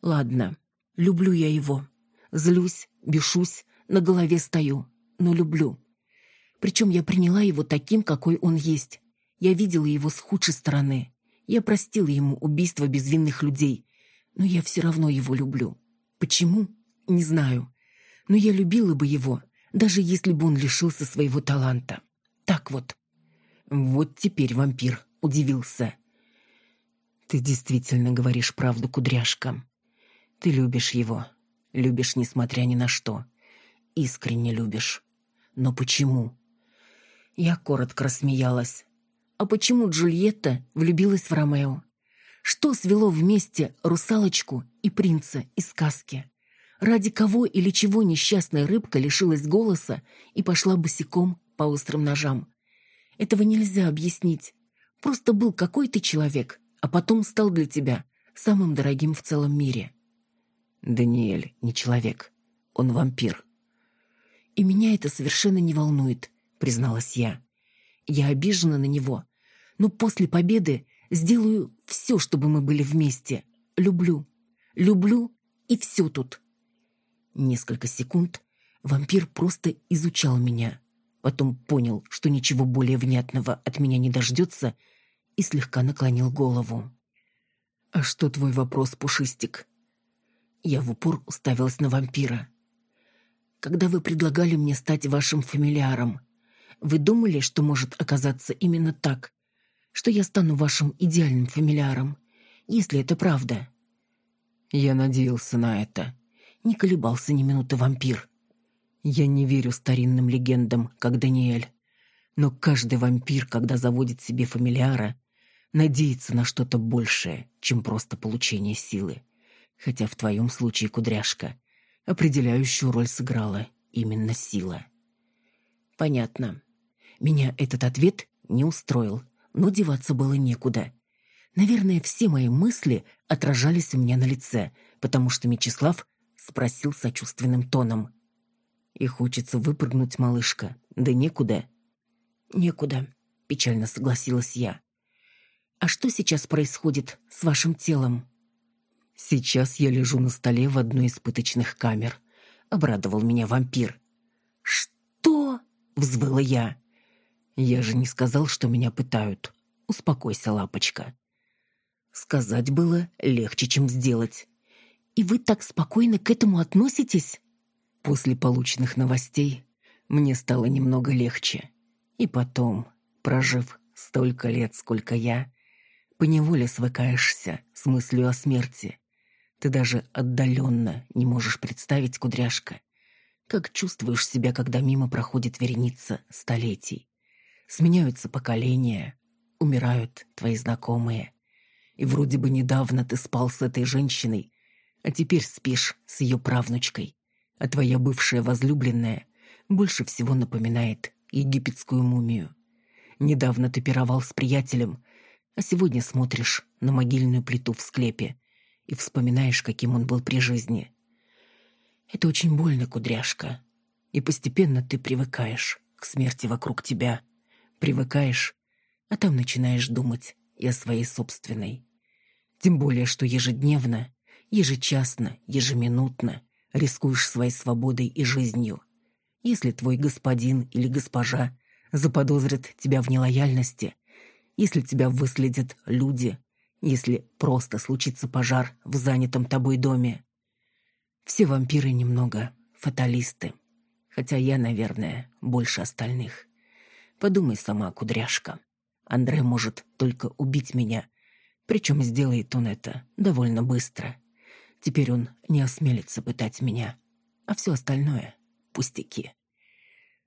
Ладно, Люблю я его. Злюсь, бешусь, на голове стою, но люблю. Причем я приняла его таким, какой он есть. Я видела его с худшей стороны. Я простила ему убийство безвинных людей. Но я все равно его люблю. Почему? Не знаю. Но я любила бы его, даже если бы он лишился своего таланта. Так вот. Вот теперь вампир удивился. Ты действительно говоришь правду, кудряшка. Ты любишь его. Любишь, несмотря ни на что. Искренне любишь. Но почему? Я коротко рассмеялась. А почему Джульетта влюбилась в Ромео? Что свело вместе русалочку и принца из сказки? Ради кого или чего несчастная рыбка лишилась голоса и пошла босиком по острым ножам? Этого нельзя объяснить. Просто был какой-то человек, а потом стал для тебя самым дорогим в целом мире. Даниэль не человек, он вампир. И меня это совершенно не волнует, призналась я. Я обижена на него, но после победы сделаю все, чтобы мы были вместе. Люблю. люблю, и все тут. Несколько секунд вампир просто изучал меня, потом понял, что ничего более внятного от меня не дождется, и слегка наклонил голову. «А что твой вопрос, Пушистик?» Я в упор уставилась на вампира. «Когда вы предлагали мне стать вашим фамилиаром, вы думали, что может оказаться именно так, что я стану вашим идеальным фамилиаром, если это правда?» Я надеялся на это. Не колебался ни минуты вампир. Я не верю старинным легендам, как Даниэль. Но каждый вампир, когда заводит себе фамилиара, надеется на что-то большее, чем просто получение силы. Хотя в твоем случае, кудряшка, определяющую роль сыграла именно сила. Понятно. Меня этот ответ не устроил, но деваться было некуда. Наверное, все мои мысли отражались у меня на лице, потому что Мечислав спросил сочувственным тоном. «И хочется выпрыгнуть, малышка, да некуда». «Некуда», — печально согласилась я. А что сейчас происходит с вашим телом? Сейчас я лежу на столе в одной из пыточных камер. Обрадовал меня вампир. Что? Взвыла я. Я же не сказал, что меня пытают. Успокойся, лапочка. Сказать было легче, чем сделать. И вы так спокойно к этому относитесь? После полученных новостей мне стало немного легче. И потом, прожив столько лет, сколько я, поневоле свыкаешься с мыслью о смерти. Ты даже отдаленно не можешь представить, кудряшка, как чувствуешь себя, когда мимо проходит вереница столетий. Сменяются поколения, умирают твои знакомые. И вроде бы недавно ты спал с этой женщиной, а теперь спишь с ее правнучкой. А твоя бывшая возлюбленная больше всего напоминает египетскую мумию. Недавно ты пировал с приятелем, а сегодня смотришь на могильную плиту в склепе и вспоминаешь, каким он был при жизни. Это очень больно, кудряшка. И постепенно ты привыкаешь к смерти вокруг тебя. Привыкаешь, а там начинаешь думать и о своей собственной. Тем более, что ежедневно, ежечасно, ежеминутно рискуешь своей свободой и жизнью. Если твой господин или госпожа заподозрят тебя в нелояльности, если тебя выследят люди, если просто случится пожар в занятом тобой доме. Все вампиры немного фаталисты, хотя я, наверное, больше остальных. Подумай сама, кудряшка. Андре может только убить меня, причем сделает он это довольно быстро. Теперь он не осмелится пытать меня, а все остальное — пустяки.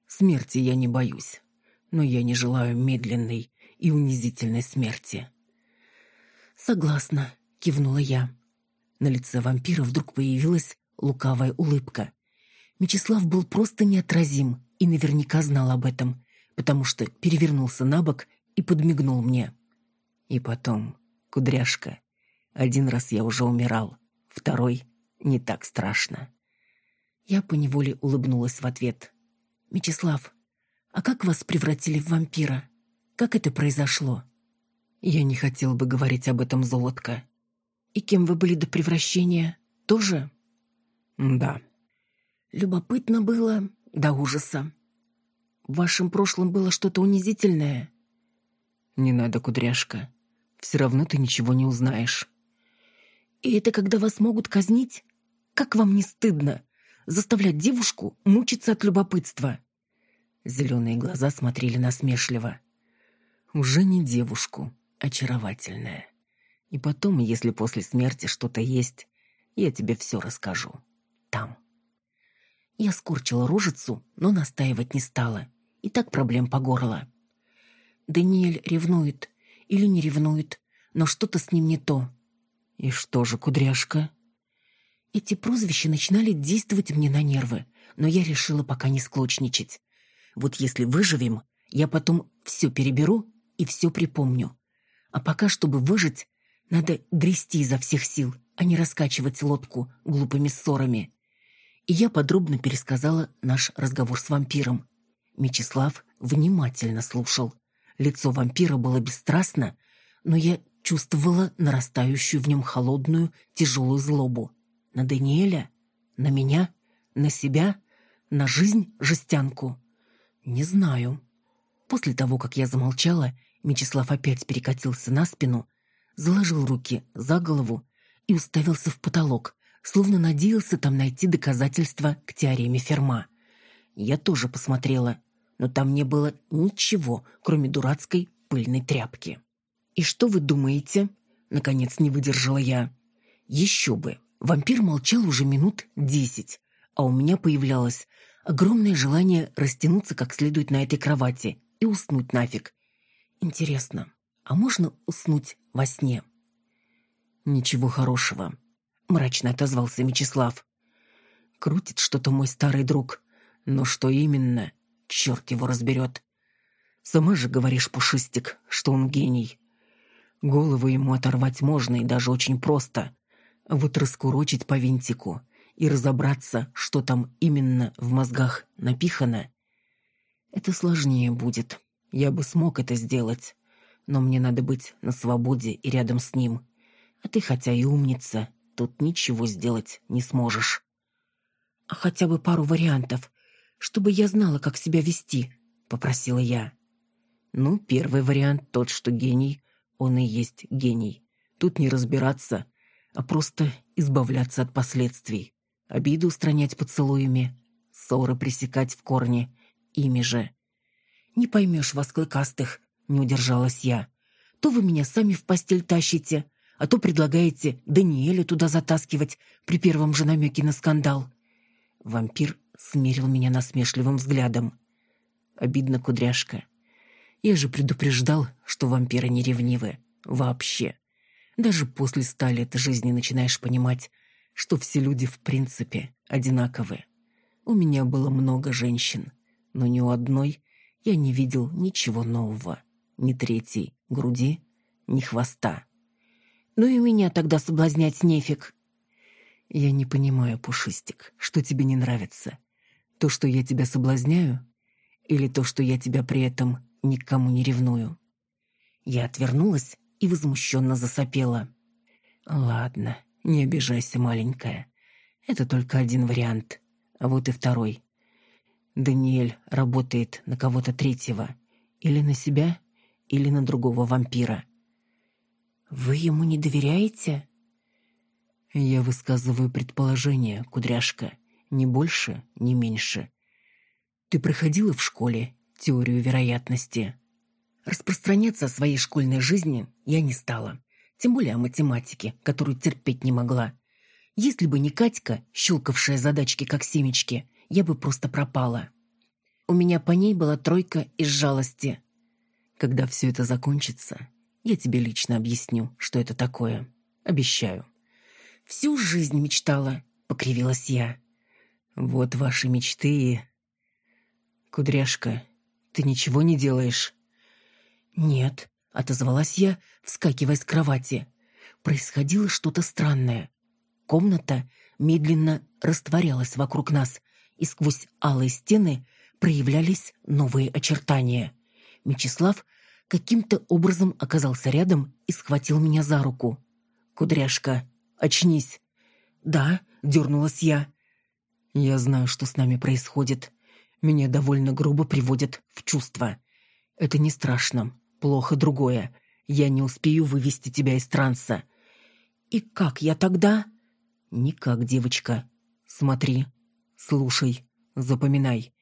Смерти я не боюсь, но я не желаю медленной и унизительной смерти. «Согласна», — кивнула я. На лице вампира вдруг появилась лукавая улыбка. Мечислав был просто неотразим и наверняка знал об этом, потому что перевернулся на бок и подмигнул мне. И потом, кудряшка, один раз я уже умирал, второй не так страшно. Я поневоле улыбнулась в ответ. «Мечислав, а как вас превратили в вампира?» Как это произошло? Я не хотел бы говорить об этом, золотко. И кем вы были до превращения? Тоже? Да. Любопытно было до ужаса. В вашем прошлом было что-то унизительное? Не надо, кудряшка. Все равно ты ничего не узнаешь. И это когда вас могут казнить? Как вам не стыдно заставлять девушку мучиться от любопытства? Зеленые глаза смотрели насмешливо уже не девушку, очаровательная. И потом, если после смерти что-то есть, я тебе все расскажу. Там. Я скорчила рожицу, но настаивать не стала. И так проблем по горло. Даниэль ревнует или не ревнует, но что-то с ним не то. И что же, кудряшка? Эти прозвища начинали действовать мне на нервы, но я решила пока не склочничать. Вот если выживем, я потом все переберу и все припомню. А пока, чтобы выжить, надо грести изо всех сил, а не раскачивать лодку глупыми ссорами. И я подробно пересказала наш разговор с вампиром. Мечислав внимательно слушал. Лицо вампира было бесстрастно, но я чувствовала нарастающую в нем холодную, тяжелую злобу. На Даниэля? На меня? На себя? На жизнь жестянку? Не знаю. После того, как я замолчала, Мечислав опять перекатился на спину, заложил руки за голову и уставился в потолок, словно надеялся там найти доказательства к теореме Ферма. Я тоже посмотрела, но там не было ничего, кроме дурацкой пыльной тряпки. «И что вы думаете?» — наконец не выдержала я. «Еще бы! Вампир молчал уже минут десять, а у меня появлялось огромное желание растянуться как следует на этой кровати и уснуть нафиг. Интересно, а можно уснуть во сне?» «Ничего хорошего», — мрачно отозвался Мечислав. «Крутит что-то мой старый друг, но что именно, черт его разберет. Сама же говоришь, Пушистик, что он гений. Голову ему оторвать можно и даже очень просто. Вот раскурочить по винтику и разобраться, что там именно в мозгах напихано. Это сложнее будет. Я бы смог это сделать. Но мне надо быть на свободе и рядом с ним. А ты, хотя и умница, тут ничего сделать не сможешь. А хотя бы пару вариантов, чтобы я знала, как себя вести, попросила я. Ну, первый вариант тот, что гений он и есть гений. Тут не разбираться, а просто избавляться от последствий. Обиду устранять поцелуями, ссоры пресекать в корне, ими же. «Не поймешь вас, клыкастых», — не удержалась я. «То вы меня сами в постель тащите, а то предлагаете Даниэля туда затаскивать при первом же намеке на скандал». Вампир смерил меня насмешливым взглядом. Обидно, кудряшка. Я же предупреждал, что вампиры не ревнивы. Вообще. Даже после ста лет жизни начинаешь понимать, что все люди в принципе одинаковы. У меня было много женщин, но ни у одной я не видел ничего нового. Ни третьей груди, ни хвоста. Ну и меня тогда соблазнять нефиг. Я не понимаю, Пушистик, что тебе не нравится. То, что я тебя соблазняю, или то, что я тебя при этом никому не ревную. Я отвернулась и возмущенно засопела. Ладно, не обижайся, маленькая. Это только один вариант. А вот и второй. Даниэль работает на кого-то третьего. Или на себя, или на другого вампира. Вы ему не доверяете? Я высказываю предположение, кудряшка. Ни больше, ни меньше. Ты проходила в школе теорию вероятности. Распространяться о своей школьной жизни я не стала, тем более о математике, которую терпеть не могла. Если бы не Катька, щелкавшая задачки как семечки, я бы просто пропала. У меня по ней была тройка из жалости. Когда все это закончится, я тебе лично объясню, что это такое. Обещаю. Всю жизнь мечтала, покривилась я. Вот ваши мечты. Кудряшка, ты ничего не делаешь?» «Нет», — отозвалась я, вскакивая с кровати. Происходило что-то странное. Комната медленно растворялась вокруг нас, и сквозь алые стены проявлялись новые очертания. Мечислав каким-то образом оказался рядом и схватил меня за руку. «Кудряшка, очнись!» «Да», — дернулась я. «Я знаю, что с нами происходит меня довольно грубо приводят в чувство. Это не страшно. Плохо другое. Я не успею вывести тебя из транса. И как я тогда? Никак, девочка. Смотри, слушай, запоминай.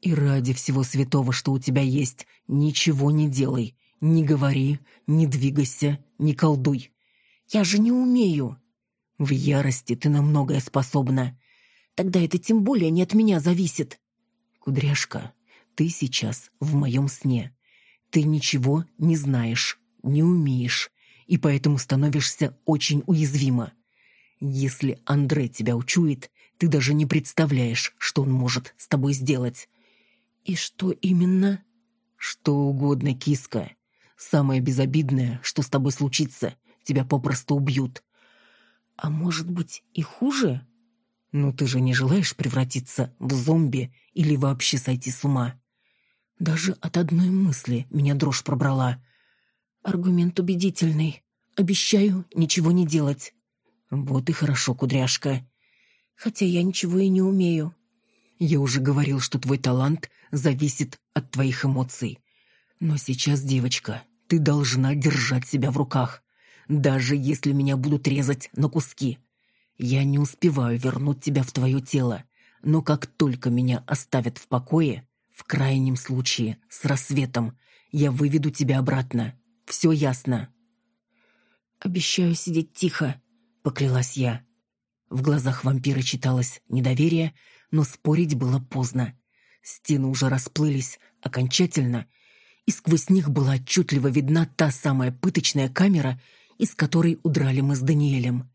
И ради всего святого, что у тебя есть, ничего не делай. Не говори, не двигайся, не колдуй. Я же не умею. В ярости ты на многое способна. Тогда это тем более не от меня зависит. Кудряшка, ты сейчас в моем сне. Ты ничего не знаешь, не умеешь, и поэтому становишься очень уязвима. Если Андре тебя учует, ты даже не представляешь, что он может с тобой сделать. И что именно? Что угодно, киска. Самое безобидное, что с тобой случится, тебя попросту убьют. А может быть и хуже? «Ну ты же не желаешь превратиться в зомби или вообще сойти с ума?» Даже от одной мысли меня дрожь пробрала. «Аргумент убедительный», Обещаю ничего не делать. Вот и хорошо, кудряшка. Хотя я ничего и не умею. Я уже говорил, что твой талант зависит от твоих эмоций. Но сейчас, девочка, ты должна держать себя в руках. Даже если меня будут резать на куски. Я не успеваю вернуть тебя в твое тело. Но как только меня оставят в покое, в крайнем случае, с рассветом, я выведу тебя обратно. Все ясно. «Обещаю сидеть тихо», — поклялась я. В глазах вампира читалось недоверие, но спорить было поздно. Стены уже расплылись окончательно, и сквозь них была отчетливо видна та самая пыточная камера, из которой удрали мы с Даниэлем,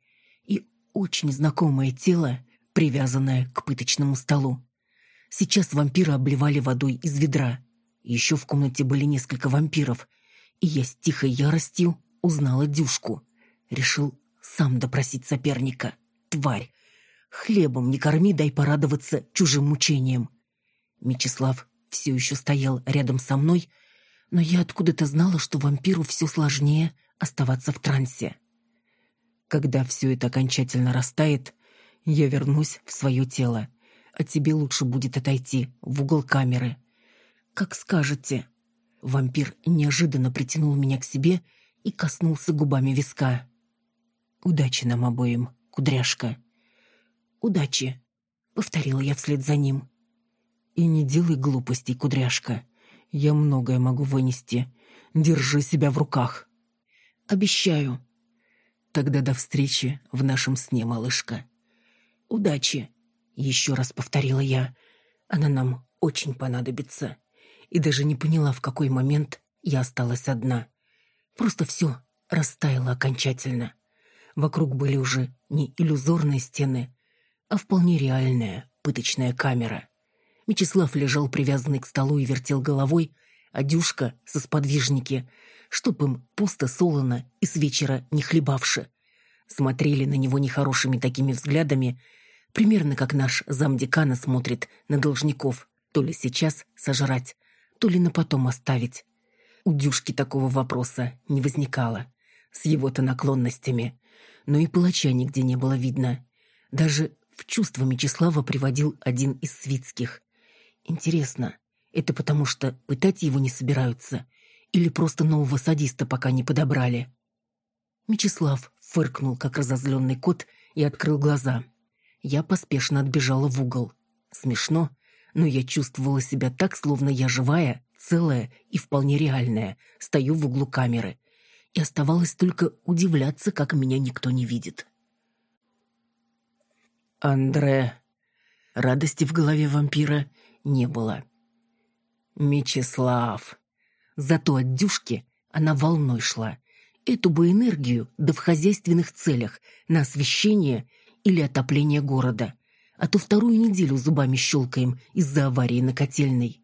очень знакомое тело, привязанное к пыточному столу. Сейчас вампира обливали водой из ведра. Еще в комнате были несколько вампиров, и я с тихой яростью узнала Дюшку. Решил сам допросить соперника. Тварь! Хлебом не корми, дай порадоваться чужим мучениям. Мечислав все еще стоял рядом со мной, но я откуда-то знала, что вампиру все сложнее оставаться в трансе. Когда все это окончательно растает, я вернусь в свое тело, а тебе лучше будет отойти в угол камеры. Как скажете. Вампир неожиданно притянул меня к себе и коснулся губами виска. «Удачи нам обоим, кудряшка». «Удачи», — повторила я вслед за ним. «И не делай глупостей, кудряшка. Я многое могу вынести. Держи себя в руках». «Обещаю». «Тогда до встречи в нашем сне, малышка». «Удачи», — еще раз повторила я. «Она нам очень понадобится». И даже не поняла, в какой момент я осталась одна. Просто все растаяло окончательно. Вокруг были уже не иллюзорные стены, а вполне реальная пыточная камера. Мечислав лежал привязанный к столу и вертел головой, а Дюшка со сподвижники, чтоб им пусто-солоно и с вечера не хлебавши, смотрели на него нехорошими такими взглядами, примерно как наш замдекана смотрит на должников, то ли сейчас сожрать, то ли на потом оставить. У Дюшки такого вопроса не возникало. С его-то наклонностями. Но и палача нигде не было видно. Даже в чувство Мечислава приводил один из свитских. Интересно, это потому что пытать его не собираются? Или просто нового садиста пока не подобрали? Мечислав фыркнул, как разозленный кот, и открыл глаза. Я поспешно отбежала в угол. Смешно, но я чувствовала себя так, словно я живая целая и вполне реальная, стою в углу камеры. И оставалось только удивляться, как меня никто не видит. «Андре...» Радости в голове вампира не было. «Мечислав...» Зато от дюшки она волной шла. Эту бы энергию, да в хозяйственных целях, на освещение или отопление города. А то вторую неделю зубами щелкаем из-за аварии на котельной.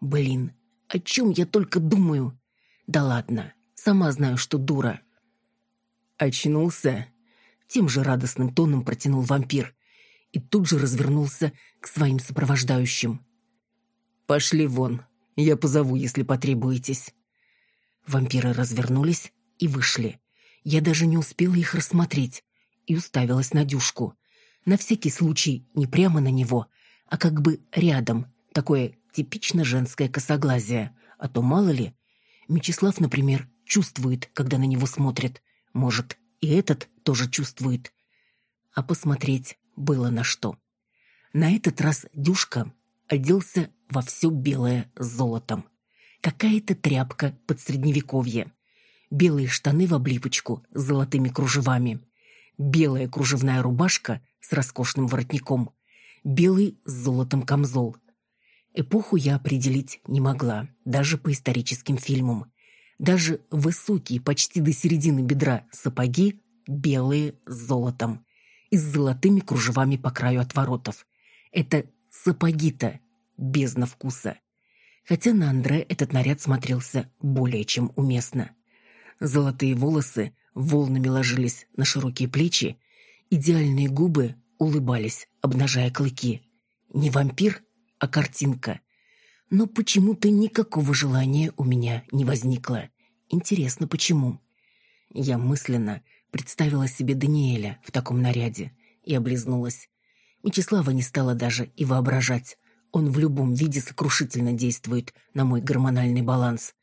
Блин, о чем я только думаю? Да ладно, сама знаю, что дура. Очнулся? Тем же радостным тоном протянул вампир и тут же развернулся к своим сопровождающим. «Пошли вон, я позову, если потребуетесь». Вампиры развернулись и вышли. Я даже не успела их рассмотреть и уставилась на Дюшку. На всякий случай не прямо на него, а как бы рядом, такое типично женское косоглазие, а то мало ли. Мечислав, например, чувствует, когда на него смотрят. Может, и этот тоже чувствует. А посмотреть было на что. На этот раз Дюшка оделся во все белое золотом. Какая-то тряпка под средневековье. Белые штаны в облипочку с золотыми кружевами. Белая кружевная рубашка с роскошным воротником. Белый с золотом камзол – Эпоху я определить не могла, даже по историческим фильмам. Даже высокие, почти до середины бедра, сапоги белые с золотом и с золотыми кружевами по краю отворотов. Это сапоги-то бездна вкуса. Хотя на Андре этот наряд смотрелся более чем уместно. Золотые волосы волнами ложились на широкие плечи, идеальные губы улыбались, обнажая клыки. Не вампир, а картинка. Но почему-то никакого желания у меня не возникло. Интересно, почему? Я мысленно представила себе Даниэля в таком наряде и облизнулась. Мечислава не стала даже и воображать. Он в любом виде сокрушительно действует на мой гормональный баланс.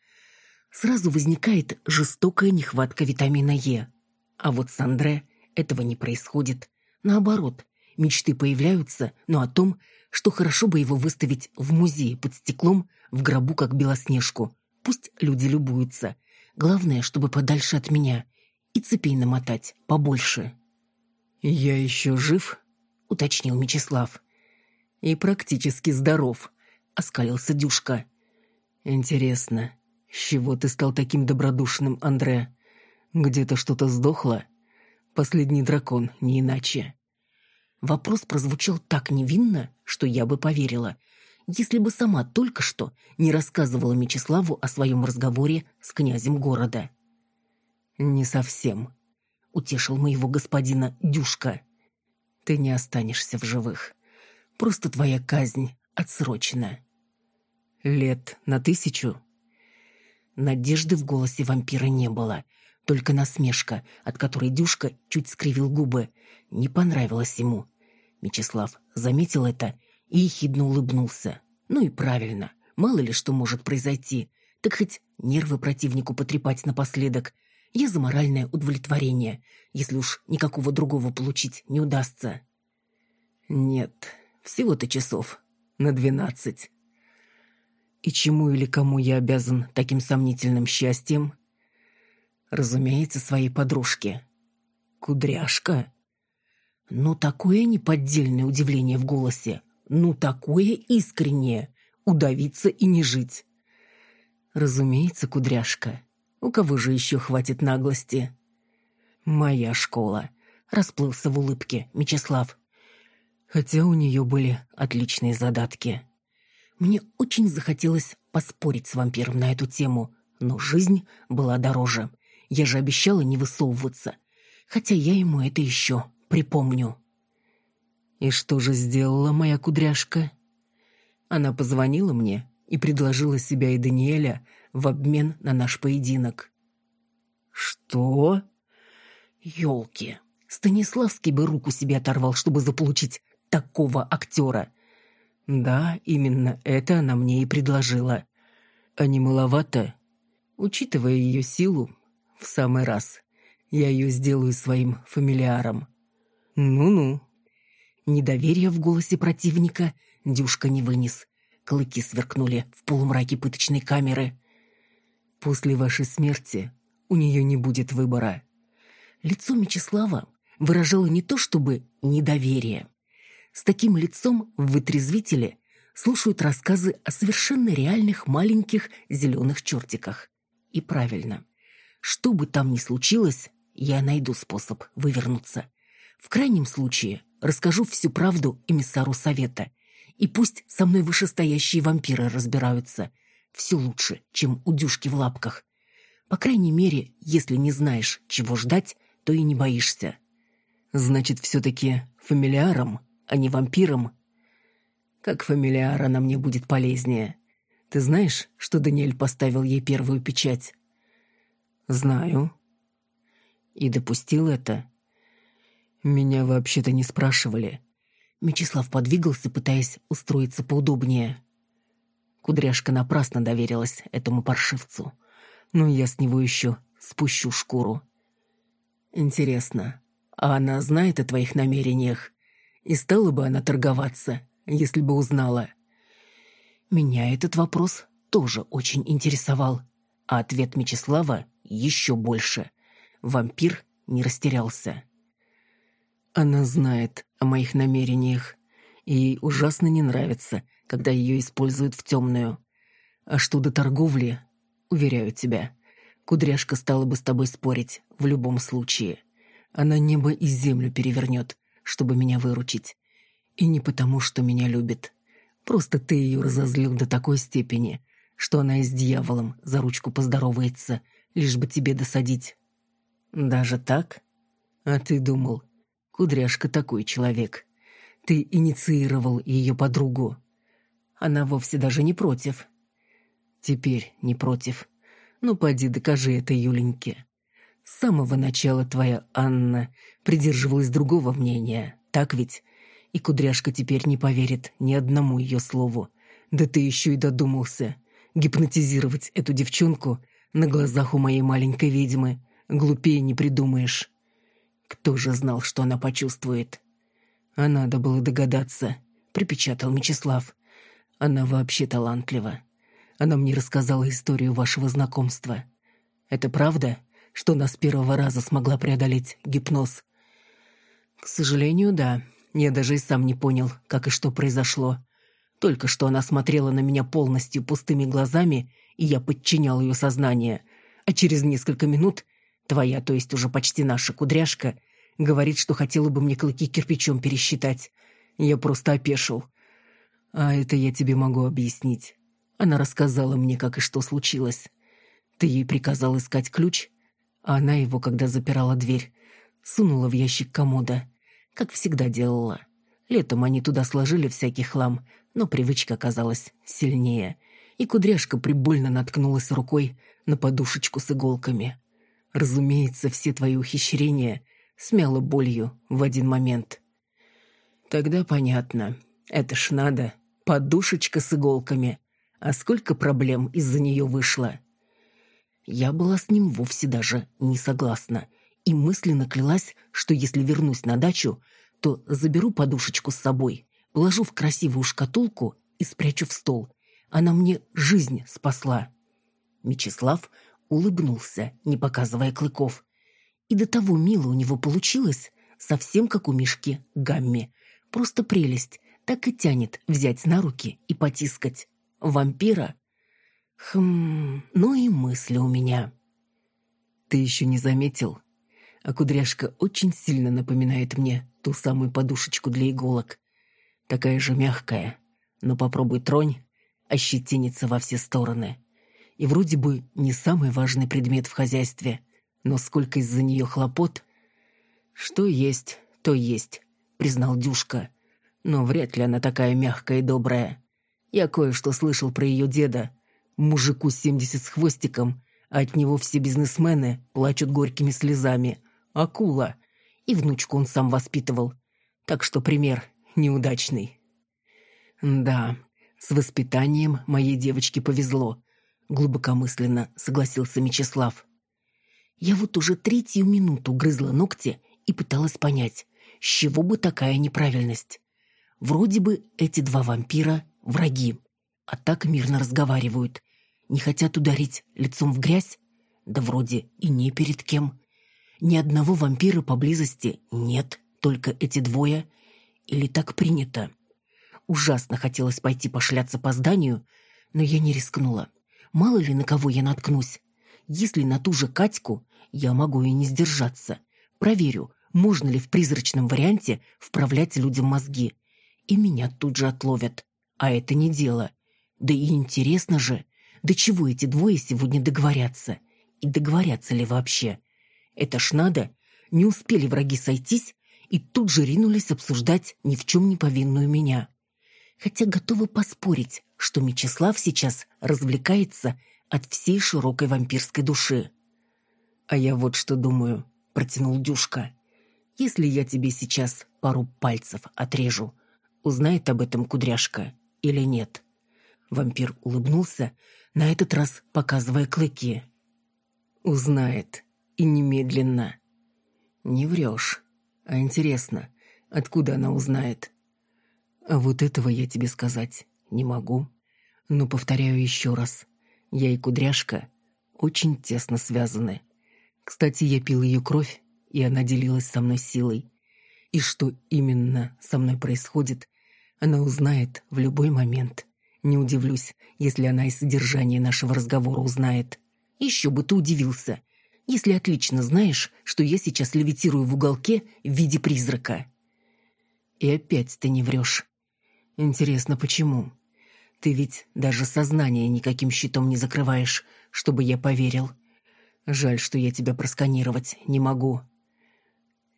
Сразу возникает жестокая нехватка витамина Е. А вот с Андре этого не происходит. Наоборот, мечты появляются, но о том, что хорошо бы его выставить в музее под стеклом, в гробу как Белоснежку. Пусть люди любуются. Главное, чтобы подальше от меня. И цепей намотать побольше. «Я еще жив?» — уточнил Мечислав. «И практически здоров», — оскалился Дюшка. «Интересно, с чего ты стал таким добродушным, Андре? Где-то что-то сдохло? Последний дракон, не иначе». Вопрос прозвучал так невинно, что я бы поверила, если бы сама только что не рассказывала Мечиславу о своем разговоре с князем города. «Не совсем», — утешил моего господина Дюшка. «Ты не останешься в живых. Просто твоя казнь отсрочена». «Лет на тысячу?» Надежды в голосе вампира не было, только насмешка, от которой Дюшка чуть скривил губы. Не понравилось ему. Мечислав заметил это и ехидно улыбнулся. Ну и правильно, мало ли что может произойти. Так хоть нервы противнику потрепать напоследок. Я за моральное удовлетворение, если уж никакого другого получить не удастся. Нет, всего-то часов. На двенадцать. И чему или кому я обязан таким сомнительным счастьем? Разумеется, своей подружке. Кудряшка. Ну, такое неподдельное удивление в голосе. Ну, такое искреннее. Удавиться и не жить. Разумеется, кудряшка. У кого же еще хватит наглости? Моя школа. Расплылся в улыбке Мечислав. Хотя у нее были отличные задатки. Мне очень захотелось поспорить с вампиром на эту тему, но жизнь была дороже. Я же обещала не высовываться. Хотя я ему это еще припомню. И что же сделала моя кудряшка? Она позвонила мне и предложила себя и Даниэля в обмен на наш поединок. Что? Ёлки. Станиславский бы руку себе оторвал, чтобы заполучить такого актера. Да, именно это она мне и предложила. А не маловато? Учитывая ее силу, в самый раз. Я ее сделаю своим фамилиаром. Ну-ну. Недоверие в голосе противника Дюшка не вынес. Клыки сверкнули в полумраке пыточной камеры. После вашей смерти у нее не будет выбора. Лицо Мечислава выражало не то чтобы недоверие. С таким лицом в вытрезвителе слушают рассказы о совершенно реальных маленьких зеленых чертиках. И правильно. Что бы там ни случилось, я найду способ вывернуться. В крайнем случае расскажу всю правду эмиссару совета. И пусть со мной вышестоящие вампиры разбираются. Все лучше, чем у дюшки в лапках. По крайней мере, если не знаешь, чего ждать, то и не боишься. Значит, все-таки фамилиаром, а не вампиром? Как фамилиар она мне будет полезнее. Ты знаешь, что Даниэль поставил ей первую печать? Знаю. И допустил это? Меня вообще-то не спрашивали. Мечислав подвигался, пытаясь устроиться поудобнее. Кудряшка напрасно доверилась этому паршивцу. Но я с него еще спущу шкуру. Интересно, а она знает о твоих намерениях? И стала бы она торговаться, если бы узнала? Меня этот вопрос тоже очень интересовал, а ответ Мечислава еще больше. Вампир не растерялся. Она знает о моих намерениях, и ей ужасно не нравится, когда ее используют в темную. А что до торговли, уверяю тебя, кудряшка стала бы с тобой спорить в любом случае. Она небо и землю перевернет, чтобы меня выручить. И не потому, что меня любит. Просто ты ее разозлил до такой степени, что она и с дьяволом за ручку поздоровается, лишь бы тебе досадить. Даже так? А ты думал, Кудряшка такой человек. Ты инициировал ее подругу. Она вовсе даже не против. Теперь не против. Ну, поди, докажи это Юленьке. С самого начала твоя Анна придерживалась другого мнения, так ведь? И кудряшка теперь не поверит ни одному ее слову. Да ты еще и додумался. Гипнотизировать эту девчонку на глазах у моей маленькой ведьмы. Глупее не придумаешь. Кто же знал, что она почувствует? А надо было догадаться, припечатал Мечислав. Она вообще талантлива. Она мне рассказала историю вашего знакомства. Это правда, что она с первого раза смогла преодолеть гипноз? К сожалению, да. Я даже и сам не понял, как и что произошло. Только что она смотрела на меня полностью пустыми глазами, и я подчинял ее сознание. А через несколько минут твоя, то есть уже почти наша кудряшка, говорит, что хотела бы мне клыки кирпичом пересчитать. Я просто опешил. А это я тебе могу объяснить. Она рассказала мне, как и что случилось. Ты ей приказал искать ключ, а она его, когда запирала дверь, сунула в ящик комода, как всегда делала. Летом они туда сложили всякий хлам, но привычка оказалась сильнее, и кудряшка прибольно наткнулась рукой на подушечку с иголками. Разумеется, все твои ухищрения смяло болью в один момент. Тогда понятно. Это ж надо. Подушечка с иголками. А сколько проблем из-за нее вышло. Я была с ним вовсе даже не согласна и мысленно клялась, что если вернусь на дачу, то заберу подушечку с собой, положу в красивую шкатулку и спрячу в стол. Она мне жизнь спасла. Мечислав улыбнулся, не показывая клыков. И до того мило у него получилось, совсем как у Мишки Гамми. Просто прелесть, так и тянет взять на руки и потискать. Вампира? Хм, ну и мысли у меня. Ты еще не заметил, а кудряшка очень сильно напоминает мне ту самую подушечку для иголок. Такая же мягкая, но попробуй тронь, ощетинится во все стороны. И вроде бы не самый важный предмет в хозяйстве, но сколько из-за нее хлопот. Что есть, то есть, признал Дюшка. Но вряд ли она такая мягкая и добрая. Я кое-что слышал про ее деда. Мужику семьдесят с хвостиком, а от него все бизнесмены плачут горькими слезами, акула. И внучку он сам воспитывал. Так что пример неудачный. Да, с воспитанием моей девочке повезло, глубокомысленно согласился Мечислав. Я вот уже третью минуту грызла ногти и пыталась понять, с чего бы такая неправильность. Вроде бы эти два вампира — враги, а так мирно разговаривают. Не хотят ударить лицом в грязь? Да вроде и не перед кем. Ни одного вампира поблизости нет, только эти двое. Или так принято? Ужасно хотелось пойти пошляться по зданию, но я не рискнула. Мало ли на кого я наткнусь. Если на ту же Катьку, я могу и не сдержаться. Проверю, можно ли в призрачном варианте вправлять людям мозги. И меня тут же отловят. А это не дело. Да и интересно же, до чего эти двое сегодня договорятся. И договорятся ли вообще? Это ж надо. Не успели враги сойтись и тут же ринулись обсуждать ни в чем не повинную меня. Хотя готовы поспорить, что Мечислав сейчас развлекается от всей широкой вампирской души. «А я вот что думаю», — протянул Дюшка. «Если я тебе сейчас пару пальцев отрежу, узнает об этом кудряшка или нет?» Вампир улыбнулся, на этот раз показывая клыки. «Узнает», и немедленно. Не врешь. А интересно, откуда она узнает? А вот этого я тебе сказать не могу. Но повторяю еще раз. Я и Кудряшка очень тесно связаны. Кстати, я пил ее кровь, и она делилась со мной силой. И что именно со мной происходит, она узнает в любой момент. Не удивлюсь, если она и содержание нашего разговора узнает. Еще бы ты удивился если отлично знаешь, что я сейчас левитирую в уголке в виде призрака. И опять ты не врешь. Интересно, почему? Ты ведь даже сознание никаким щитом не закрываешь, чтобы я поверил. Жаль, что я тебя просканировать не могу.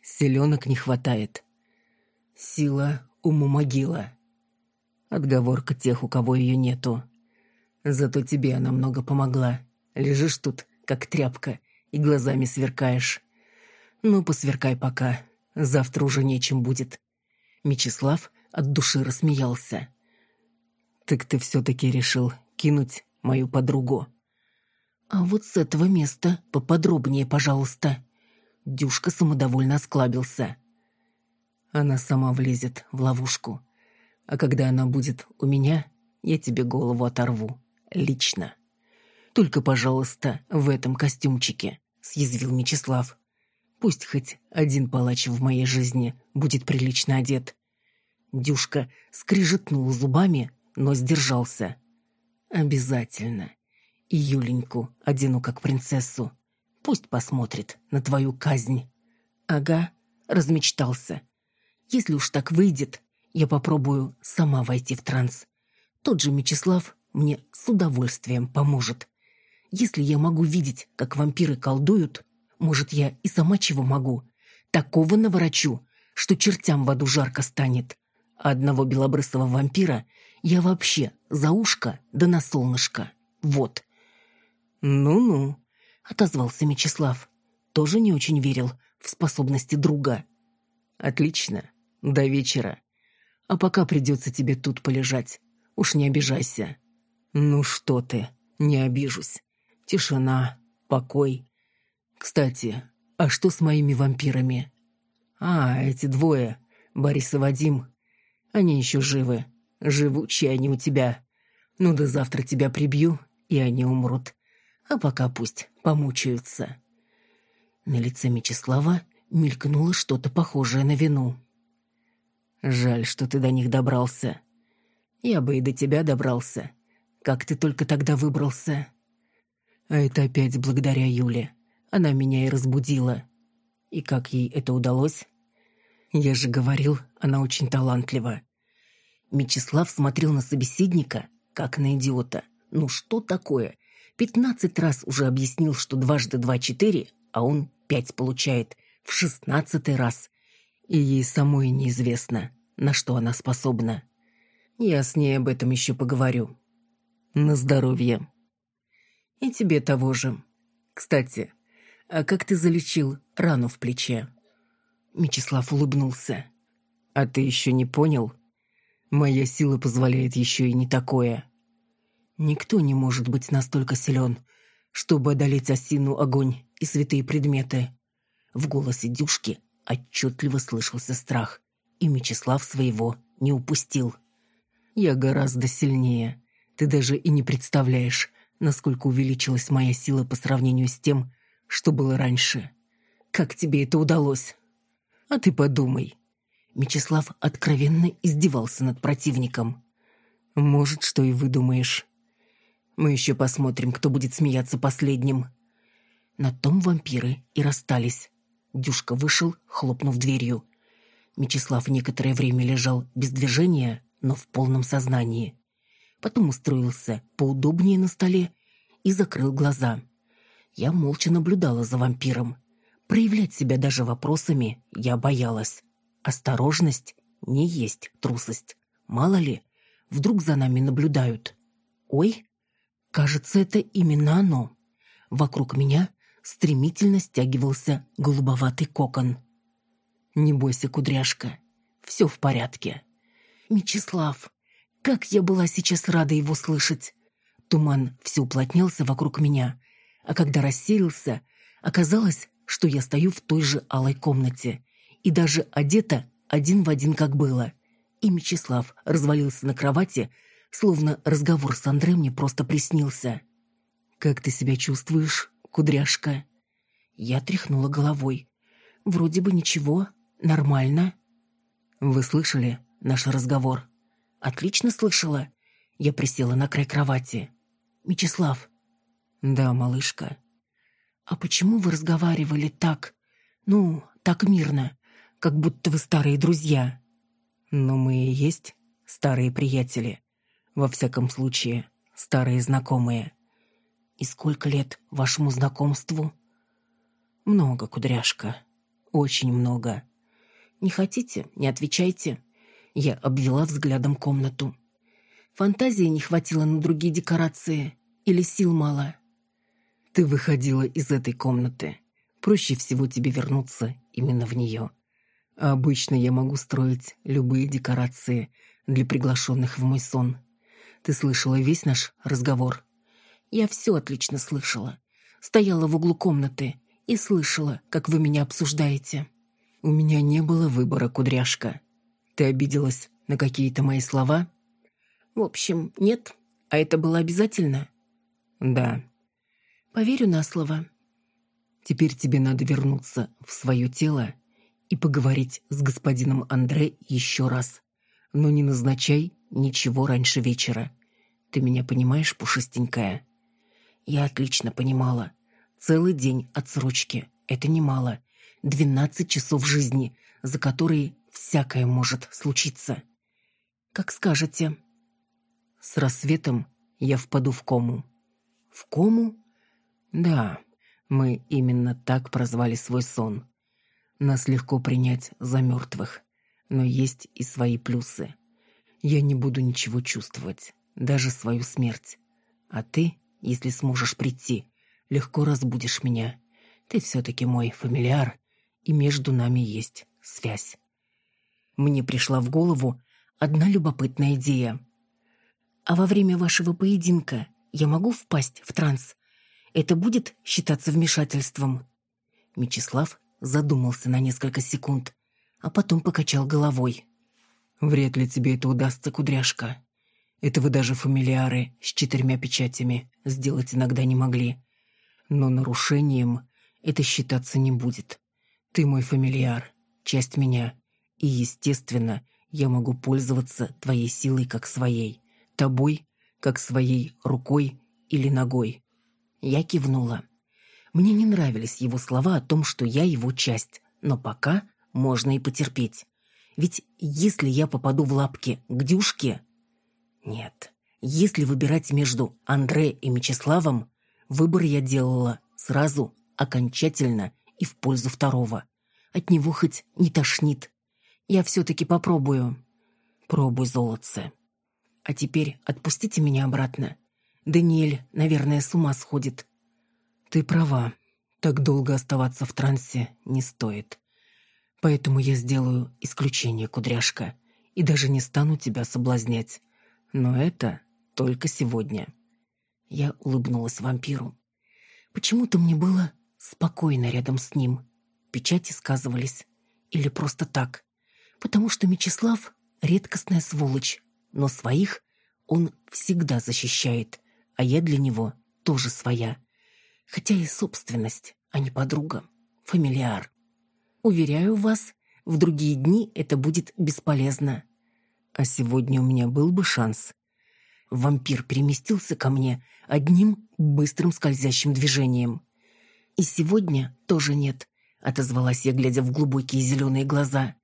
Селенок не хватает. Сила уму могила. Отговорка тех, у кого ее нету. Зато тебе она много помогла. Лежишь тут, как тряпка, и глазами сверкаешь. Ну, посверкай пока, завтра уже нечем будет. Мечислав от души рассмеялся. Так ты все-таки решил кинуть мою подругу. А вот с этого места поподробнее, пожалуйста. Дюшка самодовольно осклабился. Она сама влезет в ловушку. А когда она будет у меня, я тебе голову оторву. Лично. Только, пожалуйста, в этом костюмчике, съязвил Мечислав. Пусть хоть один палач в моей жизни будет прилично одет. Дюшка скрижетнул зубами, но сдержался. Обязательно. И Юленьку одену как принцессу. Пусть посмотрит на твою казнь. Ага, размечтался. Если уж так выйдет, я попробую сама войти в транс. Тот же Мечислав мне с удовольствием поможет. Если я могу видеть, как вампиры колдуют, может, я и сама чего могу. Такого наворочу, что чертям в аду жарко станет. А одного белобрысого вампира я вообще за ушко да на солнышко. Вот. «Ну-ну», — отозвался Мечислав. Тоже не очень верил в способности друга. «Отлично. До вечера. А пока придется тебе тут полежать. Уж не обижайся». «Ну что ты, не обижусь. Тишина, покой. Кстати, а что с моими вампирами? А, эти двое, Борис и Вадим. Они еще живы. Живучие они у тебя. Ну да завтра тебя прибью, и они умрут. А пока пусть помучаются. На лице Мечислава мелькнуло что-то похожее на вину. Жаль, что ты до них добрался. Я бы и до тебя добрался. Как ты только тогда выбрался? А это опять благодаря Юле. Она меня и разбудила. И как ей это удалось? Я же говорил, она очень талантлива. Мечислав смотрел на собеседника, как на идиота. Ну что такое? Пятнадцать раз уже объяснил, что дважды два — четыре, а он пять получает. В шестнадцатый раз. И ей самой неизвестно, на что она способна. Я с ней об этом еще поговорю. На здоровье. И тебе того же. Кстати, а как ты залечил рану в плече?» Мечислав улыбнулся. «А ты еще не понял? Моя сила позволяет еще и не такое. Никто не может быть настолько силен, чтобы одолеть осину, огонь и святые предметы». В голосе Дюшки отчетливо слышался страх, и Мечислав своего не упустил. «Я гораздо сильнее. Ты даже и не представляешь, насколько увеличилась моя сила по сравнению с тем, что было раньше. Как тебе это удалось? А ты подумай. Мечислав откровенно издевался над противником. Может, что и выдумаешь. Мы еще посмотрим, кто будет смеяться последним. На том вампиры и расстались. Дюшка вышел, хлопнув дверью. Мечислав некоторое время лежал без движения, но в полном сознании. Потом устроился поудобнее на столе и закрыл глаза. Я молча наблюдала за вампиром. Проявлять себя даже вопросами я боялась. Осторожность не есть трусость. Мало ли, вдруг за нами наблюдают. Ой, кажется, это именно оно. Вокруг меня стремительно стягивался голубоватый кокон. Не бойся, кудряшка, все в порядке. Мечислав, как я была сейчас рада его слышать. Туман все уплотнялся вокруг меня, а когда рассеялся, оказалось, что я стою в той же алой комнате и даже одета один в один, как было. И Мечислав развалился на кровати, словно разговор с Андре мне просто приснился. «Как ты себя чувствуешь, кудряшка?» Я тряхнула головой. «Вроде бы ничего, нормально». «Вы слышали наш разговор?» «Отлично слышала». Я присела на край кровати. «Мечислав, «Да, малышка». «А почему вы разговаривали так, ну, так мирно, как будто вы старые друзья?» «Но мы и есть старые приятели. Во всяком случае, старые знакомые». «И сколько лет вашему знакомству?» «Много, кудряшка. Очень много». «Не хотите? Не отвечайте». Я обвела взглядом комнату. Фантазии не хватило на другие декорации или сил мало. Ты выходила из этой комнаты. Проще всего тебе вернуться именно в нее. А обычно я могу строить любые декорации для приглашенных в мой сон. Ты слышала весь наш разговор? Я все отлично слышала. Стояла в углу комнаты и слышала, как вы меня обсуждаете. У меня не было выбора, кудряшка. Ты обиделась на какие-то мои слова? В общем, нет. А это было обязательно? Да. Поверю на слово. Теперь тебе надо вернуться в свое тело и поговорить с господином Андре еще раз. Но не назначай ничего раньше вечера. Ты меня понимаешь, пушистенькая?» Я отлично понимала. Целый день отсрочки — это немало. Двенадцать часов жизни, за которые всякое может случиться. Как скажете. С рассветом я впаду в кому. В кому? Да, мы именно так прозвали свой сон. Нас легко принять за мертвых, но есть и свои плюсы. Я не буду ничего чувствовать, даже свою смерть. А ты, если сможешь прийти, легко разбудишь меня. Ты все-таки мой фамильяр, и между нами есть связь. Мне пришла в голову одна любопытная идея. А во время вашего поединка я могу впасть в транс? Это будет считаться вмешательством? Мечислав задумался на несколько секунд, а потом покачал головой. «Вряд ли тебе это удастся, кудряшка. Этого даже фамилиары с четырьмя печатями сделать иногда не могли. Но нарушением это считаться не будет. Ты мой фамильяр, часть меня, и, естественно, я могу пользоваться твоей силой как своей, тобой как своей рукой или ногой». Я кивнула. Мне не нравились его слова о том, что я его часть, но пока можно и потерпеть. Ведь если я попаду в лапки к Дюшке... Нет, если выбирать между Андре и Мечиславом, выбор я делала сразу, окончательно и в пользу второго. От него хоть не тошнит. Я все-таки попробую. Пробуй, золотце. А теперь отпустите меня обратно. Даниэль, наверное, с ума сходит. Ты права. Так долго оставаться в трансе не стоит. Поэтому я сделаю исключение, кудряшка, и даже не стану тебя соблазнять. Но это только сегодня. Я улыбнулась вампиру. Почему-то мне было спокойно рядом с ним. Печати сказывались. Или просто так. Потому что Мечислав — редкостная сволочь, но своих он всегда защищает, а я для него тоже своя хотя и собственность, а не подруга, фамильяр. Уверяю вас, в другие дни это будет бесполезно. А сегодня у меня был бы шанс. Вампир переместился ко мне одним быстрым скользящим движением. И сегодня тоже нет, отозвалась я, глядя в глубокие зеленые глаза.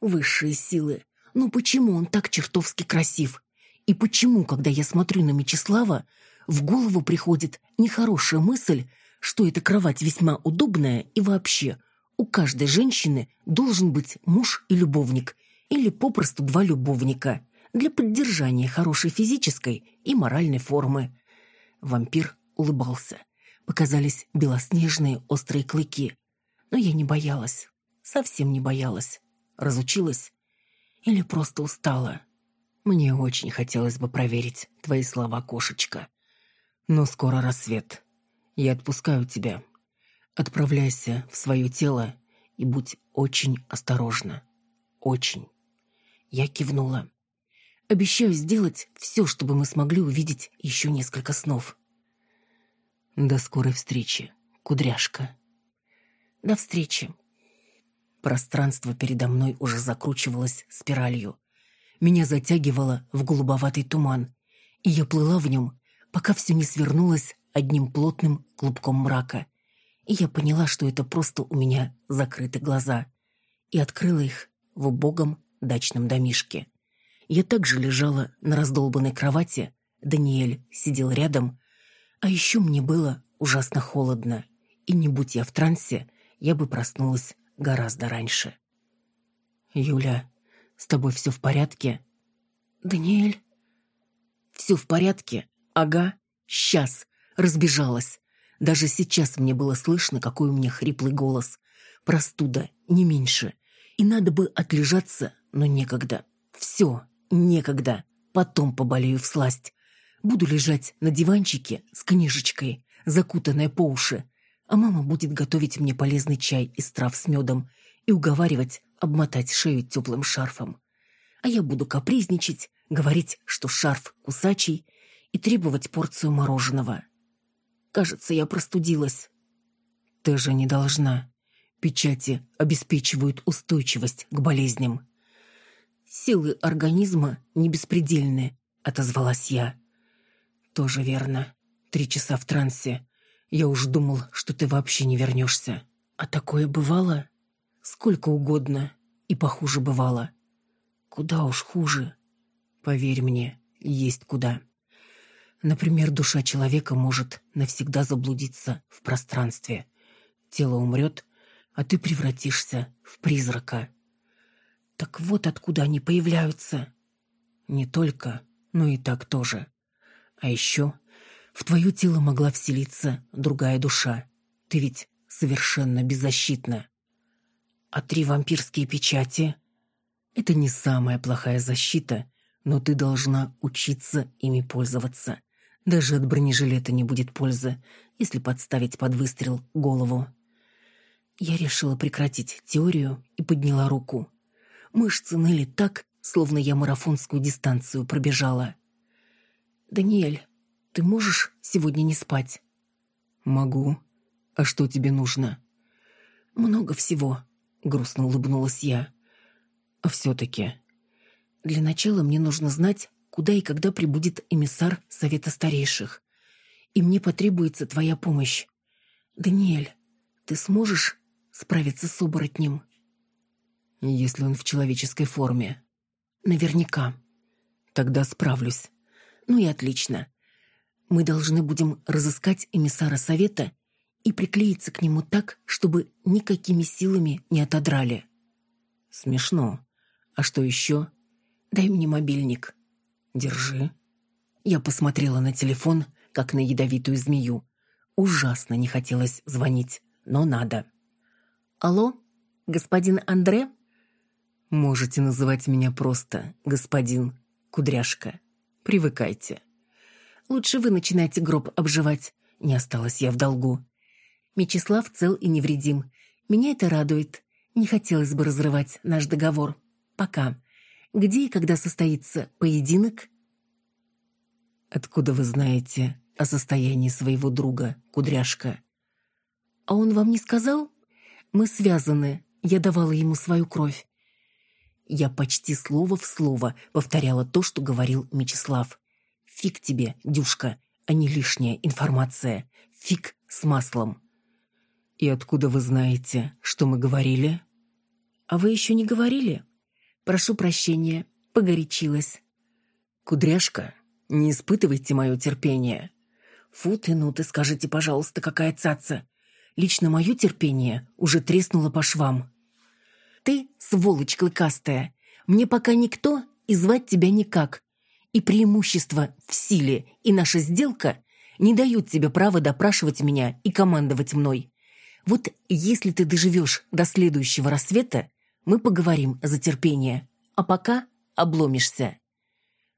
Высшие силы. Ну почему он так чертовски красив? И почему, когда я смотрю на Мечислава, в голову приходит нехорошая мысль, что эта кровать весьма удобная и вообще у каждой женщины должен быть муж и любовник или попросту два любовника для поддержания хорошей физической и моральной формы. Вампир улыбался. Показались белоснежные острые клыки. Но я не боялась. Совсем не боялась. Разучилась. Или просто устала. Мне очень хотелось бы проверить твои слова, кошечка. Но скоро рассвет. Я отпускаю тебя. Отправляйся в свое тело и будь очень осторожна. Очень. Я кивнула. Обещаю сделать все, чтобы мы смогли увидеть еще несколько снов. До скорой встречи, кудряшка. До встречи. Пространство передо мной уже закручивалось спиралью. Меня затягивало в голубоватый туман, и я плыла в нем, пока все не свернулось одним плотным клубком мрака. И я поняла, что это просто у меня закрыты глаза. И открыла их в убогом дачном домишке. Я также лежала на раздолбанной кровати, Даниэль сидел рядом, а еще мне было ужасно холодно, и не будь я в трансе, я бы проснулась гораздо раньше. «Юля, с тобой все в порядке?» «Даниэль?» «Все в порядке», Ага, сейчас. Разбежалась. Даже сейчас мне было слышно, какой у меня хриплый голос. Простуда, не меньше. И надо бы отлежаться, но некогда. Все, некогда. Потом поболею в сласть. Буду лежать на диванчике с книжечкой, закутанная по уши, а мама будет готовить мне полезный чай из трав с медом и уговаривать обмотать шею теплым шарфом. А я буду капризничать, говорить, что шарф кусачий, и требовать порцию мороженого. Кажется, я простудилась. Ты же не должна. Печати обеспечивают устойчивость к болезням. Силы организма не беспредельны, отозвалась я. Тоже верно. Три часа в трансе. Я уж думал, что ты вообще не вернешься. А такое бывало? Сколько угодно. И похуже бывало. Куда уж хуже. Поверь мне, есть куда. Например, душа человека может навсегда заблудиться в пространстве. Тело умрет, а ты превратишься в призрака. Так вот откуда они появляются. Не только, но и так тоже. А еще в твое тело могла вселиться другая душа. Ты ведь совершенно беззащитна. А три вампирские печати — это не самая плохая защита, но ты должна учиться ими пользоваться. Даже от бронежилета не будет пользы, если подставить под выстрел голову. Я решила прекратить теорию и подняла руку. Мышцы ныли так, словно я марафонскую дистанцию пробежала. «Даниэль, ты можешь сегодня не спать?» «Могу. А что тебе нужно?» «Много всего», — грустно улыбнулась я. «А все-таки...» «Для начала мне нужно знать, куда и когда прибудет эмиссар Совета Старейших. И мне потребуется твоя помощь. Даниэль, ты сможешь справиться с оборотнем?» «Если он в человеческой форме». «Наверняка». «Тогда справлюсь». «Ну и отлично. Мы должны будем разыскать эмиссара Совета и приклеиться к нему так, чтобы никакими силами не отодрали». «Смешно. А что еще?» «Дай мне мобильник». «Держи». Я посмотрела на телефон, как на ядовитую змею. Ужасно не хотелось звонить, но надо. «Алло, господин Андре?» «Можете называть меня просто господин Кудряшка. Привыкайте». «Лучше вы начинайте гроб обживать. Не осталась я в долгу». Мечислав цел и невредим. Меня это радует. Не хотелось бы разрывать наш договор. Пока. Где и когда состоится поединок? Откуда вы знаете о состоянии своего друга, Кудряшка? А он вам не сказал? Мы связаны. Я давала ему свою кровь. Я почти слово в слово повторяла то, что говорил Мечислав. Фиг тебе, Дюшка, а не лишняя информация. Фиг с маслом. И откуда вы знаете, что мы говорили? А вы еще не говорили? Прошу прощения, погорячилась. Кудряшка, не испытывайте мое терпение. Фу ты, ну ты скажите, пожалуйста, какая цаца. Лично мое терпение уже треснуло по швам. Ты, сволочь клыкастая, мне пока никто и звать тебя никак. И преимущество в силе и наша сделка не дают тебе права допрашивать меня и командовать мной. Вот если ты доживешь до следующего рассвета, мы поговорим за терпение, а пока обломишься».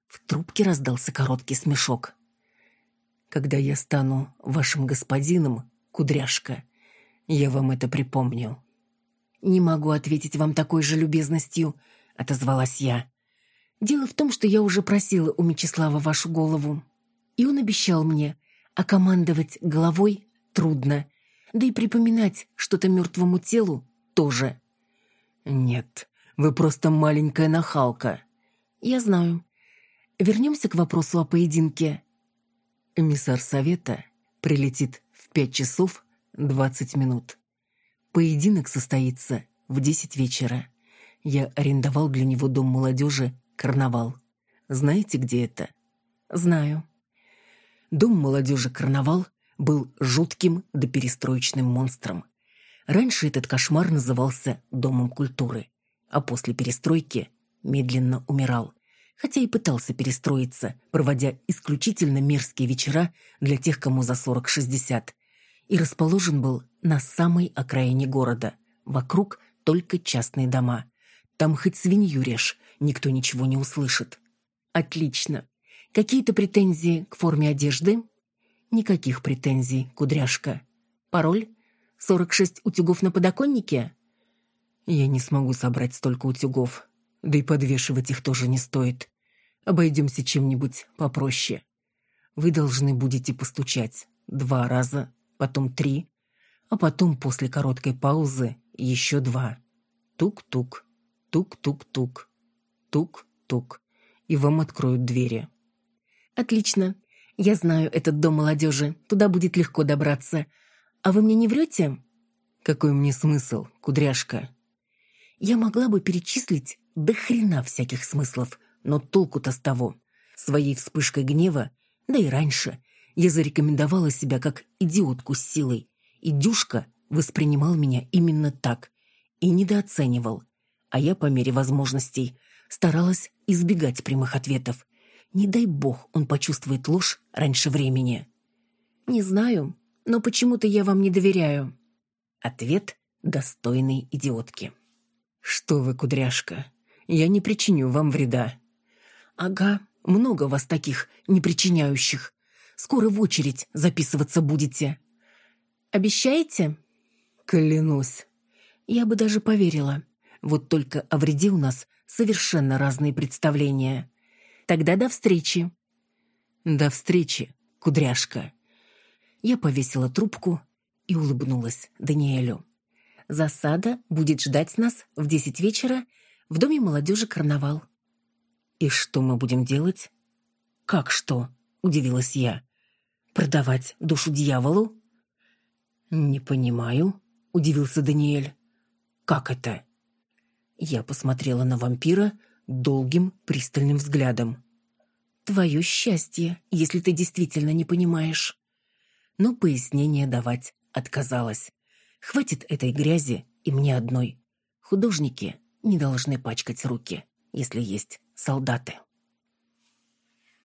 В трубке раздался короткий смешок. «Когда я стану вашим господином, кудряшка, я вам это припомню». «Не могу ответить вам такой же любезностью», — отозвалась я. «Дело в том, что я уже просила у Мечислава вашу голову, и он обещал мне, а командовать головой трудно, да и припоминать что-то мертвому телу тоже». «Нет, вы просто маленькая нахалка». «Я знаю. Вернемся к вопросу о поединке». Эмиссар совета прилетит в пять часов двадцать минут. Поединок состоится в десять вечера. Я арендовал для него дом молодежи «Карнавал». Знаете, где это? Знаю. Дом молодежи «Карнавал» был жутким доперестроечным монстром. Раньше этот кошмар назывался Домом культуры, а после перестройки медленно умирал, хотя и пытался перестроиться, проводя исключительно мерзкие вечера для тех, кому за 40-60. И расположен был на самой окраине города. Вокруг только частные дома. Там хоть свинью режь, никто ничего не услышит. Отлично. Какие-то претензии к форме одежды? Никаких претензий, кудряшка. Пароль? 46 утюгов на подоконнике? Я не смогу собрать столько утюгов. Да и подвешивать их тоже не стоит. Обойдемся чем-нибудь попроще. Вы должны будете постучать два раза, потом три, а потом после короткой паузы еще два. Тук-тук, тук-тук-тук, тук-тук, и вам откроют двери. Отлично. Я знаю этот дом молодежи, туда будет легко добраться. А вы мне не врете? Какой мне смысл, кудряшка? Я могла бы перечислить до хрена всяких смыслов, но толку-то с того. Своей вспышкой гнева, да и раньше, я зарекомендовала себя как идиотку с силой. И Дюшка воспринимал меня именно так и недооценивал. А я, по мере возможностей, старалась избегать прямых ответов. Не дай бог он почувствует ложь раньше времени. «Не знаю, но почему-то я вам не доверяю». Ответ достойный идиотки. «Что вы, кудряшка, я не причиню вам вреда». «Ага, много вас таких, не причиняющих. Скоро в очередь записываться будете». «Обещаете?» «Клянусь». Я бы даже поверила. Вот только о вреде у нас совершенно разные представления. Тогда до встречи. До встречи, кудряшка. Я повесила трубку и улыбнулась Даниэлю. Засада будет ждать нас в десять вечера в Доме молодежи «Карнавал». «И что мы будем делать?» «Как что?» — удивилась я. «Продавать душу дьяволу?» «Не понимаю», — удивился Даниэль. «Как это?» Я посмотрела на вампира долгим пристальным взглядом. «Твое счастье, если ты действительно не понимаешь». Но пояснение давать отказалась. Хватит этой грязи и мне одной. Художники не должны пачкать руки, если есть солдаты.